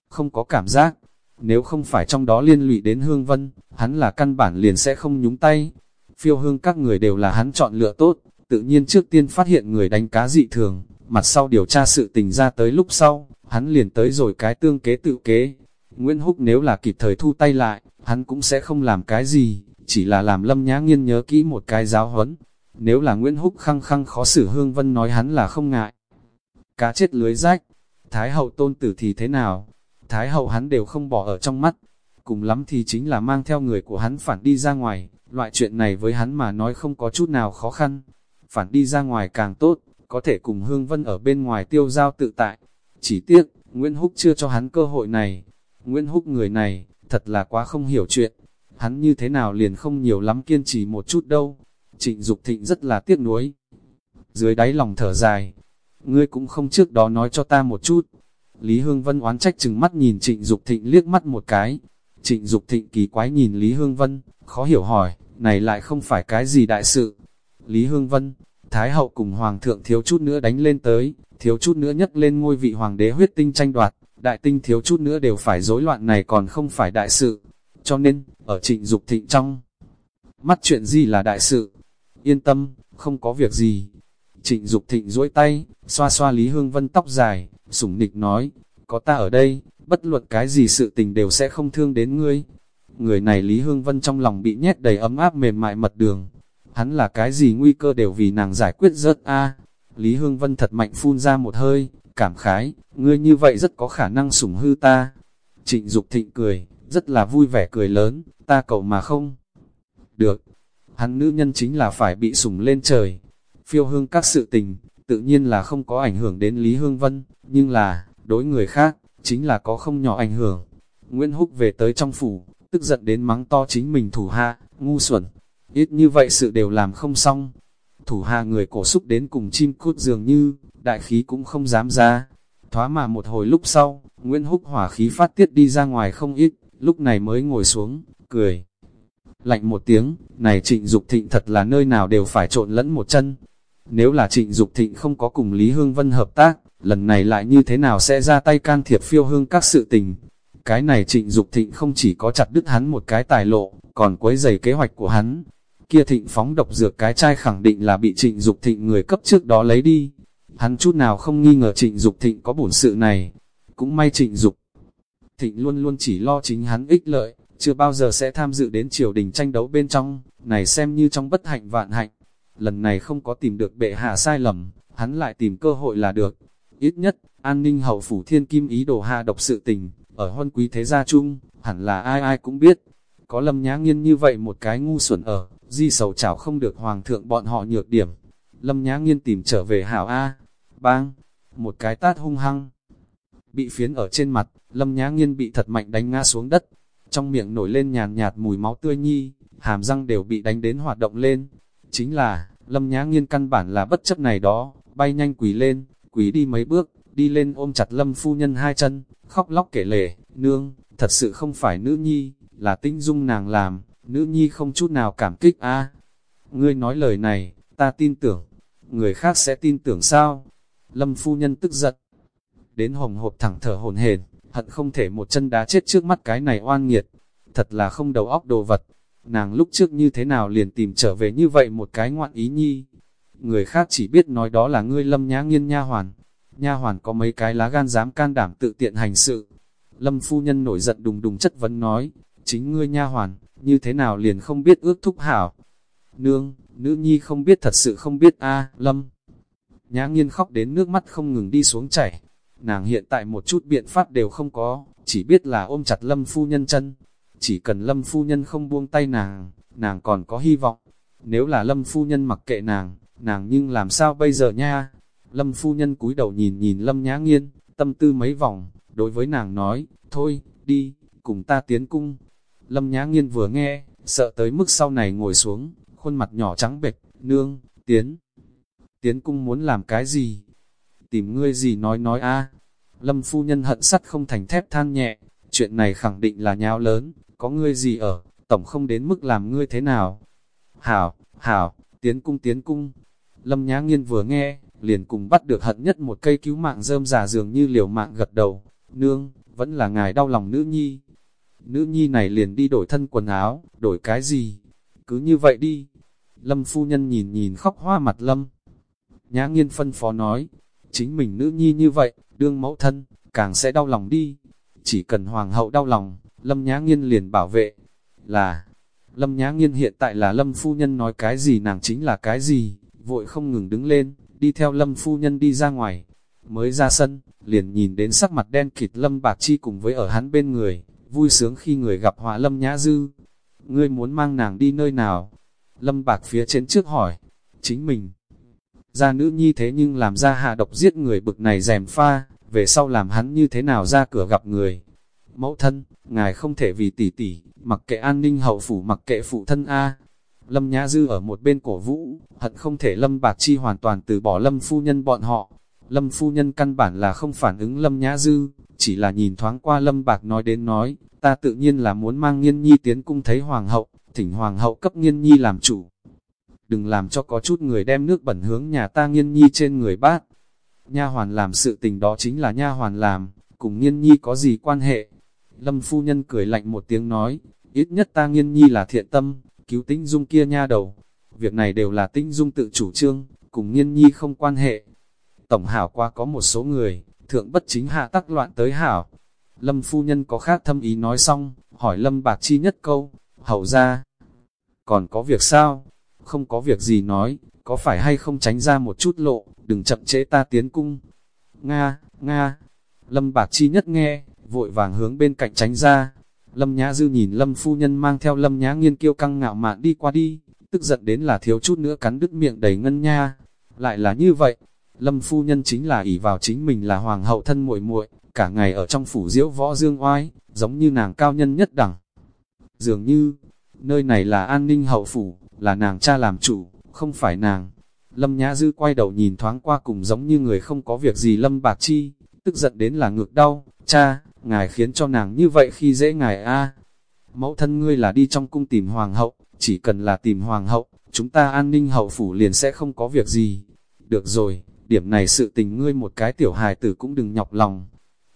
không có cảm giác, nếu không phải trong đó liên lụy đến Hương Vân, hắn là căn bản liền sẽ không nhúng tay. Phiêu hương các người đều là hắn chọn lựa tốt, tự nhiên trước tiên phát hiện người đánh cá dị thường, mặt sau điều tra sự tình ra tới lúc sau, hắn liền tới rồi cái tương kế tự kế. Nguyễn Húc nếu là kịp thời thu tay lại, hắn cũng sẽ không làm cái gì, chỉ là làm lâm nhã nghiên nhớ kỹ một cái giáo huấn. Nếu là Nguyễn Húc khăng khăng khó xử Hương Vân nói hắn là không ngại. Cá chết lưới rách, Thái hậu tôn tử thì thế nào? Thái hậu hắn đều không bỏ ở trong mắt, cùng lắm thì chính là mang theo người của hắn phản đi ra ngoài, loại chuyện này với hắn mà nói không có chút nào khó khăn. Phản đi ra ngoài càng tốt, có thể cùng Hương Vân ở bên ngoài tiêu giao tự tại. Chỉ tiếc, Nguyễn Húc chưa cho hắn cơ hội này. Nguyễn Húc người này, thật là quá không hiểu chuyện. Hắn như thế nào liền không nhiều lắm kiên trì một chút đâu. Trịnh Dục Thịnh rất là tiếc nuối. Dưới đáy lòng thở dài, ngươi cũng không trước đó nói cho ta một chút, Lý Hương Vân oán trách chừng mắt nhìn Trịnh Dục Thịnh liếc mắt một cái. Trịnh Dục Thịnh kỳ quái nhìn Lý Hương Vân, khó hiểu hỏi, này lại không phải cái gì đại sự. Lý Hương Vân, Thái hậu cùng Hoàng thượng thiếu chút nữa đánh lên tới, thiếu chút nữa nhấc lên ngôi vị Hoàng đế huyết tinh tranh đoạt, đại tinh thiếu chút nữa đều phải rối loạn này còn không phải đại sự. Cho nên, ở trịnh Dục thịnh trong, mắt chuyện gì là đại sự? Yên tâm, không có việc gì. Trịnh Dục thịnh duỗi tay, xoa xoa Lý Hương Vân tóc dài, sủng nịch nói, có ta ở đây, bất luận cái gì sự tình đều sẽ không thương đến ngươi. Người này Lý Hương Vân trong lòng bị nhét đầy ấm áp mềm mại mật đường. Hắn là cái gì nguy cơ đều vì nàng giải quyết rớt a Lý Hương Vân thật mạnh phun ra một hơi, cảm khái, ngươi như vậy rất có khả năng sủng hư ta. Trịnh Dục thịnh cười, rất là vui vẻ cười lớn, ta cầu mà không. Được, hắn nữ nhân chính là phải bị sủng lên trời. Phiêu hương các sự tình, tự nhiên là không có ảnh hưởng đến Lý Hương Vân, nhưng là, đối người khác, chính là có không nhỏ ảnh hưởng. Nguyễn Húc về tới trong phủ, tức giận đến mắng to chính mình thủ hạ, ngu xuẩn, ít như vậy sự đều làm không xong. Thủ hạ người cổ xúc đến cùng chim cút dường như, đại khí cũng không dám ra. Thoá mà một hồi lúc sau, Nguyễn Húc hỏa khí phát tiết đi ra ngoài không ít, lúc này mới ngồi xuống, cười. Lạnh một tiếng, này trịnh Dục thịnh thật là nơi nào đều phải trộn lẫn một chân, nếu là trịnh Dục thịnh không có cùng Lý Hương Vân hợp tác, lần này lại như thế nào sẽ ra tay can thiệp phiêu hương các sự tình. Cái này trịnh Dục thịnh không chỉ có chặt đứt hắn một cái tài lộ, còn quấy dày kế hoạch của hắn. Kia thịnh phóng độc dược cái chai khẳng định là bị trịnh Dục thịnh người cấp trước đó lấy đi. Hắn chút nào không nghi ngờ trịnh Dục thịnh có bổn sự này. Cũng may trịnh Dục thịnh luôn luôn chỉ lo chính hắn ích lợi, chưa bao giờ sẽ tham dự đến triều đình tranh đấu bên trong, này xem như trong bất hạnh vạn hạnh lần này không có tìm được bệ hạ sai lầm, hắn lại tìm cơ hội là được. Ít nhất, an ninh hậu phủ thiên kim ý đồ hạ độc sự tình, ở huân quý thế gia chung, hẳn là ai ai cũng biết. Có lâm nhã nghiên như vậy một cái ngu xuẩn ở, di sầu chảo không được hoàng thượng bọn họ nhược điểm. Lâm nhã nghiên tìm trở về hảo A. Bang! một cái tát hung hăng. Bị phiến ở trên mặt, lâm nhã nghiên bị thật mạnh đánh ngã xuống đất, trong miệng nổi lên nhàn nhạt mùi máu tươi nhi, hàm răng đều bị đánh đến hoạt động lên. Chính là, lâm nhã nghiên căn bản là bất chấp này đó, bay nhanh quỳ lên, quỳ đi mấy bước, đi lên ôm chặt lâm phu nhân hai chân, khóc lóc kể lể, nương, thật sự không phải nữ nhi, là tinh dung nàng làm, nữ nhi không chút nào cảm kích a Ngươi nói lời này, ta tin tưởng, người khác sẽ tin tưởng sao? Lâm phu nhân tức giận, đến hồng hộp thẳng thở hồn hền, hận không thể một chân đá chết trước mắt cái này oan nghiệt, thật là không đầu óc đồ vật. Nàng lúc trước như thế nào liền tìm trở về như vậy một cái ngoạn ý nhi. Người khác chỉ biết nói đó là ngươi lâm nhã nghiên nha hoàn. Nha hoàn có mấy cái lá gan dám can đảm tự tiện hành sự. Lâm phu nhân nổi giận đùng đùng chất vấn nói, chính ngươi nha hoàn, như thế nào liền không biết ước thúc hảo. Nương, nữ nhi không biết thật sự không biết a Lâm. Nhã nghiên khóc đến nước mắt không ngừng đi xuống chảy. Nàng hiện tại một chút biện pháp đều không có, chỉ biết là ôm chặt Lâm phu nhân chân. Chỉ cần Lâm phu nhân không buông tay nàng, nàng còn có hy vọng. Nếu là Lâm phu nhân mặc kệ nàng, nàng nhưng làm sao bây giờ nha? Lâm phu nhân cúi đầu nhìn nhìn Lâm nhã nghiên, tâm tư mấy vòng, đối với nàng nói, thôi, đi, cùng ta tiến cung. Lâm nhã nghiên vừa nghe, sợ tới mức sau này ngồi xuống, khuôn mặt nhỏ trắng bệch, nương, tiến. Tiến cung muốn làm cái gì? Tìm ngươi gì nói nói a Lâm phu nhân hận sắt không thành thép than nhẹ, chuyện này khẳng định là nháo lớn, có ngươi gì ở, tổng không đến mức làm ngươi thế nào. Hảo, hảo, tiến cung tiến cung. Lâm nhá nghiên vừa nghe, liền cùng bắt được hận nhất một cây cứu mạng rơm giả dường như liều mạng gật đầu. Nương, vẫn là ngài đau lòng nữ nhi. Nữ nhi này liền đi đổi thân quần áo, đổi cái gì? Cứ như vậy đi. Lâm phu nhân nhìn nhìn khóc hoa mặt Lâm. Nhã nghiên phân phó nói, chính mình nữ nhi như vậy, đương mẫu thân, càng sẽ đau lòng đi. Chỉ cần hoàng hậu đau lòng, Lâm Nhã Nghiên liền bảo vệ. Là, Lâm Nhã Nghiên hiện tại là Lâm Phu Nhân nói cái gì nàng chính là cái gì, vội không ngừng đứng lên, đi theo Lâm Phu Nhân đi ra ngoài. Mới ra sân, liền nhìn đến sắc mặt đen kịt Lâm Bạc Chi cùng với ở hắn bên người, vui sướng khi người gặp họa Lâm Nhã Dư. Ngươi muốn mang nàng đi nơi nào? Lâm Bạc phía trên trước hỏi, chính mình. Ra nữ nhi thế nhưng làm ra hạ độc giết người bực này rèm pha, về sau làm hắn như thế nào ra cửa gặp người. Mẫu thân, ngài không thể vì tỷ tỷ, mặc kệ an ninh hậu phủ mặc kệ phụ thân A. Lâm Nhã Dư ở một bên cổ vũ, hận không thể Lâm Bạc Chi hoàn toàn từ bỏ Lâm Phu Nhân bọn họ. Lâm Phu Nhân căn bản là không phản ứng Lâm Nhã Dư, chỉ là nhìn thoáng qua Lâm Bạc nói đến nói, ta tự nhiên là muốn mang nghiên nhi tiến cung thấy Hoàng hậu, thỉnh Hoàng hậu cấp nghiên nhi làm chủ. Đừng làm cho có chút người đem nước bẩn hướng nhà ta nghiên nhi trên người bát. Nha hoàn làm sự tình đó chính là nha hoàn làm, cùng nghiên nhi có gì quan hệ. Lâm phu nhân cười lạnh một tiếng nói, ít nhất ta nghiên nhi là thiện tâm, cứu tinh dung kia nha đầu. Việc này đều là tinh dung tự chủ trương, cùng nghiên nhi không quan hệ. Tổng hảo qua có một số người, thượng bất chính hạ tắc loạn tới hảo. Lâm phu nhân có khác thâm ý nói xong, hỏi Lâm Bạc Chi nhất câu, hậu ra. Còn có việc sao? Không có việc gì nói, có phải hay không tránh ra một chút lộ, đừng chậm trễ ta tiến cung. Nga, Nga, Lâm Bạc Chi nhất nghe, vội vàng hướng bên cạnh tránh ra. Lâm Nhã Dư nhìn Lâm Phu Nhân mang theo Lâm Nhã Nghiên kiêu căng ngạo mạn đi qua đi, tức giận đến là thiếu chút nữa cắn đứt miệng đầy ngân nha. Lại là như vậy, Lâm Phu Nhân chính là ỷ vào chính mình là hoàng hậu thân muội muội cả ngày ở trong phủ diễu võ dương oai, giống như nàng cao nhân nhất đẳng. Dường như, nơi này là an ninh hậu phủ, là nàng cha làm chủ, không phải nàng. Lâm Nhã Dư quay đầu nhìn thoáng qua cùng giống như người không có việc gì Lâm Bạc Chi, tức giận đến là ngược đau, cha, ngài khiến cho nàng như vậy khi dễ ngài a Mẫu thân ngươi là đi trong cung tìm hoàng hậu, chỉ cần là tìm hoàng hậu, chúng ta an ninh hậu phủ liền sẽ không có việc gì. Được rồi, điểm này sự tình ngươi một cái tiểu hài tử cũng đừng nhọc lòng.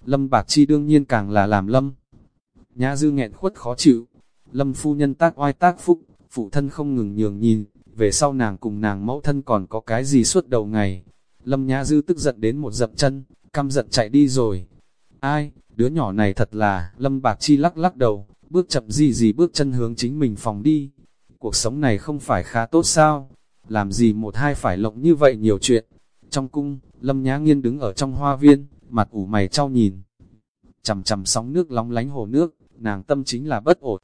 Lâm Bạc Chi đương nhiên càng là làm lâm. Nhã dư nghẹn khuất khó chịu. Lâm phu nhân tác oai tác phúc, phụ thân không ngừng nhường nhìn, về sau nàng cùng nàng mẫu thân còn có cái gì suốt đầu ngày. Lâm Nhã Dư tức giận đến một dập chân, căm giận chạy đi rồi. Ai, đứa nhỏ này thật là, Lâm Bạc Chi lắc lắc đầu, bước chậm gì gì bước chân hướng chính mình phòng đi. Cuộc sống này không phải khá tốt sao? Làm gì một hai phải lộng như vậy nhiều chuyện. Trong cung, Lâm Nhã Nghiên đứng ở trong hoa viên, mặt ủ mày trao nhìn. Chầm chầm sóng nước lóng lánh hồ nước, nàng tâm chính là bất ổn.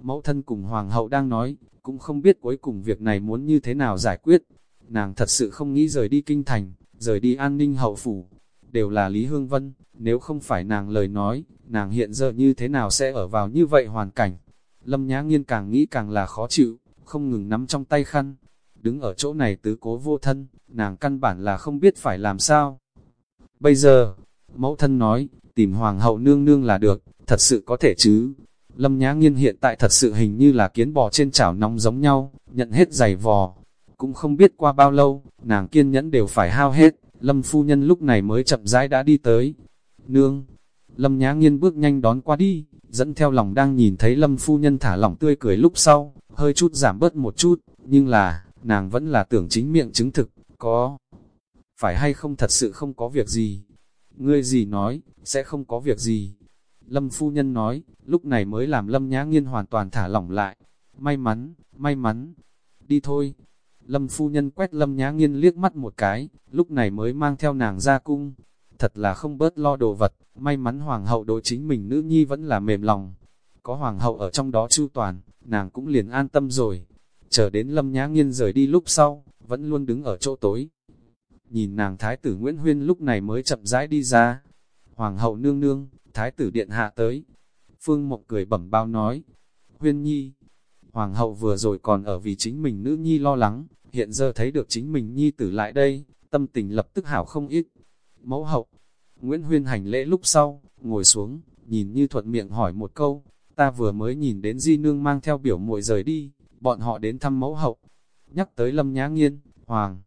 Mẫu thân cùng hoàng hậu đang nói, cũng không biết cuối cùng việc này muốn như thế nào giải quyết. Nàng thật sự không nghĩ rời đi kinh thành, rời đi an ninh hậu phủ. đều là Lý Hương Vân, nếu không phải nàng lời nói, nàng hiện giờ như thế nào sẽ ở vào như vậy hoàn cảnh. Lâm Nhã Nghiên càng nghĩ càng là khó chịu, không ngừng nắm trong tay khăn. Đứng ở chỗ này tứ cố vô thân, nàng căn bản là không biết phải làm sao. Bây giờ, mẫu thân nói, tìm hoàng hậu nương nương là được, thật sự có thể chứ. Lâm Nhã Nghiên hiện tại thật sự hình như là kiến bò trên chảo nóng giống nhau, nhận hết giày vò. Cũng không biết qua bao lâu, nàng kiên nhẫn đều phải hao hết, Lâm phu nhân lúc này mới chậm rãi đã đi tới. Nương, Lâm Nhã Nghiên bước nhanh đón qua đi, dẫn theo lòng đang nhìn thấy Lâm phu nhân thả lỏng tươi cười lúc sau, hơi chút giảm bớt một chút, nhưng là, nàng vẫn là tưởng chính miệng chứng thực, có. Phải hay không thật sự không có việc gì? Ngươi gì nói, sẽ không có việc gì. Lâm phu nhân nói, lúc này mới làm Lâm Nhã Nghiên hoàn toàn thả lỏng lại. May mắn, may mắn. Đi thôi. Lâm phu nhân quét Lâm Nhã Nghiên liếc mắt một cái, lúc này mới mang theo nàng ra cung. Thật là không bớt lo đồ vật, may mắn hoàng hậu đối chính mình nữ nhi vẫn là mềm lòng. Có hoàng hậu ở trong đó chu toàn, nàng cũng liền an tâm rồi. Chờ đến Lâm Nhã Nghiên rời đi lúc sau, vẫn luôn đứng ở chỗ tối. Nhìn nàng thái tử Nguyễn Huyên lúc này mới chậm rãi đi ra. Hoàng hậu nương nương, thái tử điện hạ tới. Phương Mộng cười bẩm bao nói, Huyên nhi, Hoàng hậu vừa rồi còn ở vì chính mình nữ nhi lo lắng, hiện giờ thấy được chính mình nhi tử lại đây, tâm tình lập tức hảo không ít. Mẫu hậu, Nguyễn Huyên hành lễ lúc sau, ngồi xuống, nhìn như thuận miệng hỏi một câu, ta vừa mới nhìn đến di nương mang theo biểu muội rời đi, bọn họ đến thăm mẫu hậu. Nhắc tới lâm nhã nghiên, hoàng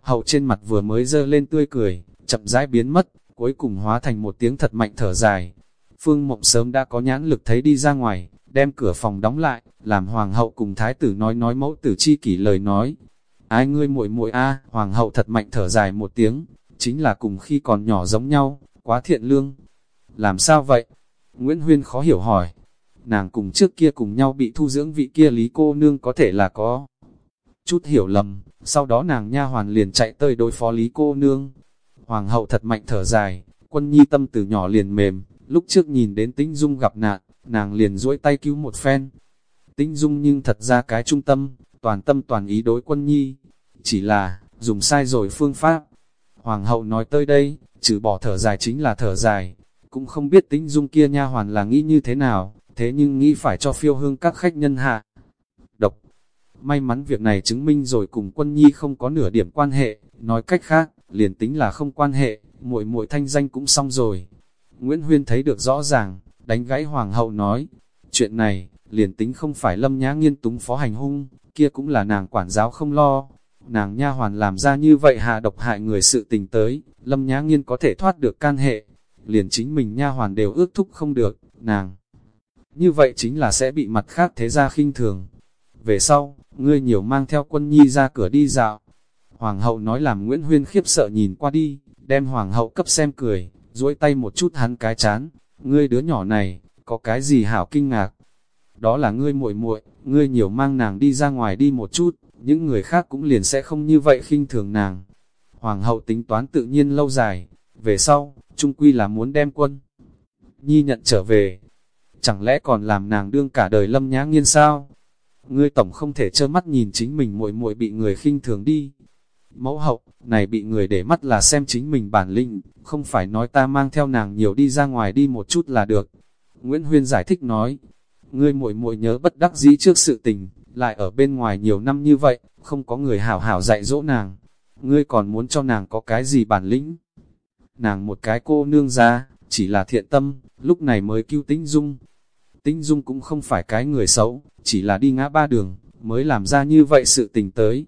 hậu trên mặt vừa mới dơ lên tươi cười, chậm rãi biến mất, cuối cùng hóa thành một tiếng thật mạnh thở dài. Phương Mộng sớm đã có nhãn lực thấy đi ra ngoài, đem cửa phòng đóng lại, làm hoàng hậu cùng thái tử nói nói mẫu tử chi kỷ lời nói. Ai ngươi muội muội a, hoàng hậu thật mạnh thở dài một tiếng, chính là cùng khi còn nhỏ giống nhau, quá thiện lương. Làm sao vậy? Nguyễn Huyên khó hiểu hỏi. Nàng cùng trước kia cùng nhau bị thu dưỡng vị kia lý cô nương có thể là có chút hiểu lầm, sau đó nàng nha hoàn liền chạy tới đối phó lý cô nương. Hoàng hậu thật mạnh thở dài, quân nhi tâm từ nhỏ liền mềm, lúc trước nhìn đến tĩnh dung gặp nạn, nàng liền duỗi tay cứu một phen. Tĩnh dung nhưng thật ra cái trung tâm, toàn tâm toàn ý đối quân nhi, chỉ là, dùng sai rồi phương pháp. Hoàng hậu nói tới đây, trừ bỏ thở dài chính là thở dài, cũng không biết tĩnh dung kia nha hoàn là nghĩ như thế nào, thế nhưng nghĩ phải cho phiêu hương các khách nhân hạ. May mắn việc này chứng minh rồi cùng quân nhi không có nửa điểm quan hệ, nói cách khác, liền tính là không quan hệ, muội muội thanh danh cũng xong rồi. Nguyễn Huyên thấy được rõ ràng, đánh gãy hoàng hậu nói, chuyện này, liền tính không phải lâm nhã nghiên túng phó hành hung, kia cũng là nàng quản giáo không lo. Nàng nha hoàn làm ra như vậy hạ độc hại người sự tình tới, lâm nhã nghiên có thể thoát được can hệ, liền chính mình nha hoàn đều ước thúc không được, nàng. Như vậy chính là sẽ bị mặt khác thế ra khinh thường. Về sau, ngươi nhiều mang theo quân nhi ra cửa đi dạo. Hoàng hậu nói làm Nguyễn Huyên khiếp sợ nhìn qua đi, đem hoàng hậu cấp xem cười, duỗi tay một chút hắn cái chán, ngươi đứa nhỏ này, có cái gì hảo kinh ngạc? Đó là ngươi muội muội, ngươi nhiều mang nàng đi ra ngoài đi một chút, những người khác cũng liền sẽ không như vậy khinh thường nàng. Hoàng hậu tính toán tự nhiên lâu dài, về sau, trung quy là muốn đem quân. Nhi nhận trở về, chẳng lẽ còn làm nàng đương cả đời lâm nhã nghiên sao? Ngươi tổng không thể trơ mắt nhìn chính mình muội muội bị người khinh thường đi. Mẫu hậu, này bị người để mắt là xem chính mình bản lĩnh, không phải nói ta mang theo nàng nhiều đi ra ngoài đi một chút là được. Nguyễn Huyên giải thích nói, ngươi muội muội nhớ bất đắc dĩ trước sự tình, lại ở bên ngoài nhiều năm như vậy, không có người hảo hảo dạy dỗ nàng. Ngươi còn muốn cho nàng có cái gì bản lĩnh? Nàng một cái cô nương ra, chỉ là thiện tâm, lúc này mới cứu tính dung. Tĩnh dung cũng không phải cái người xấu, chỉ là đi ngã ba đường, mới làm ra như vậy sự tình tới.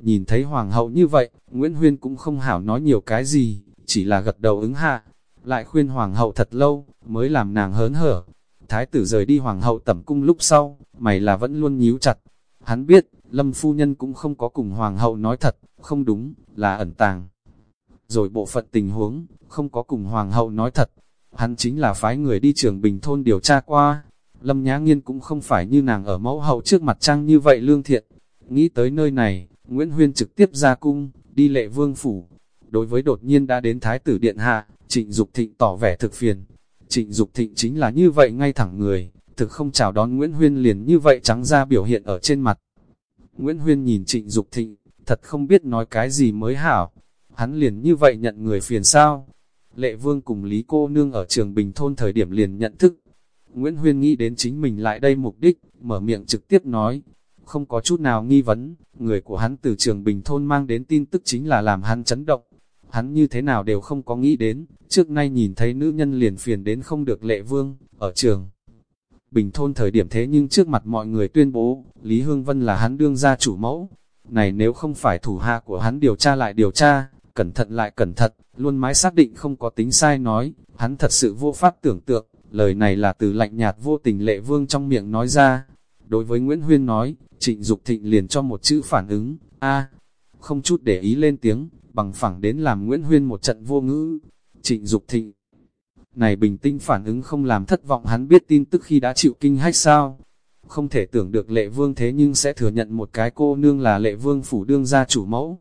Nhìn thấy hoàng hậu như vậy, Nguyễn Huyên cũng không hảo nói nhiều cái gì, chỉ là gật đầu ứng hạ. Lại khuyên hoàng hậu thật lâu, mới làm nàng hớn hở. Thái tử rời đi hoàng hậu tẩm cung lúc sau, mày là vẫn luôn nhíu chặt. Hắn biết, lâm phu nhân cũng không có cùng hoàng hậu nói thật, không đúng, là ẩn tàng. Rồi bộ phận tình huống, không có cùng hoàng hậu nói thật. Hắn chính là phái người đi trường bình thôn điều tra qua. Lâm Nhã Nghiên cũng không phải như nàng ở mẫu hậu trước mặt trăng như vậy lương thiện. Nghĩ tới nơi này, Nguyễn Huyên trực tiếp ra cung, đi lệ vương phủ. Đối với đột nhiên đã đến Thái tử Điện Hạ, Trịnh Dục Thịnh tỏ vẻ thực phiền. Trịnh Dục Thịnh chính là như vậy ngay thẳng người, thực không chào đón Nguyễn Huyên liền như vậy trắng ra biểu hiện ở trên mặt. Nguyễn Huyên nhìn Trịnh Dục Thịnh, thật không biết nói cái gì mới hảo. Hắn liền như vậy nhận người phiền sao. Lệ Vương cùng Lý Cô Nương ở trường Bình Thôn thời điểm liền nhận thức. Nguyễn Huyên nghĩ đến chính mình lại đây mục đích, mở miệng trực tiếp nói, không có chút nào nghi vấn, người của hắn từ trường Bình Thôn mang đến tin tức chính là làm hắn chấn động. Hắn như thế nào đều không có nghĩ đến, trước nay nhìn thấy nữ nhân liền phiền đến không được Lệ Vương, ở trường. Bình Thôn thời điểm thế nhưng trước mặt mọi người tuyên bố, Lý Hương Vân là hắn đương gia chủ mẫu. Này nếu không phải thủ hạ của hắn điều tra lại điều tra, cẩn thận lại cẩn thận, luôn mãi xác định không có tính sai nói, hắn thật sự vô pháp tưởng tượng, lời này là từ lạnh nhạt vô tình lệ vương trong miệng nói ra. Đối với Nguyễn Huyên nói, trịnh Dục thịnh liền cho một chữ phản ứng, a không chút để ý lên tiếng, bằng phẳng đến làm Nguyễn Huyên một trận vô ngữ. Trịnh Dục thịnh, này bình tinh phản ứng không làm thất vọng hắn biết tin tức khi đã chịu kinh hách sao. Không thể tưởng được lệ vương thế nhưng sẽ thừa nhận một cái cô nương là lệ vương phủ đương gia chủ mẫu.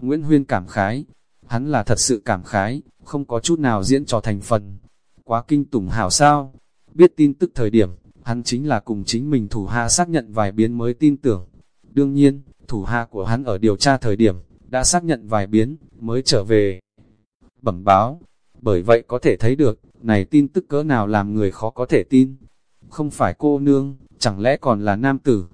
Nguyễn Huyên cảm khái, hắn là thật sự cảm khái, không có chút nào diễn trò thành phần. Quá kinh tủng hảo sao, biết tin tức thời điểm, hắn chính là cùng chính mình thủ hạ xác nhận vài biến mới tin tưởng. Đương nhiên, thủ hạ của hắn ở điều tra thời điểm, đã xác nhận vài biến, mới trở về. Bẩm báo, bởi vậy có thể thấy được, này tin tức cỡ nào làm người khó có thể tin. Không phải cô nương, chẳng lẽ còn là nam tử?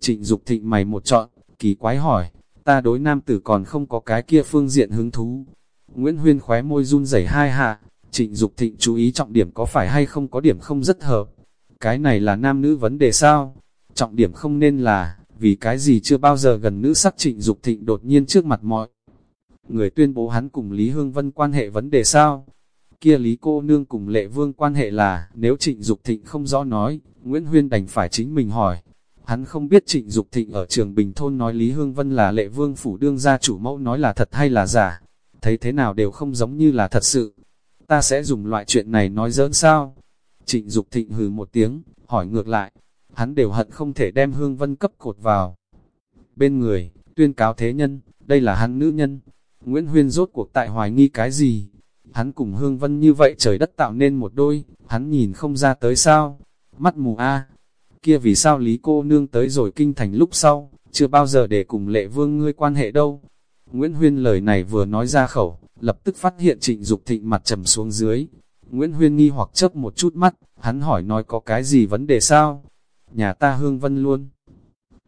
Trịnh Dục thịnh mày một chọn, kỳ quái hỏi, ta đối nam tử còn không có cái kia phương diện hứng thú. Nguyễn Huyên khóe môi run rẩy hai hạ, trịnh Dục thịnh chú ý trọng điểm có phải hay không có điểm không rất hợp. Cái này là nam nữ vấn đề sao? Trọng điểm không nên là, vì cái gì chưa bao giờ gần nữ sắc trịnh Dục thịnh đột nhiên trước mặt mọi. Người tuyên bố hắn cùng Lý Hương Vân quan hệ vấn đề sao? Kia Lý cô nương cùng lệ vương quan hệ là, nếu trịnh Dục thịnh không rõ nói, Nguyễn Huyên đành phải chính mình hỏi, Hắn không biết trịnh Dục thịnh ở trường Bình Thôn nói Lý Hương Vân là lệ vương phủ đương gia chủ mẫu nói là thật hay là giả, thấy thế nào đều không giống như là thật sự. Ta sẽ dùng loại chuyện này nói dỡn sao? Trịnh Dục thịnh hừ một tiếng, hỏi ngược lại, hắn đều hận không thể đem Hương Vân cấp cột vào. Bên người, tuyên cáo thế nhân, đây là hắn nữ nhân. Nguyễn Huyên rốt cuộc tại hoài nghi cái gì? Hắn cùng Hương Vân như vậy trời đất tạo nên một đôi, hắn nhìn không ra tới sao? Mắt mù a kia vì sao Lý cô nương tới rồi kinh thành lúc sau, chưa bao giờ để cùng lệ vương ngươi quan hệ đâu. Nguyễn Huyên lời này vừa nói ra khẩu, lập tức phát hiện trịnh Dục thịnh mặt trầm xuống dưới. Nguyễn Huyên nghi hoặc chớp một chút mắt, hắn hỏi nói có cái gì vấn đề sao? Nhà ta hương vân luôn,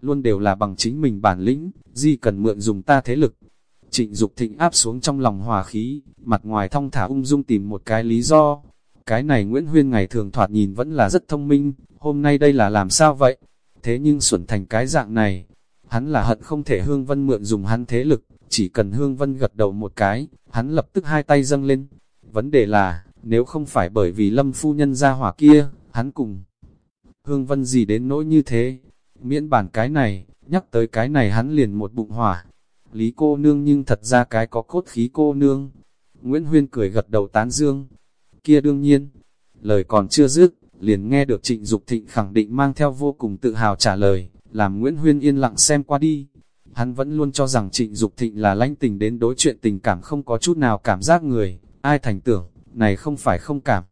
luôn đều là bằng chính mình bản lĩnh, gì cần mượn dùng ta thế lực. Trịnh Dục thịnh áp xuống trong lòng hòa khí, mặt ngoài thong thả ung dung tìm một cái lý do. Cái này Nguyễn Huyên ngày thường thoạt nhìn vẫn là rất thông minh, hôm nay đây là làm sao vậy? Thế nhưng xuẩn thành cái dạng này, hắn là hận không thể Hương Vân mượn dùng hắn thế lực, chỉ cần Hương Vân gật đầu một cái, hắn lập tức hai tay dâng lên. Vấn đề là, nếu không phải bởi vì lâm phu nhân ra hỏa kia, hắn cùng Hương Vân gì đến nỗi như thế, miễn bản cái này, nhắc tới cái này hắn liền một bụng hỏa. Lý cô nương nhưng thật ra cái có cốt khí cô nương. Nguyễn Huyên cười gật đầu tán dương. Kia đương nhiên, lời còn chưa dứt, liền nghe được trịnh Dục thịnh khẳng định mang theo vô cùng tự hào trả lời, làm Nguyễn Huyên yên lặng xem qua đi. Hắn vẫn luôn cho rằng trịnh Dục thịnh là lãnh tình đến đối chuyện tình cảm không có chút nào cảm giác người, ai thành tưởng, này không phải không cảm.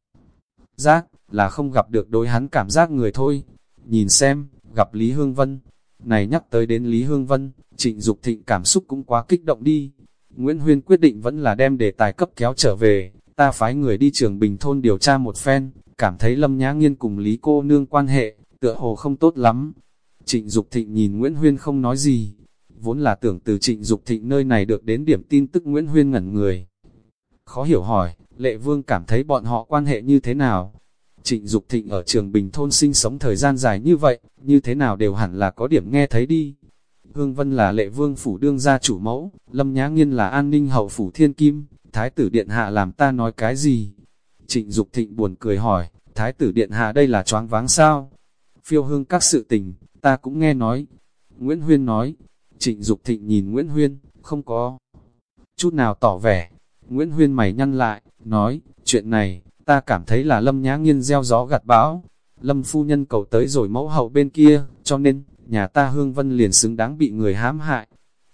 Giác, là không gặp được đối hắn cảm giác người thôi. Nhìn xem, gặp Lý Hương Vân, này nhắc tới đến Lý Hương Vân, trịnh Dục thịnh cảm xúc cũng quá kích động đi. Nguyễn Huyên quyết định vẫn là đem đề tài cấp kéo trở về, ta phái người đi trường Bình Thôn điều tra một phen, cảm thấy Lâm Nhã Nghiên cùng Lý cô nương quan hệ, tựa hồ không tốt lắm. Trịnh Dục Thịnh nhìn Nguyễn Huyên không nói gì, vốn là tưởng từ Trịnh Dục Thịnh nơi này được đến điểm tin tức Nguyễn Huyên ngẩn người. Khó hiểu hỏi, Lệ Vương cảm thấy bọn họ quan hệ như thế nào? Trịnh Dục Thịnh ở trường Bình Thôn sinh sống thời gian dài như vậy, như thế nào đều hẳn là có điểm nghe thấy đi. Hương Vân là Lệ Vương phủ đương gia chủ mẫu, Lâm Nhã Nghiên là an ninh hậu phủ thiên kim, Thái tử Điện Hạ làm ta nói cái gì? Trịnh Dục Thịnh buồn cười hỏi, Thái tử Điện Hạ đây là choáng váng sao? Phiêu hương các sự tình, ta cũng nghe nói. Nguyễn Huyên nói, Trịnh Dục Thịnh nhìn Nguyễn Huyên, không có chút nào tỏ vẻ. Nguyễn Huyên mày nhăn lại, nói, chuyện này, ta cảm thấy là Lâm Nhã Nghiên gieo gió gặt bão. Lâm phu nhân cầu tới rồi mẫu hậu bên kia, cho nên, nhà ta Hương Vân liền xứng đáng bị người hãm hại.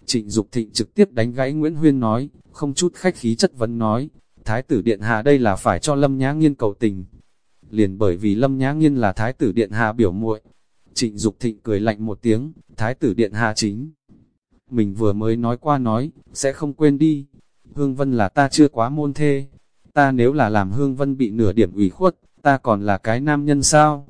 Trịnh Dục Thịnh trực tiếp đánh gãy Nguyễn Huyên nói, không chút khách khí chất vấn nói, Thái tử Điện Hạ đây là phải cho Lâm Nhã Nghiên cầu tình. Liền bởi vì Lâm Nhã Nghiên là Thái tử Điện Hạ biểu muội Trịnh Dục Thịnh cười lạnh một tiếng, Thái tử Điện Hạ chính. Mình vừa mới nói qua nói, sẽ không quên đi. Hương Vân là ta chưa quá môn thê. ta nếu là làm hương vân bị nửa điểm ủy khuất, ta còn là cái nam nhân sao?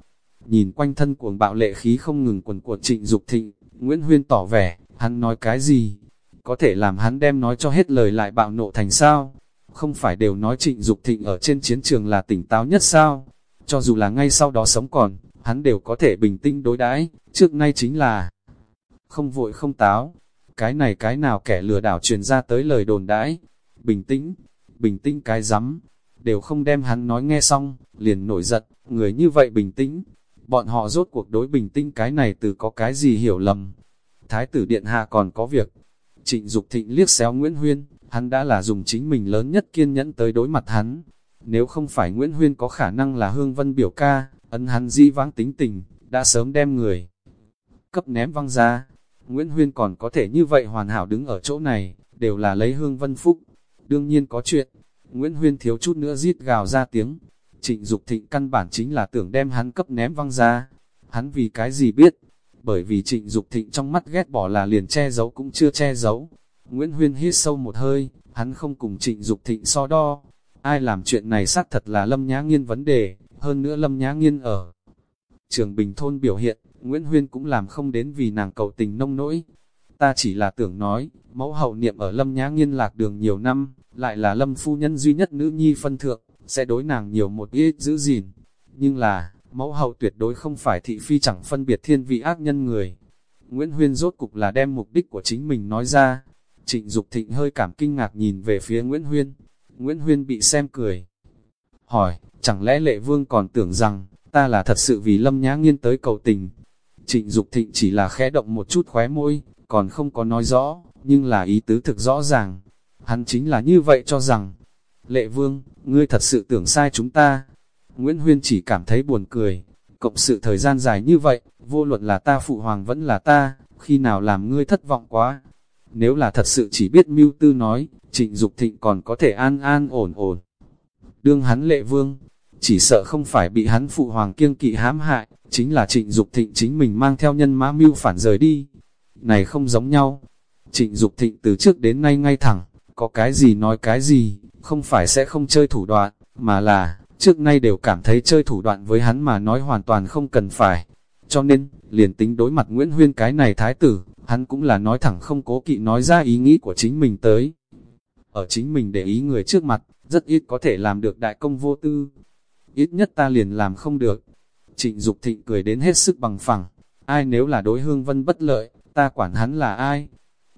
Nhìn quanh thân cuồng bạo lệ khí không ngừng quần cuộn trịnh Dục thịnh, Nguyễn Huyên tỏ vẻ, hắn nói cái gì? Có thể làm hắn đem nói cho hết lời lại bạo nộ thành sao? Không phải đều nói trịnh Dục thịnh ở trên chiến trường là tỉnh táo nhất sao? Cho dù là ngay sau đó sống còn, hắn đều có thể bình tĩnh đối đãi trước nay chính là không vội không táo. Cái này cái nào kẻ lừa đảo truyền ra tới lời đồn đãi, bình tĩnh, bình tĩnh cái rắm đều không đem hắn nói nghe xong, liền nổi giận, người như vậy bình tĩnh, bọn họ rốt cuộc đối bình tĩnh cái này từ có cái gì hiểu lầm. Thái tử Điện Hạ còn có việc, trịnh Dục thịnh liếc xéo Nguyễn Huyên, hắn đã là dùng chính mình lớn nhất kiên nhẫn tới đối mặt hắn. Nếu không phải Nguyễn Huyên có khả năng là hương vân biểu ca, ấn hắn di vãng tính tình, đã sớm đem người cấp ném văng ra. Nguyễn Huyên còn có thể như vậy hoàn hảo đứng ở chỗ này, đều là lấy hương vân phúc. Đương nhiên có chuyện, Nguyễn Huyên thiếu chút nữa rít gào ra tiếng. Trịnh Dục thịnh căn bản chính là tưởng đem hắn cấp ném văng ra. Hắn vì cái gì biết? Bởi vì trịnh Dục thịnh trong mắt ghét bỏ là liền che giấu cũng chưa che giấu. Nguyễn Huyên hít sâu một hơi, hắn không cùng trịnh Dục thịnh so đo. Ai làm chuyện này xác thật là Lâm Nhã Nghiên vấn đề, hơn nữa Lâm Nhã Nghiên ở. Trường Bình Thôn biểu hiện, Nguyễn Huyên cũng làm không đến vì nàng cầu tình nông nỗi. Ta chỉ là tưởng nói, mẫu hậu niệm ở Lâm Nhã Nghiên lạc đường nhiều năm, lại là Lâm phu nhân duy nhất nữ nhi phân thượng, sẽ đối nàng nhiều một ít giữ gìn. Nhưng là, mẫu hậu tuyệt đối không phải thị phi chẳng phân biệt thiên vị ác nhân người. Nguyễn Huyên rốt cục là đem mục đích của chính mình nói ra. Trịnh Dục Thịnh hơi cảm kinh ngạc nhìn về phía Nguyễn Huyên. Nguyễn Huyên bị xem cười. Hỏi, chẳng lẽ lệ vương còn tưởng rằng, ta là thật sự vì lâm nhã nghiên tới cầu tình. Trịnh Dục Thịnh chỉ là khẽ động một chút khóe môi, còn không có nói rõ, nhưng là ý tứ thực rõ ràng. Hắn chính là như vậy cho rằng, Lệ Vương, ngươi thật sự tưởng sai chúng ta. Nguyễn Huyên chỉ cảm thấy buồn cười, cộng sự thời gian dài như vậy, vô luận là ta phụ hoàng vẫn là ta, khi nào làm ngươi thất vọng quá. Nếu là thật sự chỉ biết mưu tư nói, trịnh Dục thịnh còn có thể an an ổn ổn. Đương hắn lệ vương, chỉ sợ không phải bị hắn phụ hoàng kiêng kỵ hãm hại, chính là trịnh Dục thịnh chính mình mang theo nhân mã mưu phản rời đi. Này không giống nhau. Trịnh Dục thịnh từ trước đến nay ngay thẳng, có cái gì nói cái gì, không phải sẽ không chơi thủ đoạn, mà là, trước nay đều cảm thấy chơi thủ đoạn với hắn mà nói hoàn toàn không cần phải. Cho nên, liền tính đối mặt Nguyễn Huyên cái này thái tử, hắn cũng là nói thẳng không cố kỵ nói ra ý nghĩ của chính mình tới. Ở chính mình để ý người trước mặt, rất ít có thể làm được đại công vô tư. Ít nhất ta liền làm không được. Trịnh Dục thịnh cười đến hết sức bằng phẳng. Ai nếu là đối hương vân bất lợi, ta quản hắn là ai?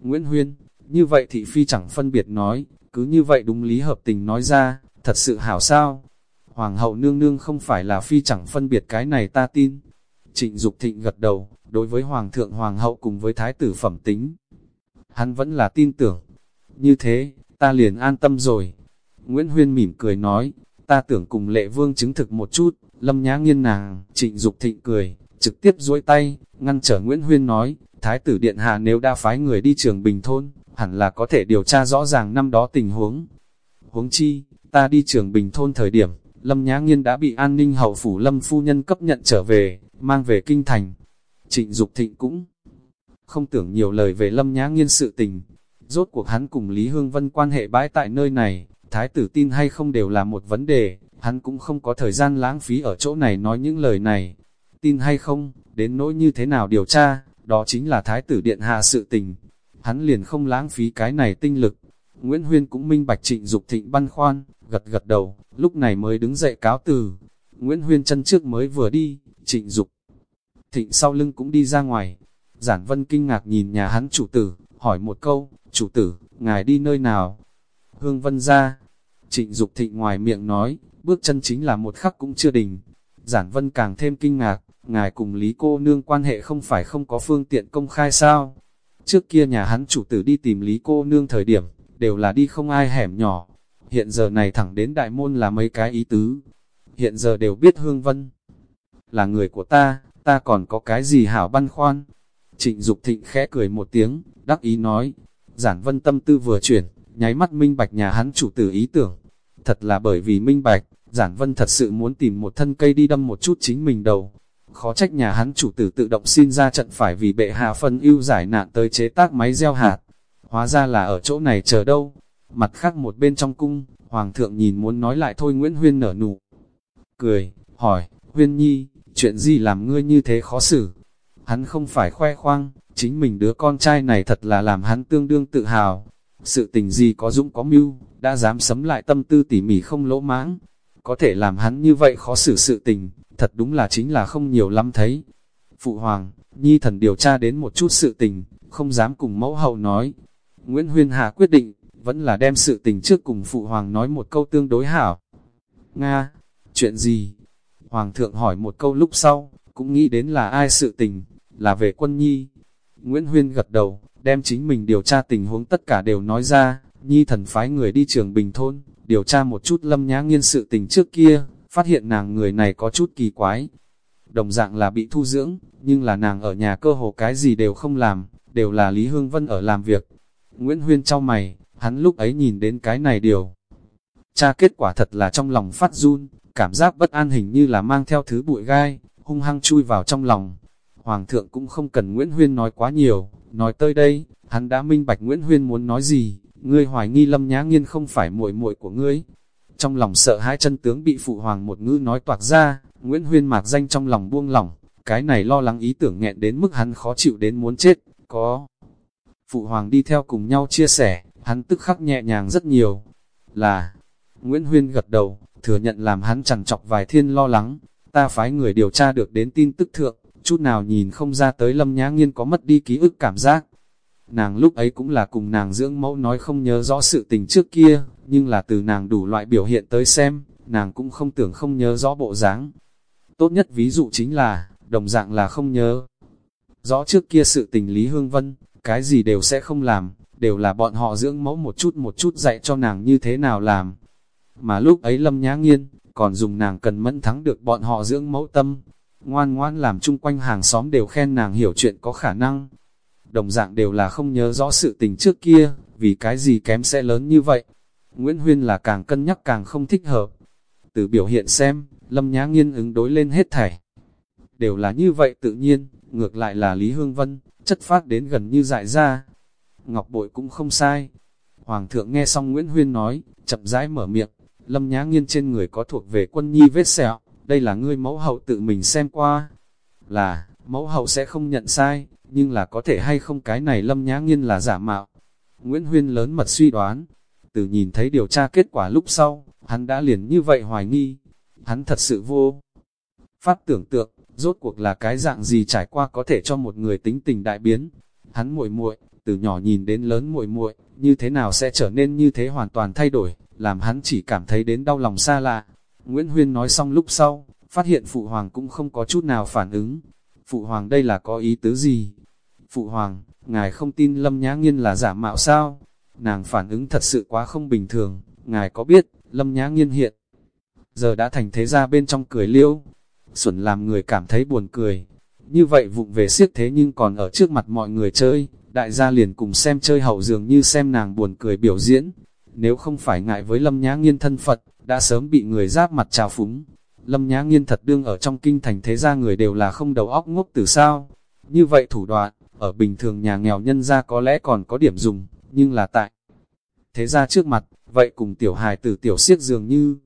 Nguyễn Huyên, như vậy thị phi chẳng phân biệt nói, cứ như vậy đúng lý hợp tình nói ra, thật sự hảo sao? Hoàng hậu nương nương không phải là phi chẳng phân biệt cái này ta tin. Trịnh Dục thịnh gật đầu, đối với Hoàng thượng Hoàng hậu cùng với Thái tử phẩm tính. Hắn vẫn là tin tưởng. Như thế, ta liền an tâm rồi. Nguyễn Huyên mỉm cười nói, ta tưởng cùng lệ vương chứng thực một chút, lâm nhã nghiên nàng, trịnh Dục thịnh cười, trực tiếp duỗi tay, ngăn trở Nguyễn Huyên nói, Thái tử Điện Hạ nếu đã phái người đi trường Bình Thôn, hẳn là có thể điều tra rõ ràng năm đó tình huống. Huống chi, ta đi trường Bình Thôn thời điểm, Lâm Nhã Nghiên đã bị an ninh hậu phủ Lâm Phu Nhân cấp nhận trở về, mang về Kinh Thành. Trịnh Dục Thịnh cũng không tưởng nhiều lời về Lâm Nhã Nghiên sự tình. Rốt cuộc hắn cùng Lý Hương Vân quan hệ bãi tại nơi này, thái tử tin hay không đều là một vấn đề, hắn cũng không có thời gian lãng phí ở chỗ này nói những lời này. Tin hay không, đến nỗi như thế nào điều tra, đó chính là thái tử điện hạ sự tình. Hắn liền không lãng phí cái này tinh lực. Nguyễn Huyên cũng minh bạch trịnh Dục thịnh băn khoan, gật gật đầu, lúc này mới đứng dậy cáo từ. Nguyễn Huyên chân trước mới vừa đi, trịnh Dục thịnh sau lưng cũng đi ra ngoài. Giản Vân kinh ngạc nhìn nhà hắn chủ tử, hỏi một câu, chủ tử, ngài đi nơi nào? Hương Vân ra, trịnh Dục thịnh ngoài miệng nói, bước chân chính là một khắc cũng chưa đình. Giản Vân càng thêm kinh ngạc, ngài cùng Lý cô nương quan hệ không phải không có phương tiện công khai sao? Trước kia nhà hắn chủ tử đi tìm Lý cô nương thời điểm, đều là đi không ai hẻm nhỏ. Hiện giờ này thẳng đến đại môn là mấy cái ý tứ. Hiện giờ đều biết Hương Vân là người của ta, ta còn có cái gì hảo băn khoăn. Trịnh Dục thịnh khẽ cười một tiếng, đắc ý nói, giản vân tâm tư vừa chuyển, nháy mắt minh bạch nhà hắn chủ tử ý tưởng. Thật là bởi vì minh bạch, giản vân thật sự muốn tìm một thân cây đi đâm một chút chính mình đầu. Khó trách nhà hắn chủ tử tự động xin ra trận phải vì bệ hạ phân ưu giải nạn tới chế tác máy gieo hạt. Hóa ra là ở chỗ này chờ đâu. Mặt khác một bên trong cung, Hoàng thượng nhìn muốn nói lại thôi Nguyễn Huyên nở nụ. Cười, hỏi, Huyên Nhi, chuyện gì làm ngươi như thế khó xử? Hắn không phải khoe khoang, chính mình đứa con trai này thật là làm hắn tương đương tự hào. Sự tình gì có dũng có mưu, đã dám sấm lại tâm tư tỉ mỉ không lỗ mãng. Có thể làm hắn như vậy khó xử sự tình, thật đúng là chính là không nhiều lắm thấy. Phụ Hoàng, Nhi thần điều tra đến một chút sự tình, không dám cùng mẫu hậu nói. Nguyễn Huyên Hà quyết định, vẫn là đem sự tình trước cùng Phụ Hoàng nói một câu tương đối hảo. Nga, chuyện gì? Hoàng thượng hỏi một câu lúc sau, cũng nghĩ đến là ai sự tình, là về quân nhi. Nguyễn Huyên gật đầu, đem chính mình điều tra tình huống tất cả đều nói ra, nhi thần phái người đi trường Bình Thôn, điều tra một chút lâm nhã nghiên sự tình trước kia, phát hiện nàng người này có chút kỳ quái. Đồng dạng là bị thu dưỡng, nhưng là nàng ở nhà cơ hồ cái gì đều không làm, đều là Lý Hương Vân ở làm việc. Nguyễn Huyên trao mày, hắn lúc ấy nhìn đến cái này điều. Cha kết quả thật là trong lòng phát run, cảm giác bất an hình như là mang theo thứ bụi gai, hung hăng chui vào trong lòng. Hoàng thượng cũng không cần Nguyễn Huyên nói quá nhiều, nói tới đây, hắn đã minh bạch Nguyễn Huyên muốn nói gì, ngươi hoài nghi lâm nhã nghiên không phải muội muội của ngươi. Trong lòng sợ hai chân tướng bị phụ hoàng một ngữ nói toạc ra, Nguyễn Huyên mạc danh trong lòng buông lỏng, cái này lo lắng ý tưởng nghẹn đến mức hắn khó chịu đến muốn chết, có. Phụ hoàng đi theo cùng nhau chia sẻ, hắn tức khắc nhẹ nhàng rất nhiều. Là, Nguyễn Huyên gật đầu, thừa nhận làm hắn chẳng chọc vài thiên lo lắng, ta phái người điều tra được đến tin tức thượng, chút nào nhìn không ra tới lâm nhã nghiên có mất đi ký ức cảm giác. Nàng lúc ấy cũng là cùng nàng dưỡng mẫu nói không nhớ rõ sự tình trước kia, nhưng là từ nàng đủ loại biểu hiện tới xem, nàng cũng không tưởng không nhớ rõ bộ dáng. Tốt nhất ví dụ chính là, đồng dạng là không nhớ. Rõ trước kia sự tình Lý Hương Vân, cái gì đều sẽ không làm, đều là bọn họ dưỡng mẫu một chút một chút dạy cho nàng như thế nào làm. Mà lúc ấy Lâm Nhã Nghiên, còn dùng nàng cần mẫn thắng được bọn họ dưỡng mẫu tâm. Ngoan ngoan làm chung quanh hàng xóm đều khen nàng hiểu chuyện có khả năng. Đồng dạng đều là không nhớ rõ sự tình trước kia, vì cái gì kém sẽ lớn như vậy. Nguyễn Huyên là càng cân nhắc càng không thích hợp. Từ biểu hiện xem, Lâm Nhã Nghiên ứng đối lên hết thảy. Đều là như vậy tự nhiên, ngược lại là Lý Hương Vân, chất phát đến gần như dại ra. Ngọc Bội cũng không sai. Hoàng thượng nghe xong Nguyễn Huyên nói, chậm rãi mở miệng, Lâm Nhã Nghiên trên người có thuộc về quân nhi vết sẹo, đây là ngươi mẫu hậu tự mình xem qua. Là, mẫu hậu sẽ không nhận sai, nhưng là có thể hay không cái này Lâm Nhã Nghiên là giả mạo. Nguyễn Huyên lớn mật suy đoán, từ nhìn thấy điều tra kết quả lúc sau, hắn đã liền như vậy hoài nghi. Hắn thật sự vô. phát tưởng tượng, rốt cuộc là cái dạng gì trải qua có thể cho một người tính tình đại biến. Hắn muội muội từ nhỏ nhìn đến lớn muội muội như thế nào sẽ trở nên như thế hoàn toàn thay đổi làm hắn chỉ cảm thấy đến đau lòng xa lạ. Nguyễn Huyên nói xong lúc sau, phát hiện Phụ Hoàng cũng không có chút nào phản ứng. Phụ Hoàng đây là có ý tứ gì? Phụ Hoàng, ngài không tin Lâm Nhã Nghiên là giả mạo sao? Nàng phản ứng thật sự quá không bình thường, ngài có biết, Lâm Nhã Nghiên hiện. Giờ đã thành thế ra bên trong cười liêu, xuẩn làm người cảm thấy buồn cười. Như vậy vụng về siết thế nhưng còn ở trước mặt mọi người chơi, đại gia liền cùng xem chơi hậu dường như xem nàng buồn cười biểu diễn, nếu không phải ngại với Lâm Nhã Nghiên thân Phật, đã sớm bị người giáp mặt trào phúng. Lâm Nhã Nghiên thật đương ở trong kinh thành thế gia người đều là không đầu óc ngốc từ sao. Như vậy thủ đoạn, ở bình thường nhà nghèo nhân gia có lẽ còn có điểm dùng, nhưng là tại thế gia trước mặt, vậy cùng tiểu hài tử tiểu siết dường như,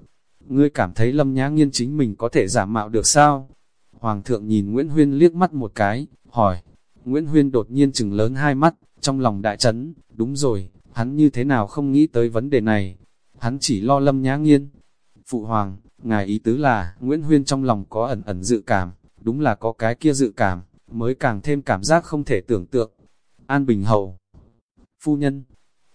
ngươi cảm thấy Lâm Nhã Nghiên chính mình có thể giả mạo được sao? Hoàng thượng nhìn Nguyễn Huyên liếc mắt một cái, hỏi. Nguyễn Huyên đột nhiên chừng lớn hai mắt, trong lòng đại chấn, đúng rồi, hắn như thế nào không nghĩ tới vấn đề này, hắn chỉ lo lâm nhã nghiên. Phụ hoàng, ngài ý tứ là, Nguyễn Huyên trong lòng có ẩn ẩn dự cảm, đúng là có cái kia dự cảm, mới càng thêm cảm giác không thể tưởng tượng. An Bình Hầu Phu nhân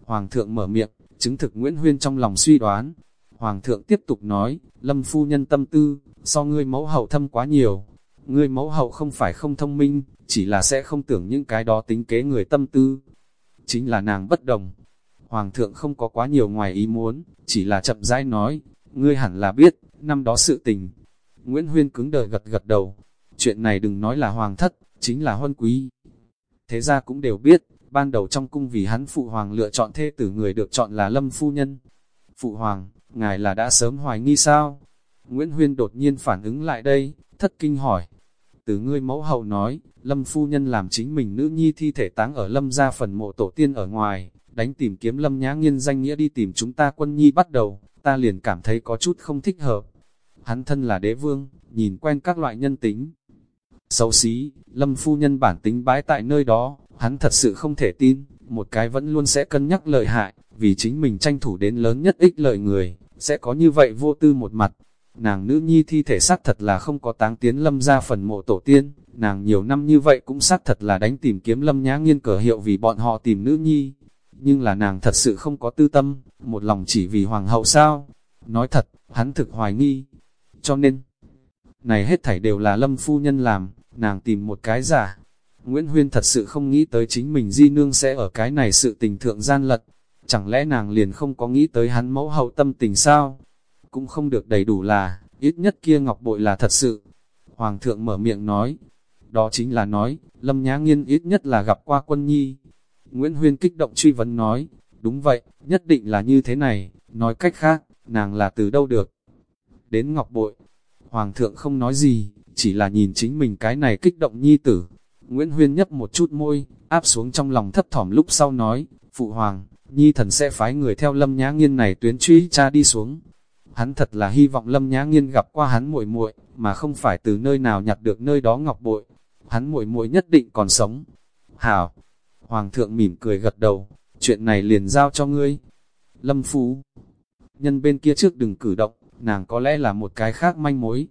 Hoàng thượng mở miệng, chứng thực Nguyễn Huyên trong lòng suy đoán. Hoàng thượng tiếp tục nói, Lâm phu nhân tâm tư, so ngươi mẫu hậu thâm quá nhiều. Ngươi mẫu hậu không phải không thông minh, chỉ là sẽ không tưởng những cái đó tính kế người tâm tư. Chính là nàng bất đồng, Hoàng thượng không có quá nhiều ngoài ý muốn, chỉ là chậm rãi nói, ngươi hẳn là biết, năm đó sự tình. Nguyễn Huyên cứng đờ gật gật đầu, chuyện này đừng nói là hoàng thất, chính là huân quý. Thế ra cũng đều biết, ban đầu trong cung vì hắn phụ hoàng lựa chọn thê tử người được chọn là Lâm Phu Nhân. Phụ hoàng, ngài là đã sớm hoài nghi sao? Nguyễn Huyên đột nhiên phản ứng lại đây, thất kinh hỏi. Từ ngươi mẫu hậu nói, Lâm Phu Nhân làm chính mình nữ nhi thi thể táng ở Lâm gia phần mộ tổ tiên ở ngoài, đánh tìm kiếm lâm nhã nghiên danh nghĩa đi tìm chúng ta quân nhi bắt đầu, ta liền cảm thấy có chút không thích hợp. Hắn thân là đế vương, nhìn quen các loại nhân tính. Xấu xí, lâm phu nhân bản tính bái tại nơi đó, hắn thật sự không thể tin, một cái vẫn luôn sẽ cân nhắc lợi hại, vì chính mình tranh thủ đến lớn nhất ích lợi người, sẽ có như vậy vô tư một mặt. Nàng nữ nhi thi thể xác thật là không có táng tiến lâm ra phần mộ tổ tiên, nàng nhiều năm như vậy cũng xác thật là đánh tìm kiếm lâm nhã nghiên cờ hiệu vì bọn họ tìm nữ nhi. Nhưng là nàng thật sự không có tư tâm, một lòng chỉ vì hoàng hậu sao. Nói thật, hắn thực hoài nghi. Cho nên, này hết thảy đều là lâm phu nhân làm, nàng tìm một cái giả. Nguyễn Huyên thật sự không nghĩ tới chính mình di nương sẽ ở cái này sự tình thượng gian lật. Chẳng lẽ nàng liền không có nghĩ tới hắn mẫu hậu tâm tình sao? Cũng không được đầy đủ là, ít nhất kia ngọc bội là thật sự. Hoàng thượng mở miệng nói, đó chính là nói, Lâm Nhã Nghiên ít nhất là gặp qua quân nhi. Nguyễn Huyên kích động truy vấn nói, đúng vậy, nhất định là như thế này, nói cách khác, nàng là từ đâu được. Đến ngọc bội, Hoàng thượng không nói gì, chỉ là nhìn chính mình cái này kích động nhi tử. Nguyễn Huyên nhấp một chút môi, áp xuống trong lòng thấp thỏm lúc sau nói, Phụ Hoàng, Nhi thần sẽ phái người theo Lâm Nhã Nghiên này tuyến truy cha đi xuống. Hắn thật là hy vọng Lâm Nhã Nghiên gặp qua hắn muội muội, mà không phải từ nơi nào nhặt được nơi đó ngọc bội. Hắn muội muội nhất định còn sống. Hảo! Hoàng thượng mỉm cười gật đầu, chuyện này liền giao cho ngươi. Lâm Phú! Nhân bên kia trước đừng cử động, nàng có lẽ là một cái khác manh mối.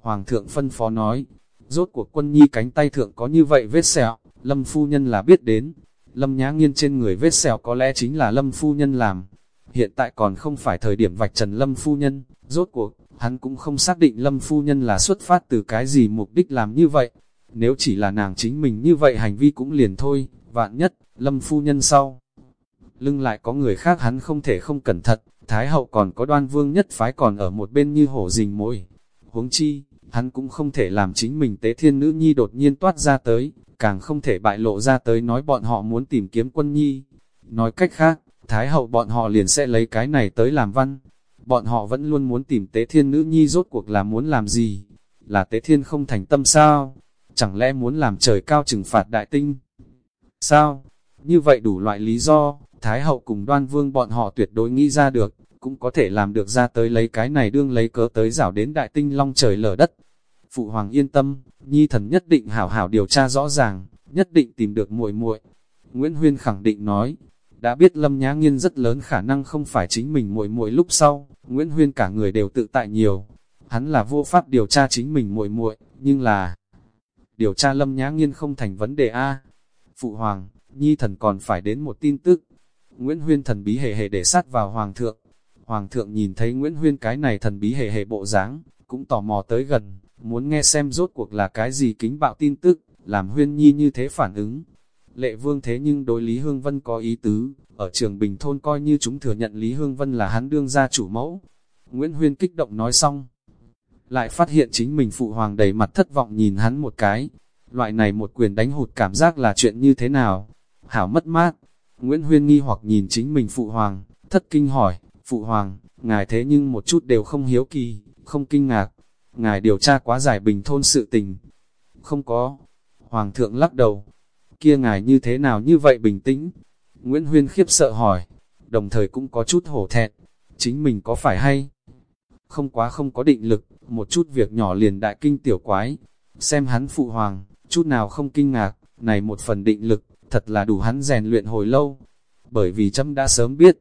Hoàng thượng phân phó nói, rốt cuộc quân nhi cánh tay thượng có như vậy vết sẹo, Lâm Phu Nhân là biết đến, Lâm Nhã Nghiên trên người vết sẹo có lẽ chính là Lâm Phu Nhân làm. Hiện tại còn không phải thời điểm vạch trần Lâm Phu Nhân, rốt cuộc, hắn cũng không xác định Lâm Phu Nhân là xuất phát từ cái gì mục đích làm như vậy. Nếu chỉ là nàng chính mình như vậy hành vi cũng liền thôi, vạn nhất, Lâm Phu Nhân sau. Lưng lại có người khác hắn không thể không cẩn thận, Thái hậu còn có đoan vương nhất phái còn ở một bên như hổ rình mồi. Huống chi, hắn cũng không thể làm chính mình tế thiên nữ nhi đột nhiên toát ra tới, càng không thể bại lộ ra tới nói bọn họ muốn tìm kiếm quân nhi. Nói cách khác, Thái hậu bọn họ liền sẽ lấy cái này tới làm văn. Bọn họ vẫn luôn muốn tìm tế thiên nữ nhi rốt cuộc là muốn làm gì? Là tế thiên không thành tâm sao? Chẳng lẽ muốn làm trời cao trừng phạt đại tinh? Sao? Như vậy đủ loại lý do, Thái hậu cùng đoan vương bọn họ tuyệt đối nghĩ ra được, cũng có thể làm được ra tới lấy cái này đương lấy cớ tới rảo đến đại tinh long trời lở đất. Phụ hoàng yên tâm, nhi thần nhất định hảo hảo điều tra rõ ràng, nhất định tìm được muội muội. Nguyễn Huyên khẳng định nói, đã biết Lâm Nhã Nghiên rất lớn khả năng không phải chính mình muội muội lúc sau, Nguyễn Huyên cả người đều tự tại nhiều. Hắn là vô pháp điều tra chính mình muội muội, nhưng là điều tra Lâm Nhã Nghiên không thành vấn đề a. Phụ hoàng, nhi thần còn phải đến một tin tức. Nguyễn Huyên thần bí hề hề để sát vào hoàng thượng. Hoàng thượng nhìn thấy Nguyễn Huyên cái này thần bí hề hề bộ dáng, cũng tò mò tới gần, muốn nghe xem rốt cuộc là cái gì kính bạo tin tức, làm huyên nhi như thế phản ứng. Lệ vương thế nhưng đối Lý Hương Vân có ý tứ, ở trường Bình Thôn coi như chúng thừa nhận Lý Hương Vân là hắn đương gia chủ mẫu. Nguyễn Huyên kích động nói xong, lại phát hiện chính mình phụ hoàng đầy mặt thất vọng nhìn hắn một cái. Loại này một quyền đánh hụt cảm giác là chuyện như thế nào? Hảo mất mát. Nguyễn Huyên nghi hoặc nhìn chính mình phụ hoàng, thất kinh hỏi, phụ hoàng, ngài thế nhưng một chút đều không hiếu kỳ, không kinh ngạc, ngài điều tra quá giải bình thôn sự tình. Không có. Hoàng thượng lắc đầu. Kia ngài như thế nào như vậy bình tĩnh? Nguyễn Huyên khiếp sợ hỏi. Đồng thời cũng có chút hổ thẹn. Chính mình có phải hay? Không quá không có định lực, một chút việc nhỏ liền đại kinh tiểu quái. Xem hắn phụ hoàng, chút nào không kinh ngạc, này một phần định lực, thật là đủ hắn rèn luyện hồi lâu. Bởi vì chấm đã sớm biết,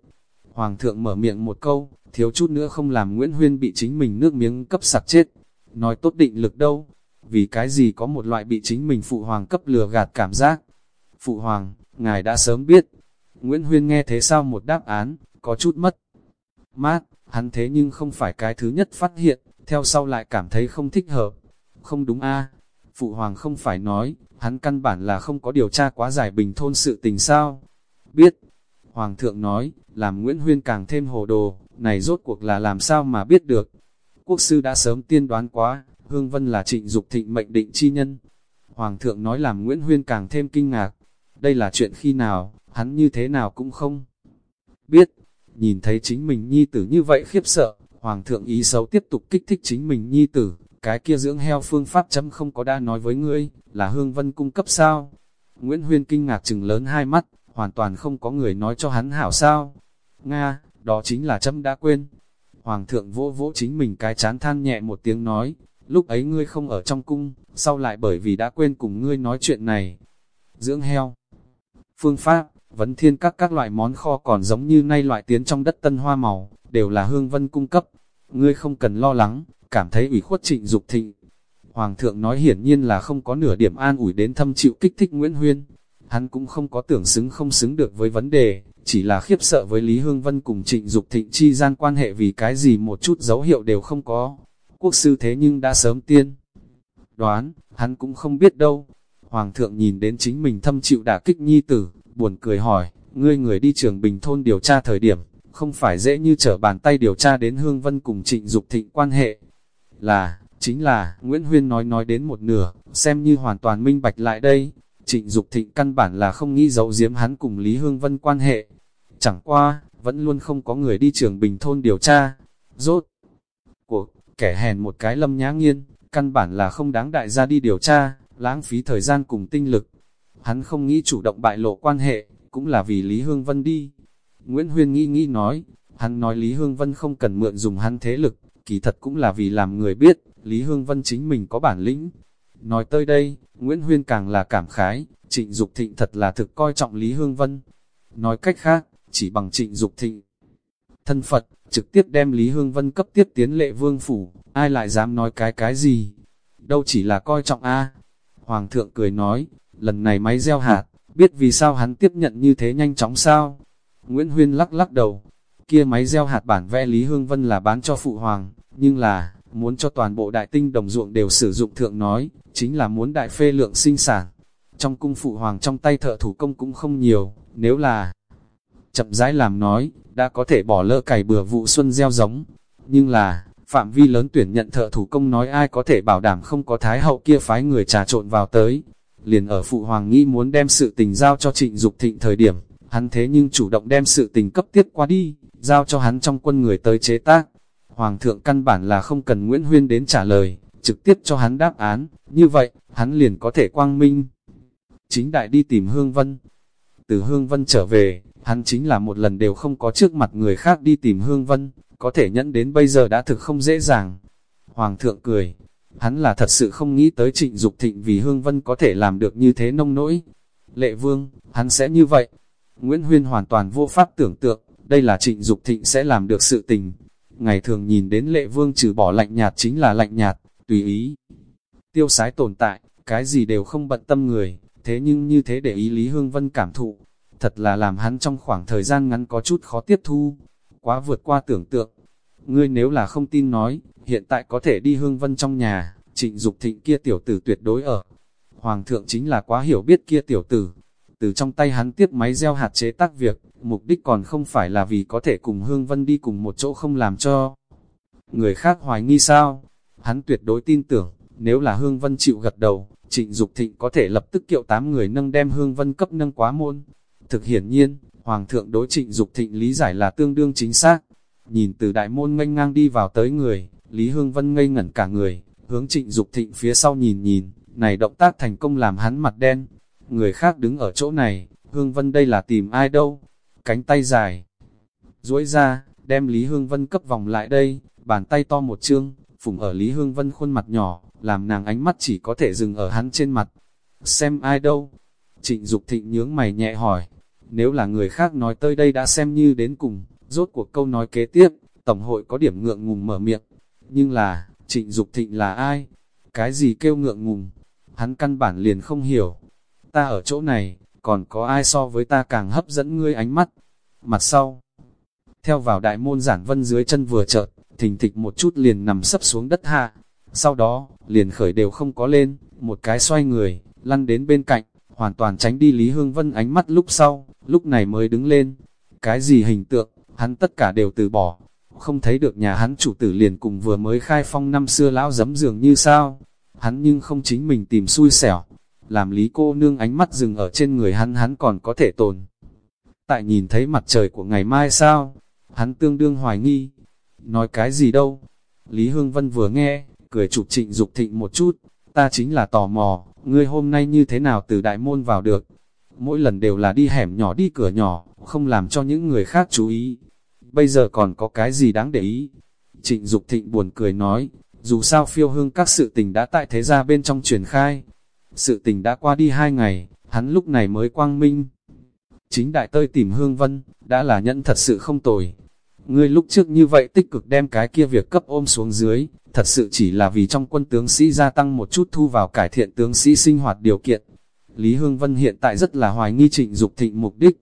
Hoàng thượng mở miệng một câu, thiếu chút nữa không làm Nguyễn Huyên bị chính mình nước miếng cấp sặc chết nói tốt định lực đâu, vì cái gì có một loại bị chính mình phụ hoàng cấp lừa gạt cảm giác. Phụ hoàng, ngài đã sớm biết. Nguyễn Huyên nghe thế sao một đáp án, có chút mất. Mát, hắn thế nhưng không phải cái thứ nhất phát hiện, theo sau lại cảm thấy không thích hợp. Không đúng a Phụ hoàng không phải nói, hắn căn bản là không có điều tra quá giải bình thôn sự tình sao. Biết, Hoàng thượng nói, làm Nguyễn Huyên càng thêm hồ đồ, này rốt cuộc là làm sao mà biết được quốc sư đã sớm tiên đoán quá, Hương Vân là trịnh Dục thịnh mệnh định chi nhân. Hoàng thượng nói làm Nguyễn Huyên càng thêm kinh ngạc, đây là chuyện khi nào, hắn như thế nào cũng không biết. Nhìn thấy chính mình nhi tử như vậy khiếp sợ, Hoàng thượng ý xấu tiếp tục kích thích chính mình nhi tử, cái kia dưỡng heo phương pháp chấm không có đã nói với ngươi, là Hương Vân cung cấp sao? Nguyễn Huyên kinh ngạc chừng lớn hai mắt, hoàn toàn không có người nói cho hắn hảo sao. Nga, đó chính là chấm đã quên, Hoàng thượng vỗ vỗ chính mình cái chán than nhẹ một tiếng nói, lúc ấy ngươi không ở trong cung, sau lại bởi vì đã quên cùng ngươi nói chuyện này. Dưỡng heo Phương pháp, vấn thiên các các loại món kho còn giống như nay loại tiến trong đất tân hoa màu, đều là hương vân cung cấp. Ngươi không cần lo lắng, cảm thấy ủy khuất trịnh dục thịnh. Hoàng thượng nói hiển nhiên là không có nửa điểm an ủi đến thâm chịu kích thích Nguyễn Huyên. Hắn cũng không có tưởng xứng không xứng được với vấn đề, chỉ là khiếp sợ với Lý Hương Vân cùng trịnh Dục thịnh chi gian quan hệ vì cái gì một chút dấu hiệu đều không có. Quốc sư thế nhưng đã sớm tiên. Đoán, hắn cũng không biết đâu. Hoàng thượng nhìn đến chính mình thâm chịu đả kích nhi tử, buồn cười hỏi, ngươi người đi trường Bình Thôn điều tra thời điểm, không phải dễ như trở bàn tay điều tra đến Hương Vân cùng trịnh Dục thịnh quan hệ. Là, chính là, Nguyễn Huyên nói nói đến một nửa, xem như hoàn toàn minh bạch lại đây. Trịnh Dục thịnh căn bản là không nghĩ giấu giếm hắn cùng Lý Hương Vân quan hệ, Chẳng qua, vẫn luôn không có người đi trường bình thôn điều tra. Rốt, cuộc, kẻ hèn một cái lâm nhã nghiên, căn bản là không đáng đại gia đi điều tra, lãng phí thời gian cùng tinh lực. Hắn không nghĩ chủ động bại lộ quan hệ, cũng là vì Lý Hương Vân đi. Nguyễn Huyên nghĩ nghĩ nói, hắn nói Lý Hương Vân không cần mượn dùng hắn thế lực, kỳ thật cũng là vì làm người biết, Lý Hương Vân chính mình có bản lĩnh. Nói tới đây, Nguyễn Huyên càng là cảm khái, trịnh Dục thịnh thật là thực coi trọng Lý Hương Vân. Nói cách khác, chỉ bằng trịnh Dục thịnh. Thân Phật, trực tiếp đem Lý Hương Vân cấp tiếp tiến lệ vương phủ, ai lại dám nói cái cái gì? Đâu chỉ là coi trọng A. Hoàng thượng cười nói, lần này máy gieo hạt, biết vì sao hắn tiếp nhận như thế nhanh chóng sao? Nguyễn Huyên lắc lắc đầu, kia máy gieo hạt bản vẽ Lý Hương Vân là bán cho phụ hoàng, nhưng là, muốn cho toàn bộ đại tinh đồng ruộng đều sử dụng thượng nói, chính là muốn đại phê lượng sinh sản. Trong cung phụ hoàng trong tay thợ thủ công cũng không nhiều, nếu là chậm rãi làm nói, đã có thể bỏ lỡ cày bừa vụ xuân gieo giống. Nhưng là, phạm vi lớn tuyển nhận thợ thủ công nói ai có thể bảo đảm không có thái hậu kia phái người trà trộn vào tới. Liền ở phụ hoàng nghĩ muốn đem sự tình giao cho trịnh Dục thịnh thời điểm, hắn thế nhưng chủ động đem sự tình cấp tiết qua đi, giao cho hắn trong quân người tới chế tác. Hoàng thượng căn bản là không cần Nguyễn Huyên đến trả lời, trực tiếp cho hắn đáp án, như vậy, hắn liền có thể quang minh. Chính đại đi tìm Hương Vân. Từ Hương Vân trở về, Hắn chính là một lần đều không có trước mặt người khác đi tìm Hương Vân, có thể nhẫn đến bây giờ đã thực không dễ dàng. Hoàng thượng cười, hắn là thật sự không nghĩ tới trịnh Dục thịnh vì Hương Vân có thể làm được như thế nông nỗi. Lệ vương, hắn sẽ như vậy. Nguyễn Huyên hoàn toàn vô pháp tưởng tượng, đây là trịnh Dục thịnh sẽ làm được sự tình. Ngày thường nhìn đến lệ vương trừ bỏ lạnh nhạt chính là lạnh nhạt, tùy ý. Tiêu sái tồn tại, cái gì đều không bận tâm người, thế nhưng như thế để ý Lý Hương Vân cảm thụ, thật là làm hắn trong khoảng thời gian ngắn có chút khó tiếp thu, quá vượt qua tưởng tượng. Ngươi nếu là không tin nói, hiện tại có thể đi hương vân trong nhà, trịnh Dục thịnh kia tiểu tử tuyệt đối ở. Hoàng thượng chính là quá hiểu biết kia tiểu tử, từ trong tay hắn tiếp máy gieo hạt chế tác việc, mục đích còn không phải là vì có thể cùng hương vân đi cùng một chỗ không làm cho. Người khác hoài nghi sao? Hắn tuyệt đối tin tưởng, nếu là hương vân chịu gật đầu, trịnh Dục thịnh có thể lập tức kiệu tám người nâng đem hương vân cấp nâng quá môn, Thực hiển nhiên, Hoàng thượng đối trịnh Dục thịnh lý giải là tương đương chính xác. Nhìn từ đại môn nghênh ngang đi vào tới người, Lý Hương Vân ngây ngẩn cả người, hướng trịnh Dục thịnh phía sau nhìn nhìn, này động tác thành công làm hắn mặt đen. Người khác đứng ở chỗ này, Hương Vân đây là tìm ai đâu? Cánh tay dài, duỗi ra, đem Lý Hương Vân cấp vòng lại đây, bàn tay to một chương, phủng ở Lý Hương Vân khuôn mặt nhỏ, làm nàng ánh mắt chỉ có thể dừng ở hắn trên mặt. Xem ai đâu? Trịnh Dục thịnh nhướng mày nhẹ hỏi, nếu là người khác nói tới đây đã xem như đến cùng, rốt cuộc câu nói kế tiếp, Tổng hội có điểm ngượng ngùng mở miệng. Nhưng là, trịnh Dục thịnh là ai? Cái gì kêu ngượng ngùng? Hắn căn bản liền không hiểu. Ta ở chỗ này, còn có ai so với ta càng hấp dẫn ngươi ánh mắt? Mặt sau, theo vào đại môn giản vân dưới chân vừa chợt, thình thịch một chút liền nằm sấp xuống đất hạ. Sau đó, liền khởi đều không có lên, một cái xoay người, lăn đến bên cạnh, hoàn toàn tránh đi Lý Hương Vân ánh mắt lúc sau, lúc này mới đứng lên. Cái gì hình tượng, hắn tất cả đều từ bỏ. Không thấy được nhà hắn chủ tử liền cùng vừa mới khai phong năm xưa lão giấm giường như sao. Hắn nhưng không chính mình tìm xui xẻo. Làm lý cô nương ánh mắt dừng ở trên người hắn hắn còn có thể tồn. Tại nhìn thấy mặt trời của ngày mai sao? Hắn tương đương hoài nghi. Nói cái gì đâu? Lý Hương Vân vừa nghe, cười chụp trịnh Dục thịnh một chút. Ta chính là tò mò, ngươi hôm nay như thế nào từ đại môn vào được? mỗi lần đều là đi hẻm nhỏ đi cửa nhỏ, không làm cho những người khác chú ý. Bây giờ còn có cái gì đáng để ý? Trịnh Dục Thịnh buồn cười nói, dù sao phiêu hương các sự tình đã tại thế gia bên trong truyền khai. Sự tình đã qua đi hai ngày, hắn lúc này mới quang minh. Chính đại tơi tìm hương vân, đã là nhẫn thật sự không tồi. Ngươi lúc trước như vậy tích cực đem cái kia việc cấp ôm xuống dưới, thật sự chỉ là vì trong quân tướng sĩ gia tăng một chút thu vào cải thiện tướng sĩ sinh hoạt điều kiện. Lý Hương Vân hiện tại rất là hoài nghi trịnh Dục thịnh mục đích.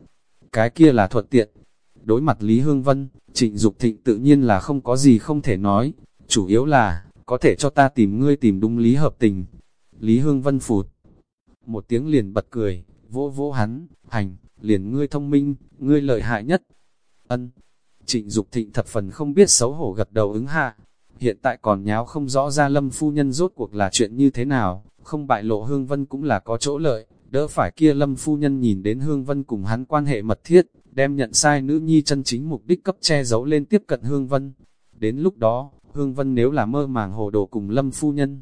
Cái kia là thuận tiện. Đối mặt Lý Hương Vân, trịnh Dục thịnh tự nhiên là không có gì không thể nói. Chủ yếu là, có thể cho ta tìm ngươi tìm đúng lý hợp tình. Lý Hương Vân phụt. Một tiếng liền bật cười, vỗ vỗ hắn, hành, liền ngươi thông minh, ngươi lợi hại nhất. Ân. Trịnh Dục thịnh thập phần không biết xấu hổ gật đầu ứng hạ. Hiện tại còn nháo không rõ ra lâm phu nhân rốt cuộc là chuyện như thế nào, không bại lộ Hương Vân cũng là có chỗ lợi, đỡ phải kia lâm phu nhân nhìn đến Hương Vân cùng hắn quan hệ mật thiết, đem nhận sai nữ nhi chân chính mục đích cấp che giấu lên tiếp cận Hương Vân. Đến lúc đó, Hương Vân nếu là mơ màng hồ đồ cùng lâm phu nhân.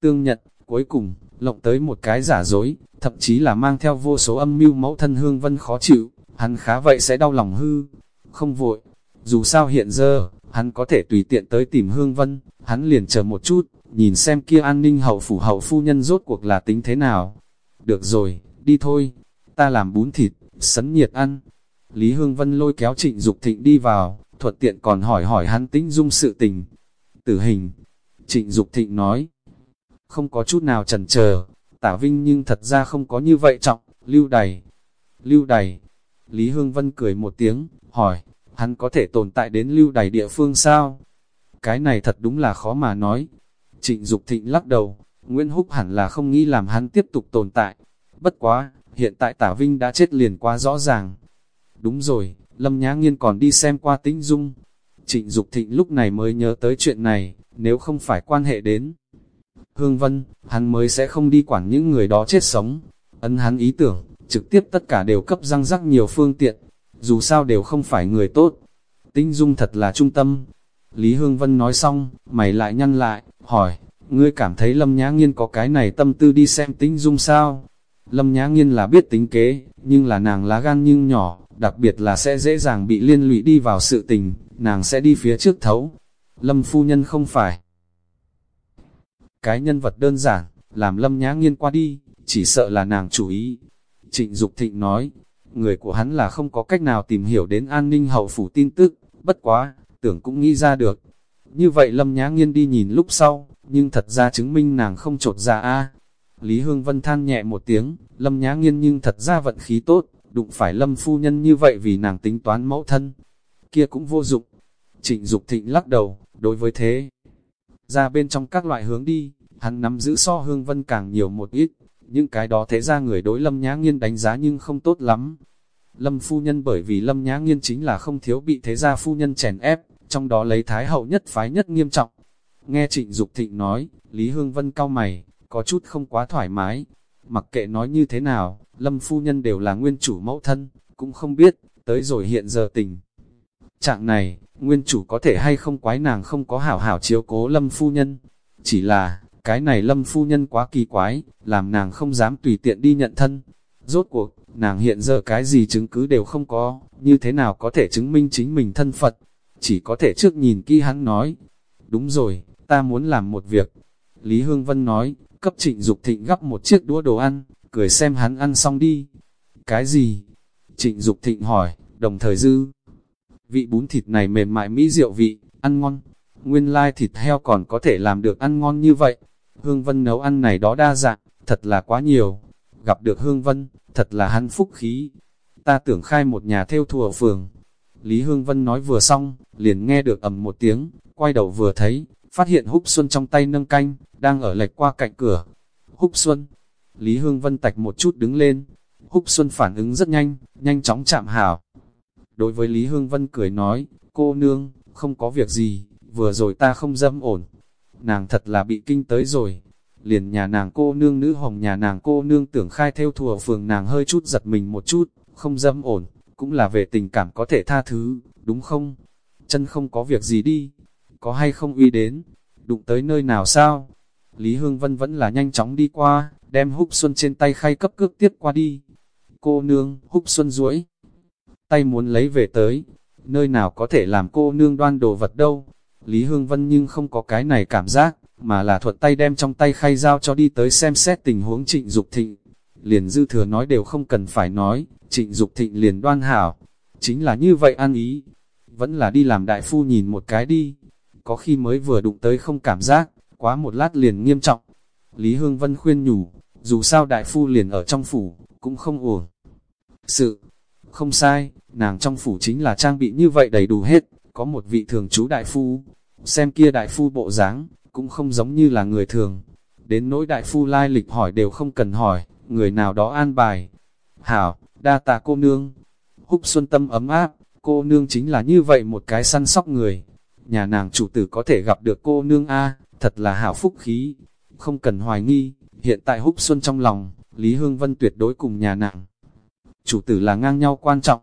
Tương nhận, cuối cùng, lộng tới một cái giả dối, thậm chí là mang theo vô số âm mưu mẫu thân Hương Vân khó chịu, hắn khá vậy sẽ đau lòng hư. Không vội, dù sao hiện giờ, hắn có thể tùy tiện tới tìm Hương Vân, hắn liền chờ một chút, nhìn xem kia an ninh hậu phủ hậu phu nhân rốt cuộc là tính thế nào. Được rồi, đi thôi, ta làm bún thịt, sấn nhiệt ăn. Lý Hương Vân lôi kéo trịnh Dục thịnh đi vào, thuận tiện còn hỏi hỏi hắn tính dung sự tình. Tử hình, trịnh Dục thịnh nói, không có chút nào chần chờ tả vinh nhưng thật ra không có như vậy trọng, lưu đầy, lưu đầy. Lý Hương Vân cười một tiếng, hỏi, hắn có thể tồn tại đến lưu đầy địa phương sao? Cái này thật đúng là khó mà nói. Trịnh Dục Thịnh lắc đầu, Nguyễn Húc hẳn là không nghĩ làm hắn tiếp tục tồn tại. Bất quá, hiện tại Tả Vinh đã chết liền quá rõ ràng. Đúng rồi, Lâm Nhã Nghiên còn đi xem qua tĩnh dung. Trịnh Dục Thịnh lúc này mới nhớ tới chuyện này, nếu không phải quan hệ đến. Hương Vân, hắn mới sẽ không đi quản những người đó chết sống. Ấn hắn ý tưởng, trực tiếp tất cả đều cấp răng rắc nhiều phương tiện, dù sao đều không phải người tốt. Tinh Dung thật là trung tâm. Lý Hương Vân nói xong, mày lại nhăn lại, hỏi, ngươi cảm thấy Lâm Nhã Nghiên có cái này tâm tư đi xem Tinh Dung sao? Lâm Nhã Nghiên là biết tính kế, nhưng là nàng lá gan nhưng nhỏ, đặc biệt là sẽ dễ dàng bị liên lụy đi vào sự tình, nàng sẽ đi phía trước thấu. Lâm Phu Nhân không phải cái nhân vật đơn giản, làm Lâm Nhã Nghiên qua đi, chỉ sợ là nàng chủ ý. Trịnh Dục Thịnh nói, người của hắn là không có cách nào tìm hiểu đến an ninh hậu phủ tin tức, bất quá, tưởng cũng nghĩ ra được. Như vậy Lâm Nhã Nghiên đi nhìn lúc sau, nhưng thật ra chứng minh nàng không trột ra a. Lý Hương Vân than nhẹ một tiếng, Lâm Nhã Nghiên nhưng thật ra vận khí tốt, đụng phải Lâm phu nhân như vậy vì nàng tính toán mẫu thân. Kia cũng vô dụng. Trịnh Dục Thịnh lắc đầu, đối với thế, ra bên trong các loại hướng đi, hắn nắm giữ so hương vân càng nhiều một ít, những cái đó thế ra người đối lâm nhã nghiên đánh giá nhưng không tốt lắm. Lâm phu nhân bởi vì lâm nhã nghiên chính là không thiếu bị thế gia phu nhân chèn ép, trong đó lấy thái hậu nhất phái nhất nghiêm trọng. Nghe trịnh Dục thịnh nói, Lý Hương Vân cau mày, có chút không quá thoải mái. Mặc kệ nói như thế nào, lâm phu nhân đều là nguyên chủ mẫu thân, cũng không biết, tới rồi hiện giờ tình. Trạng này, nguyên chủ có thể hay không quái nàng không có hảo hảo chiếu cố lâm phu nhân. Chỉ là, cái này lâm phu nhân quá kỳ quái, làm nàng không dám tùy tiện đi nhận thân. Rốt cuộc, nàng hiện giờ cái gì chứng cứ đều không có, như thế nào có thể chứng minh chính mình thân Phật. Chỉ có thể trước nhìn kỹ hắn nói, đúng rồi, ta muốn làm một việc. Lý Hương Vân nói, cấp trịnh Dục thịnh gắp một chiếc đũa đồ ăn, cười xem hắn ăn xong đi. Cái gì? Trịnh Dục thịnh hỏi, đồng thời dư vị bún thịt này mềm mại mỹ diệu vị, ăn ngon. Nguyên lai thịt heo còn có thể làm được ăn ngon như vậy. Hương Vân nấu ăn này đó đa dạng, thật là quá nhiều. Gặp được Hương Vân, thật là hắn phúc khí. Ta tưởng khai một nhà theo thùa phường. Lý Hương Vân nói vừa xong, liền nghe được ầm một tiếng, quay đầu vừa thấy, phát hiện Húc Xuân trong tay nâng canh, đang ở lệch qua cạnh cửa. Húc Xuân, Lý Hương Vân tạch một chút đứng lên. Húc Xuân phản ứng rất nhanh, nhanh chóng chạm hảo. Đối với Lý Hương Vân cười nói, cô nương, không có việc gì, vừa rồi ta không dâm ổn. Nàng thật là bị kinh tới rồi. Liền nhà nàng cô nương nữ hồng nhà nàng cô nương tưởng khai theo thùa phường nàng hơi chút giật mình một chút, không dâm ổn, cũng là về tình cảm có thể tha thứ, đúng không? Chân không có việc gì đi, có hay không uy đến, đụng tới nơi nào sao? Lý Hương Vân vẫn là nhanh chóng đi qua, đem húc xuân trên tay khay cấp cước tiếp qua đi. Cô nương, húc xuân duỗi tay muốn lấy về tới, nơi nào có thể làm cô nương đoan đồ vật đâu. Lý Hương Vân nhưng không có cái này cảm giác, mà là thuật tay đem trong tay khay dao cho đi tới xem xét tình huống trịnh Dục thịnh. Liền dư thừa nói đều không cần phải nói, trịnh Dục thịnh liền đoan hảo. Chính là như vậy ăn ý, vẫn là đi làm đại phu nhìn một cái đi. Có khi mới vừa đụng tới không cảm giác, quá một lát liền nghiêm trọng. Lý Hương Vân khuyên nhủ, dù sao đại phu liền ở trong phủ, cũng không ổn. Sự, không sai, nàng trong phủ chính là trang bị như vậy đầy đủ hết, có một vị thường chú đại phu, xem kia đại phu bộ dáng cũng không giống như là người thường. Đến nỗi đại phu lai lịch hỏi đều không cần hỏi, người nào đó an bài. Hảo, đa tà cô nương. Húc xuân tâm ấm áp, cô nương chính là như vậy một cái săn sóc người. Nhà nàng chủ tử có thể gặp được cô nương A, thật là hảo phúc khí. Không cần hoài nghi, hiện tại húc xuân trong lòng, Lý Hương Vân tuyệt đối cùng nhà nàng. Chủ tử là ngang nhau quan trọng,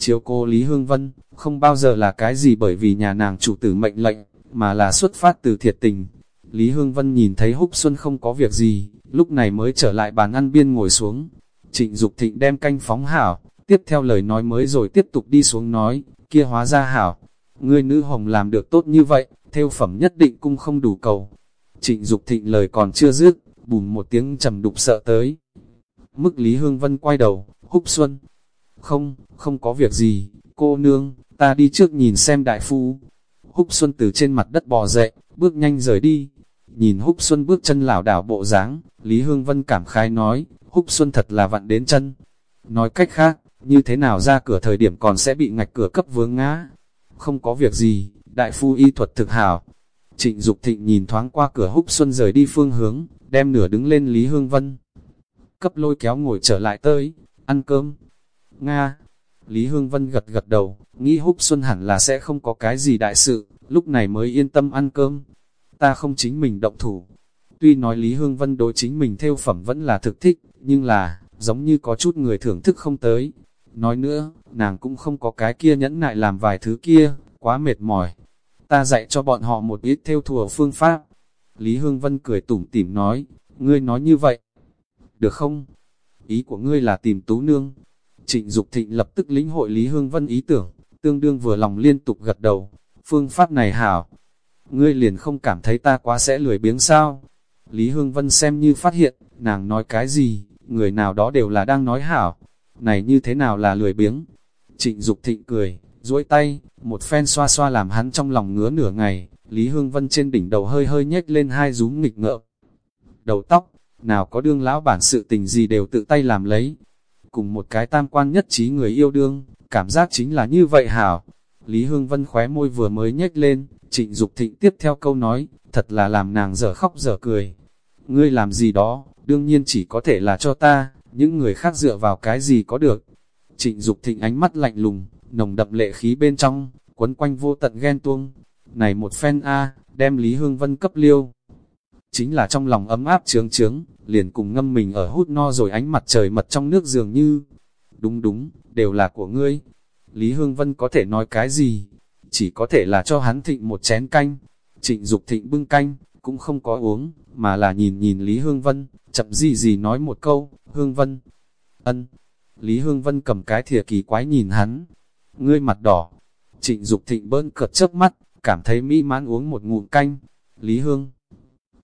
chiếu cô Lý Hương Vân, không bao giờ là cái gì bởi vì nhà nàng chủ tử mệnh lệnh, mà là xuất phát từ thiệt tình. Lý Hương Vân nhìn thấy Húc Xuân không có việc gì, lúc này mới trở lại bàn ăn biên ngồi xuống. Trịnh Dục Thịnh đem canh phóng hảo, tiếp theo lời nói mới rồi tiếp tục đi xuống nói, kia hóa ra hảo. Ngươi nữ hồng làm được tốt như vậy, theo phẩm nhất định cung không đủ cầu. Trịnh Dục Thịnh lời còn chưa dứt, bùm một tiếng trầm đục sợ tới. Mức Lý Hương Vân quay đầu, Húc Xuân. Không, không có việc gì, cô nương, ta đi trước nhìn xem đại phu. Húc Xuân từ trên mặt đất bò dậy, bước nhanh rời đi. Nhìn Húc Xuân bước chân lảo đảo bộ dáng, Lý Hương Vân cảm khai nói, Húc Xuân thật là vặn đến chân. Nói cách khác, như thế nào ra cửa thời điểm còn sẽ bị ngạch cửa cấp vướng ngã. Không có việc gì, đại phu y thuật thực hảo. Trịnh Dục Thịnh nhìn thoáng qua cửa Húc Xuân rời đi phương hướng, đem nửa đứng lên Lý Hương Vân. Cấp lôi kéo ngồi trở lại tới, ăn cơm. Nga, Lý Hương Vân gật gật đầu, nghĩ Húc Xuân hẳn là sẽ không có cái gì đại sự, lúc này mới yên tâm ăn cơm. Ta không chính mình động thủ. Tuy nói Lý Hương Vân đối chính mình theo phẩm vẫn là thực thích, nhưng là, giống như có chút người thưởng thức không tới. Nói nữa, nàng cũng không có cái kia nhẫn nại làm vài thứ kia, quá mệt mỏi. Ta dạy cho bọn họ một ít theo thùa phương pháp. Lý Hương Vân cười tủm tỉm nói, ngươi nói như vậy. Được không? Ý của ngươi là tìm tú nương. Trịnh Dục Thịnh lập tức lĩnh hội Lý Hương Vân ý tưởng, tương đương vừa lòng liên tục gật đầu. Phương pháp này hảo. Ngươi liền không cảm thấy ta quá sẽ lười biếng sao? Lý Hương Vân xem như phát hiện, nàng nói cái gì, người nào đó đều là đang nói hảo. Này như thế nào là lười biếng? Trịnh Dục Thịnh cười, duỗi tay, một phen xoa xoa làm hắn trong lòng ngứa nửa ngày. Lý Hương Vân trên đỉnh đầu hơi hơi nhếch lên hai rúm nghịch ngợm. Đầu tóc, nào có đương lão bản sự tình gì đều tự tay làm lấy. Cùng một cái tam quan nhất trí người yêu đương, cảm giác chính là như vậy hảo. Lý Hương Vân khóe môi vừa mới nhếch lên, trịnh Dục thịnh tiếp theo câu nói, thật là làm nàng dở khóc dở cười. Ngươi làm gì đó, đương nhiên chỉ có thể là cho ta, những người khác dựa vào cái gì có được. Trịnh Dục thịnh ánh mắt lạnh lùng, nồng đậm lệ khí bên trong, quấn quanh vô tận ghen tuông. Này một phen A, đem Lý Hương Vân cấp liêu chính là trong lòng ấm áp trướng trướng, liền cùng ngâm mình ở hút no rồi ánh mặt trời mật trong nước dường như. Đúng đúng, đều là của ngươi. Lý Hương Vân có thể nói cái gì? Chỉ có thể là cho hắn thịnh một chén canh. Trịnh Dục thịnh bưng canh, cũng không có uống, mà là nhìn nhìn Lý Hương Vân, chậm gì gì nói một câu, Hương Vân. Ân. Lý Hương Vân cầm cái thìa kỳ quái nhìn hắn. Ngươi mặt đỏ. Trịnh Dục thịnh bơn cợt chớp mắt, cảm thấy mỹ mãn uống một ngụm canh. Lý Hương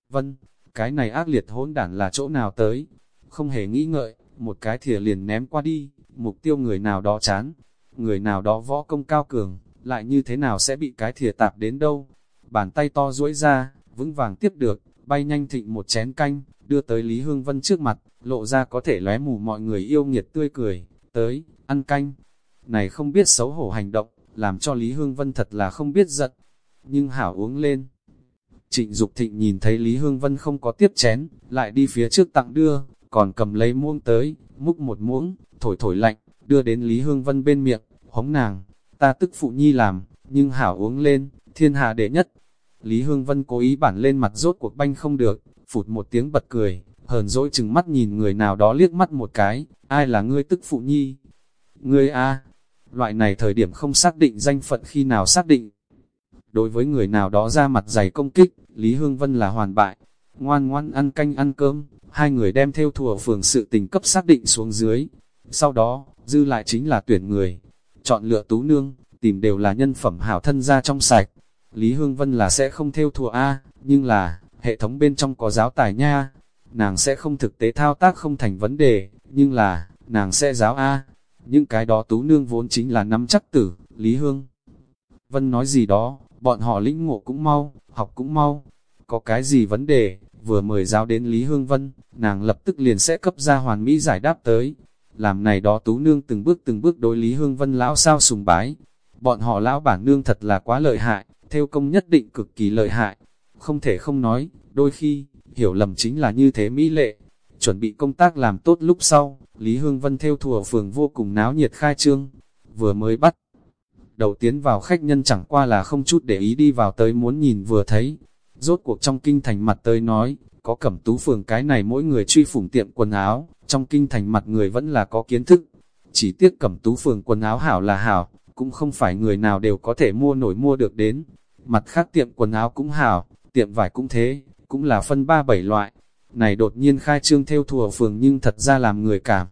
Vân, cái này ác liệt hỗn đản là chỗ nào tới? Không hề nghĩ ngợi, một cái thìa liền ném qua đi, mục tiêu người nào đó chán. Người nào đó võ công cao cường, lại như thế nào sẽ bị cái thìa tạp đến đâu? Bàn tay to duỗi ra, vững vàng tiếp được, bay nhanh thịnh một chén canh, đưa tới Lý Hương Vân trước mặt, lộ ra có thể lóe mù mọi người yêu nghiệt tươi cười, tới, ăn canh. Này không biết xấu hổ hành động, làm cho Lý Hương Vân thật là không biết giận, nhưng hảo uống lên. Trịnh Dục Thịnh nhìn thấy Lý Hương Vân không có tiếp chén, lại đi phía trước tặng đưa, còn cầm lấy muỗng tới, múc một muỗng, thổi thổi lạnh, đưa đến Lý Hương Vân bên miệng, hống nàng, ta tức phụ nhi làm, nhưng hảo uống lên, thiên hạ đệ nhất. Lý Hương Vân cố ý bản lên mặt rốt cuộc banh không được, phụt một tiếng bật cười, hờn dỗi chừng mắt nhìn người nào đó liếc mắt một cái, ai là ngươi tức phụ nhi? Ngươi a loại này thời điểm không xác định danh phận khi nào xác định, Đối với người nào đó ra mặt dày công kích, Lý Hương Vân là hoàn bại. Ngoan ngoan ăn canh ăn cơm, hai người đem theo thùa phường sự tình cấp xác định xuống dưới. Sau đó, dư lại chính là tuyển người. Chọn lựa tú nương, tìm đều là nhân phẩm hảo thân ra trong sạch. Lý Hương Vân là sẽ không theo thùa A, nhưng là, hệ thống bên trong có giáo tài nha, nàng sẽ không thực tế thao tác không thành vấn đề, nhưng là, nàng sẽ giáo A. Những cái đó tú nương vốn chính là nắm chắc tử, Lý Hương. Vân nói gì đó, bọn họ lĩnh ngộ cũng mau, học cũng mau. Có cái gì vấn đề, vừa mời giáo đến Lý Hương Vân, nàng lập tức liền sẽ cấp ra hoàn mỹ giải đáp tới. Làm này đó tú nương từng bước từng bước đối Lý Hương Vân lão sao sùng bái. Bọn họ lão bản nương thật là quá lợi hại, theo công nhất định cực kỳ lợi hại. Không thể không nói, đôi khi, hiểu lầm chính là như thế mỹ lệ. Chuẩn bị công tác làm tốt lúc sau, Lý Hương Vân theo thùa phường vô cùng náo nhiệt khai trương, vừa mới bắt. Đầu tiến vào khách nhân chẳng qua là không chút để ý đi vào tới muốn nhìn vừa thấy. Rốt cuộc trong kinh thành mặt tới nói, có cẩm tú phường cái này mỗi người truy phủng tiệm quần áo, trong kinh thành mặt người vẫn là có kiến thức. Chỉ tiếc cẩm tú phường quần áo hảo là hảo, cũng không phải người nào đều có thể mua nổi mua được đến. Mặt khác tiệm quần áo cũng hảo, tiệm vải cũng thế, cũng là phân ba bảy loại. Này đột nhiên khai trương theo thùa phường nhưng thật ra làm người cảm.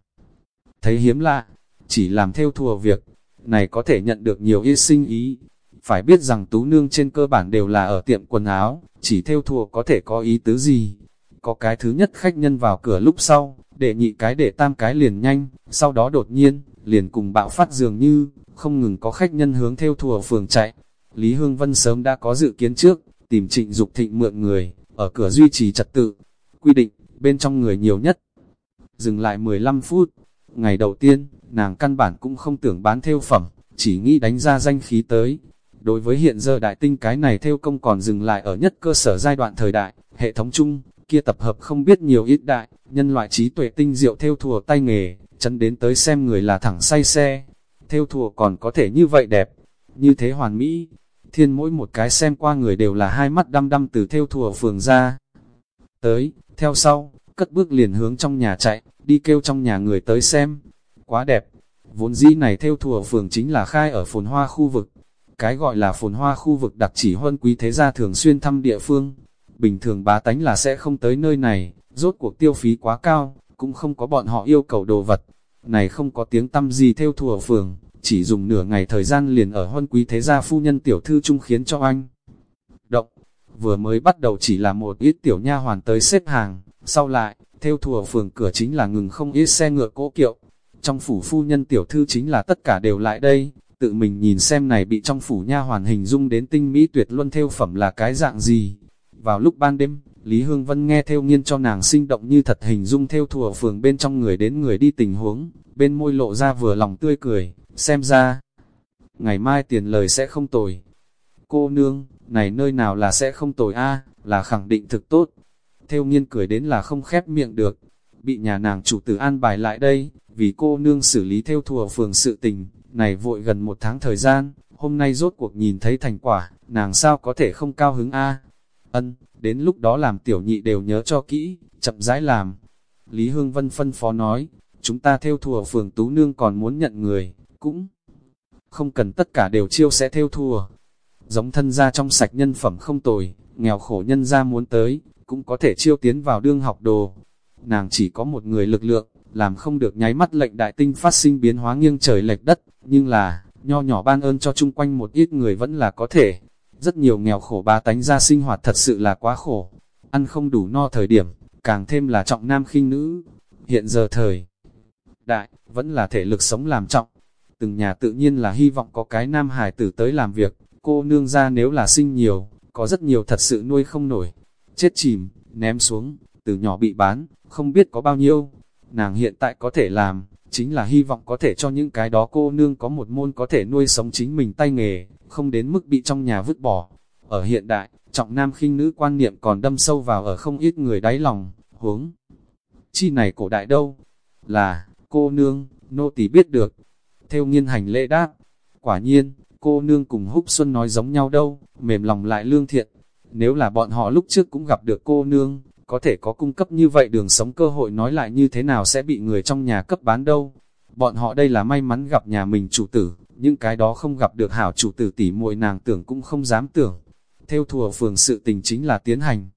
Thấy hiếm lạ, chỉ làm theo thùa việc, này có thể nhận được nhiều y sinh ý. Phải biết rằng tú nương trên cơ bản đều là ở tiệm quần áo, chỉ theo thùa có thể có ý tứ gì. Có cái thứ nhất khách nhân vào cửa lúc sau, để nhị cái để tam cái liền nhanh, sau đó đột nhiên, liền cùng bạo phát dường như, không ngừng có khách nhân hướng theo thùa phường chạy. Lý Hương Vân sớm đã có dự kiến trước, tìm trịnh Dục thịnh mượn người, ở cửa duy trì trật tự. Quy định, bên trong người nhiều nhất. Dừng lại 15 phút. Ngày đầu tiên, nàng căn bản cũng không tưởng bán theo phẩm, chỉ nghĩ đánh ra danh khí tới. Đối với hiện giờ đại tinh cái này theo công còn dừng lại ở nhất cơ sở giai đoạn thời đại, hệ thống chung, kia tập hợp không biết nhiều ít đại, nhân loại trí tuệ tinh diệu theo thùa tay nghề, chân đến tới xem người là thẳng say xe. Theo thùa còn có thể như vậy đẹp, như thế hoàn mỹ, thiên mỗi một cái xem qua người đều là hai mắt đăm đăm từ theo thùa phường ra. Tới, theo sau, cất bước liền hướng trong nhà chạy, đi kêu trong nhà người tới xem. Quá đẹp, vốn dĩ này theo thùa phường chính là khai ở phồn hoa khu vực. Cái gọi là phồn hoa khu vực đặc chỉ huân quý thế gia thường xuyên thăm địa phương. Bình thường bá tánh là sẽ không tới nơi này, rốt cuộc tiêu phí quá cao, cũng không có bọn họ yêu cầu đồ vật. Này không có tiếng tâm gì theo thùa phường, chỉ dùng nửa ngày thời gian liền ở huân quý thế gia phu nhân tiểu thư trung khiến cho anh. Động, vừa mới bắt đầu chỉ là một ít tiểu nha hoàn tới xếp hàng, sau lại, theo thùa phường cửa chính là ngừng không ít xe ngựa cỗ kiệu. Trong phủ phu nhân tiểu thư chính là tất cả đều lại đây, tự mình nhìn xem này bị trong phủ nha hoàn hình dung đến tinh mỹ tuyệt luân theo phẩm là cái dạng gì. Vào lúc ban đêm, Lý Hương Vân nghe theo nghiên cho nàng sinh động như thật hình dung theo thùa phường bên trong người đến người đi tình huống, bên môi lộ ra vừa lòng tươi cười, xem ra, ngày mai tiền lời sẽ không tồi. Cô nương, này nơi nào là sẽ không tồi a là khẳng định thực tốt. Theo nghiên cười đến là không khép miệng được, bị nhà nàng chủ tử an bài lại đây, vì cô nương xử lý theo thùa phường sự tình, này vội gần một tháng thời gian, hôm nay rốt cuộc nhìn thấy thành quả, nàng sao có thể không cao hứng a Ân, đến lúc đó làm tiểu nhị đều nhớ cho kỹ, chậm rãi làm. Lý Hương Vân phân phó nói, chúng ta theo thùa phường Tú Nương còn muốn nhận người, cũng không cần tất cả đều chiêu sẽ theo thùa. Giống thân gia trong sạch nhân phẩm không tồi, nghèo khổ nhân gia muốn tới, cũng có thể chiêu tiến vào đương học đồ. Nàng chỉ có một người lực lượng, làm không được nháy mắt lệnh đại tinh phát sinh biến hóa nghiêng trời lệch đất, nhưng là, nho nhỏ ban ơn cho chung quanh một ít người vẫn là có thể. Rất nhiều nghèo khổ ba tánh ra sinh hoạt thật sự là quá khổ, ăn không đủ no thời điểm, càng thêm là trọng nam khinh nữ. Hiện giờ thời đại, vẫn là thể lực sống làm trọng. Từng nhà tự nhiên là hy vọng có cái nam hải tử tới làm việc, cô nương ra nếu là sinh nhiều, có rất nhiều thật sự nuôi không nổi. Chết chìm, ném xuống, từ nhỏ bị bán, không biết có bao nhiêu. Nàng hiện tại có thể làm, chính là hy vọng có thể cho những cái đó cô nương có một môn có thể nuôi sống chính mình tay nghề, không đến mức bị trong nhà vứt bỏ. Ở hiện đại, trọng nam khinh nữ quan niệm còn đâm sâu vào ở không ít người đáy lòng, huống. Chi này cổ đại đâu? Là, cô nương, nô tỳ biết được. Theo nghiên hành lễ đáp, quả nhiên, cô nương cùng húc xuân nói giống nhau đâu, mềm lòng lại lương thiện. Nếu là bọn họ lúc trước cũng gặp được cô nương, có thể có cung cấp như vậy đường sống cơ hội nói lại như thế nào sẽ bị người trong nhà cấp bán đâu. Bọn họ đây là may mắn gặp nhà mình chủ tử, những cái đó không gặp được hảo chủ tử tỉ muội nàng tưởng cũng không dám tưởng. Theo thùa phường sự tình chính là tiến hành.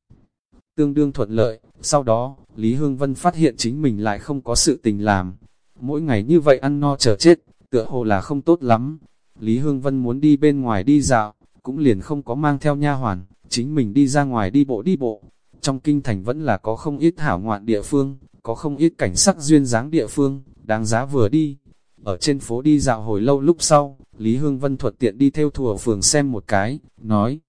Tương đương thuận lợi, sau đó, Lý Hương Vân phát hiện chính mình lại không có sự tình làm. Mỗi ngày như vậy ăn no chờ chết, tựa hồ là không tốt lắm. Lý Hương Vân muốn đi bên ngoài đi dạo, cũng liền không có mang theo nha hoàn, chính mình đi ra ngoài đi bộ đi bộ. Trong kinh thành vẫn là có không ít hảo ngoạn địa phương, có không ít cảnh sắc duyên dáng địa phương, đáng giá vừa đi. Ở trên phố đi dạo hồi lâu lúc sau, Lý Hương Vân thuật tiện đi theo thùa phường xem một cái, nói,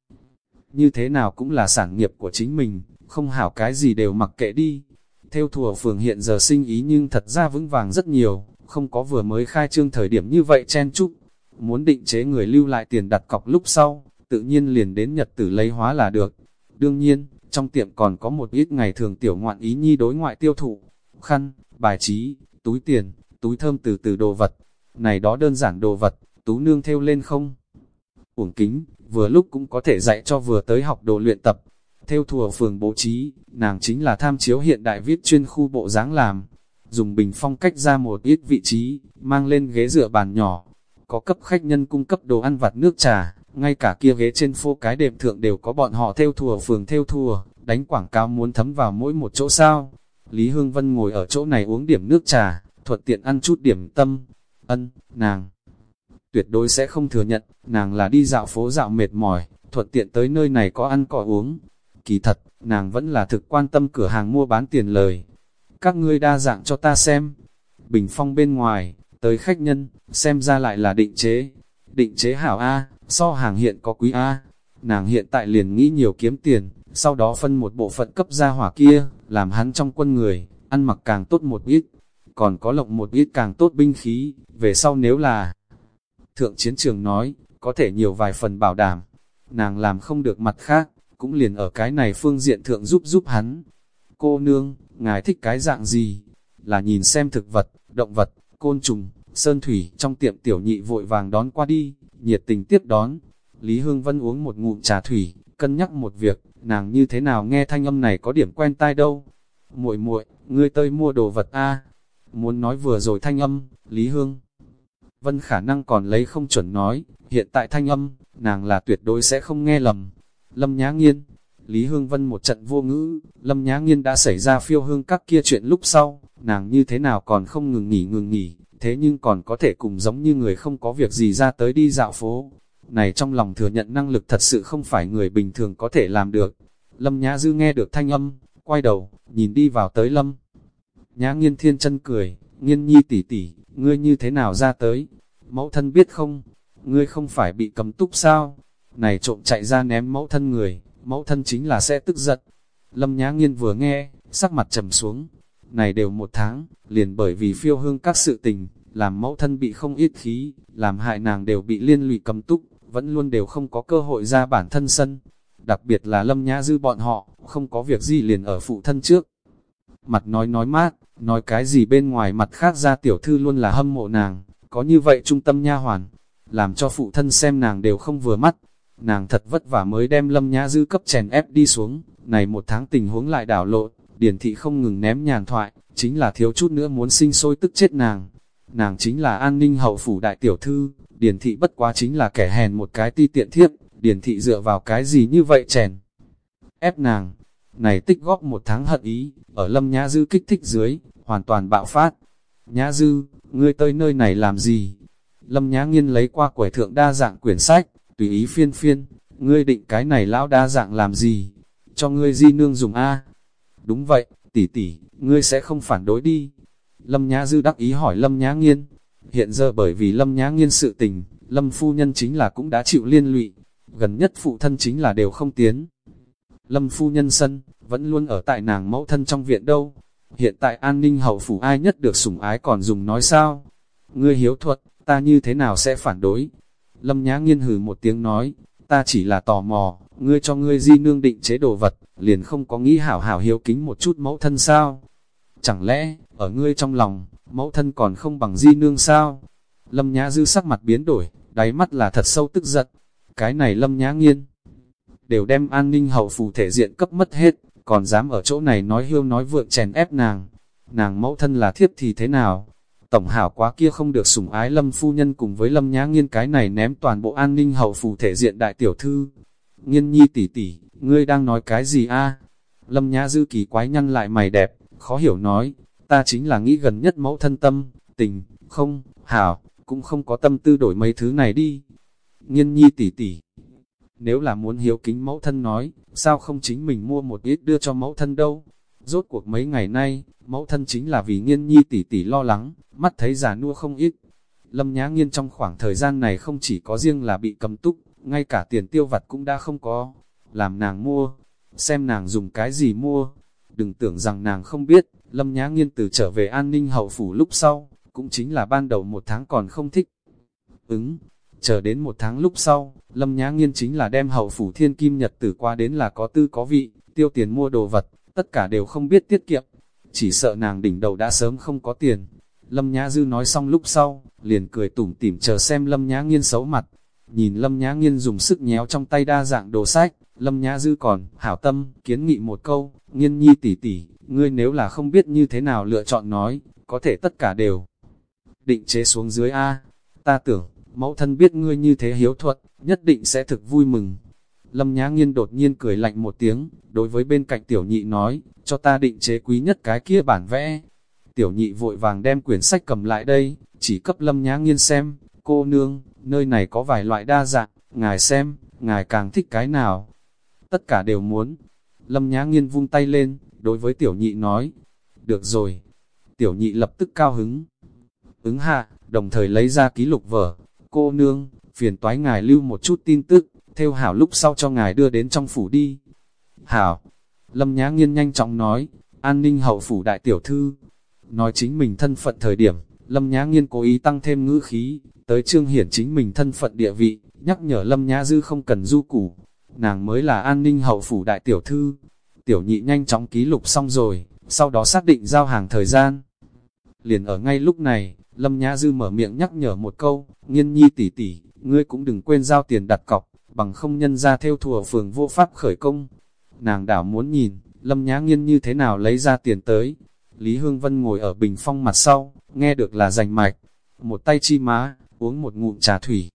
như thế nào cũng là sản nghiệp của chính mình, không hảo cái gì đều mặc kệ đi. Theo thùa phường hiện giờ sinh ý nhưng thật ra vững vàng rất nhiều, không có vừa mới khai trương thời điểm như vậy chen chúc. Muốn định chế người lưu lại tiền đặt cọc lúc sau, tự nhiên liền đến nhật tử lấy hóa là được. Đương nhiên, trong tiệm còn có một ít ngày thường tiểu ngoạn ý nhi đối ngoại tiêu thụ, khăn, bài trí, túi tiền, túi thơm từ từ đồ vật. Này đó đơn giản đồ vật, tú nương theo lên không? Uổng kính, vừa lúc cũng có thể dạy cho vừa tới học đồ luyện tập. Theo thùa phường bố trí, nàng chính là tham chiếu hiện đại viết chuyên khu bộ dáng làm. Dùng bình phong cách ra một ít vị trí, mang lên ghế dựa bàn nhỏ. Có cấp khách nhân cung cấp đồ ăn vặt nước trà, ngay cả kia ghế trên phố cái đệm thượng đều có bọn họ theo thùa phường theo thùa, đánh quảng cáo muốn thấm vào mỗi một chỗ sao. Lý Hương Vân ngồi ở chỗ này uống điểm nước trà, thuận tiện ăn chút điểm tâm. Ân, nàng tuyệt đối sẽ không thừa nhận, nàng là đi dạo phố dạo mệt mỏi, thuận tiện tới nơi này có ăn có uống. Kỳ thật, nàng vẫn là thực quan tâm cửa hàng mua bán tiền lời. Các ngươi đa dạng cho ta xem. Bình phong bên ngoài, tới khách nhân, xem ra lại là định chế. Định chế hảo A, so hàng hiện có quý A. Nàng hiện tại liền nghĩ nhiều kiếm tiền, sau đó phân một bộ phận cấp ra hỏa kia, làm hắn trong quân người, ăn mặc càng tốt một ít, còn có lộng một ít càng tốt binh khí, về sau nếu là thượng chiến trường nói, có thể nhiều vài phần bảo đảm, nàng làm không được mặt khác, cũng liền ở cái này phương diện thượng giúp giúp hắn. Cô nương, ngài thích cái dạng gì? Là nhìn xem thực vật, động vật, côn trùng, sơn thủy trong tiệm tiểu nhị vội vàng đón qua đi, nhiệt tình tiếp đón. Lý Hương Vân uống một ngụm trà thủy, cân nhắc một việc, nàng như thế nào nghe thanh âm này có điểm quen tai đâu. muội muội ngươi tơi mua đồ vật a Muốn nói vừa rồi thanh âm, Lý Hương. Vân khả năng còn lấy không chuẩn nói, hiện tại thanh âm, nàng là tuyệt đối sẽ không nghe lầm. Lâm Nhã Nghiên, Lý Hương Vân một trận vô ngữ, Lâm Nhã Nghiên đã xảy ra phiêu hương các kia chuyện lúc sau, nàng như thế nào còn không ngừng nghỉ ngừng nghỉ, thế nhưng còn có thể cùng giống như người không có việc gì ra tới đi dạo phố. Này trong lòng thừa nhận năng lực thật sự không phải người bình thường có thể làm được. Lâm Nhã Dư nghe được thanh âm, quay đầu, nhìn đi vào tới Lâm. Nhã Nghiên thiên chân cười, Nghiên nhi tỷ tỷ, ngươi như thế nào ra tới? Mẫu thân biết không? Ngươi không phải bị cầm túc sao? Này trộm chạy ra ném mẫu thân người, mẫu thân chính là sẽ tức giận. Lâm Nhã Nghiên vừa nghe, sắc mặt trầm xuống. Này đều một tháng, liền bởi vì phiêu hương các sự tình, làm mẫu thân bị không ít khí, làm hại nàng đều bị liên lụy cầm túc, vẫn luôn đều không có cơ hội ra bản thân sân. Đặc biệt là Lâm Nhã Dư bọn họ, không có việc gì liền ở phụ thân trước. Mặt nói nói mát, nói cái gì bên ngoài mặt khác ra tiểu thư luôn là hâm mộ nàng, có như vậy trung tâm nha hoàn, làm cho phụ thân xem nàng đều không vừa mắt. Nàng thật vất vả mới đem lâm nhã dư cấp chèn ép đi xuống, này một tháng tình huống lại đảo lộn, điển thị không ngừng ném nhàn thoại, chính là thiếu chút nữa muốn sinh sôi tức chết nàng. Nàng chính là an ninh hậu phủ đại tiểu thư, điển thị bất quá chính là kẻ hèn một cái ti tiện thiếp, điển thị dựa vào cái gì như vậy chèn. Ép nàng, này tích góp một tháng hận ý, ở lâm nhã dư kích thích dưới, hoàn toàn bạo phát. Nhã dư, ngươi tới nơi này làm gì? Lâm nhã nghiên lấy qua quẻ thượng đa dạng quyển sách, tùy ý phiên phiên, ngươi định cái này lão đa dạng làm gì? Cho ngươi di nương dùng A. Đúng vậy, tỷ tỷ, ngươi sẽ không phản đối đi. Lâm nhã dư đắc ý hỏi Lâm nhã nghiên. Hiện giờ bởi vì Lâm nhã nghiên sự tình, Lâm phu nhân chính là cũng đã chịu liên lụy, gần nhất phụ thân chính là đều không tiến. Lâm phu nhân sân, vẫn luôn ở tại nàng mẫu thân trong viện đâu. Hiện tại an ninh hậu phủ ai nhất được sủng ái còn dùng nói sao? Ngươi hiếu thuật, ta như thế nào sẽ phản đối? Lâm nhã nghiên hừ một tiếng nói, ta chỉ là tò mò, ngươi cho ngươi di nương định chế đồ vật, liền không có nghĩ hảo hảo hiếu kính một chút mẫu thân sao? Chẳng lẽ, ở ngươi trong lòng, mẫu thân còn không bằng di nương sao? Lâm nhã dư sắc mặt biến đổi, đáy mắt là thật sâu tức giận. Cái này lâm nhã nghiên, đều đem an ninh hậu phù thể diện cấp mất hết, còn dám ở chỗ này nói hiêu nói vượng chèn ép nàng. Nàng mẫu thân là thiếp thì thế nào? Tổng hảo quá kia không được sủng ái lâm phu nhân cùng với lâm nhã nghiên cái này ném toàn bộ an ninh hậu phù thể diện đại tiểu thư. Nghiên nhi tỷ tỷ, ngươi đang nói cái gì a? Lâm nhã dư kỳ quái nhăn lại mày đẹp, khó hiểu nói, ta chính là nghĩ gần nhất mẫu thân tâm, tình, không, hảo, cũng không có tâm tư đổi mấy thứ này đi. Nghiên nhi tỷ tỷ, Nếu là muốn hiếu kính mẫu thân nói, sao không chính mình mua một ít đưa cho mẫu thân đâu? Rốt cuộc mấy ngày nay, mẫu thân chính là vì nghiên nhi tỷ tỷ lo lắng, mắt thấy già nua không ít. Lâm Nhã Nghiên trong khoảng thời gian này không chỉ có riêng là bị cầm túc, ngay cả tiền tiêu vặt cũng đã không có. Làm nàng mua, xem nàng dùng cái gì mua. Đừng tưởng rằng nàng không biết, Lâm Nhã Nghiên từ trở về an ninh hậu phủ lúc sau, cũng chính là ban đầu một tháng còn không thích. Ứng, chờ đến một tháng lúc sau, Lâm Nhã Nghiên chính là đem hậu phủ thiên kim nhật tử qua đến là có tư có vị, tiêu tiền mua đồ vật, tất cả đều không biết tiết kiệm. Chỉ sợ nàng đỉnh đầu đã sớm không có tiền. Lâm Nhã Dư nói xong lúc sau, liền cười tủm tỉm chờ xem Lâm Nhã Nghiên xấu mặt. Nhìn Lâm Nhã Nghiên dùng sức nhéo trong tay đa dạng đồ sách, Lâm Nhã Dư còn, hảo tâm, kiến nghị một câu, nghiên nhi tỷ tỷ, ngươi nếu là không biết như thế nào lựa chọn nói, có thể tất cả đều. Định chế xuống dưới A, ta tưởng, mẫu thân biết ngươi như thế hiếu thuật, nhất định sẽ thực vui mừng. Lâm Nhã Nghiên đột nhiên cười lạnh một tiếng, đối với bên cạnh tiểu nhị nói, cho ta định chế quý nhất cái kia bản vẽ. Tiểu nhị vội vàng đem quyển sách cầm lại đây, chỉ cấp Lâm Nhã Nghiên xem, cô nương, nơi này có vài loại đa dạng, ngài xem, ngài càng thích cái nào. Tất cả đều muốn. Lâm Nhã Nghiên vung tay lên, đối với tiểu nhị nói, được rồi. Tiểu nhị lập tức cao hứng. Ứng hạ, đồng thời lấy ra ký lục vở. Cô nương, phiền toái ngài lưu một chút tin tức, theo hảo lúc sau cho ngài đưa đến trong phủ đi. Hảo, Lâm Nhã Nghiên nhanh chóng nói, an ninh hậu phủ đại tiểu thư. Nói chính mình thân phận thời điểm, Lâm Nhã Nghiên cố ý tăng thêm ngữ khí, tới trương hiển chính mình thân phận địa vị, nhắc nhở Lâm Nhã Dư không cần du củ. Nàng mới là an ninh hậu phủ đại tiểu thư. Tiểu nhị nhanh chóng ký lục xong rồi, sau đó xác định giao hàng thời gian. Liền ở ngay lúc này, Lâm Nhã Dư mở miệng nhắc nhở một câu, nghiên nhi tỷ tỷ, ngươi cũng đừng quên giao tiền đặt cọc, bằng không nhân ra theo thùa phường vô pháp khởi công. Nàng đảo muốn nhìn, Lâm Nhã Nghiên như thế nào lấy ra tiền tới. Lý Hương Vân ngồi ở bình phong mặt sau, nghe được là rành mạch, một tay chi má, uống một ngụm trà thủy.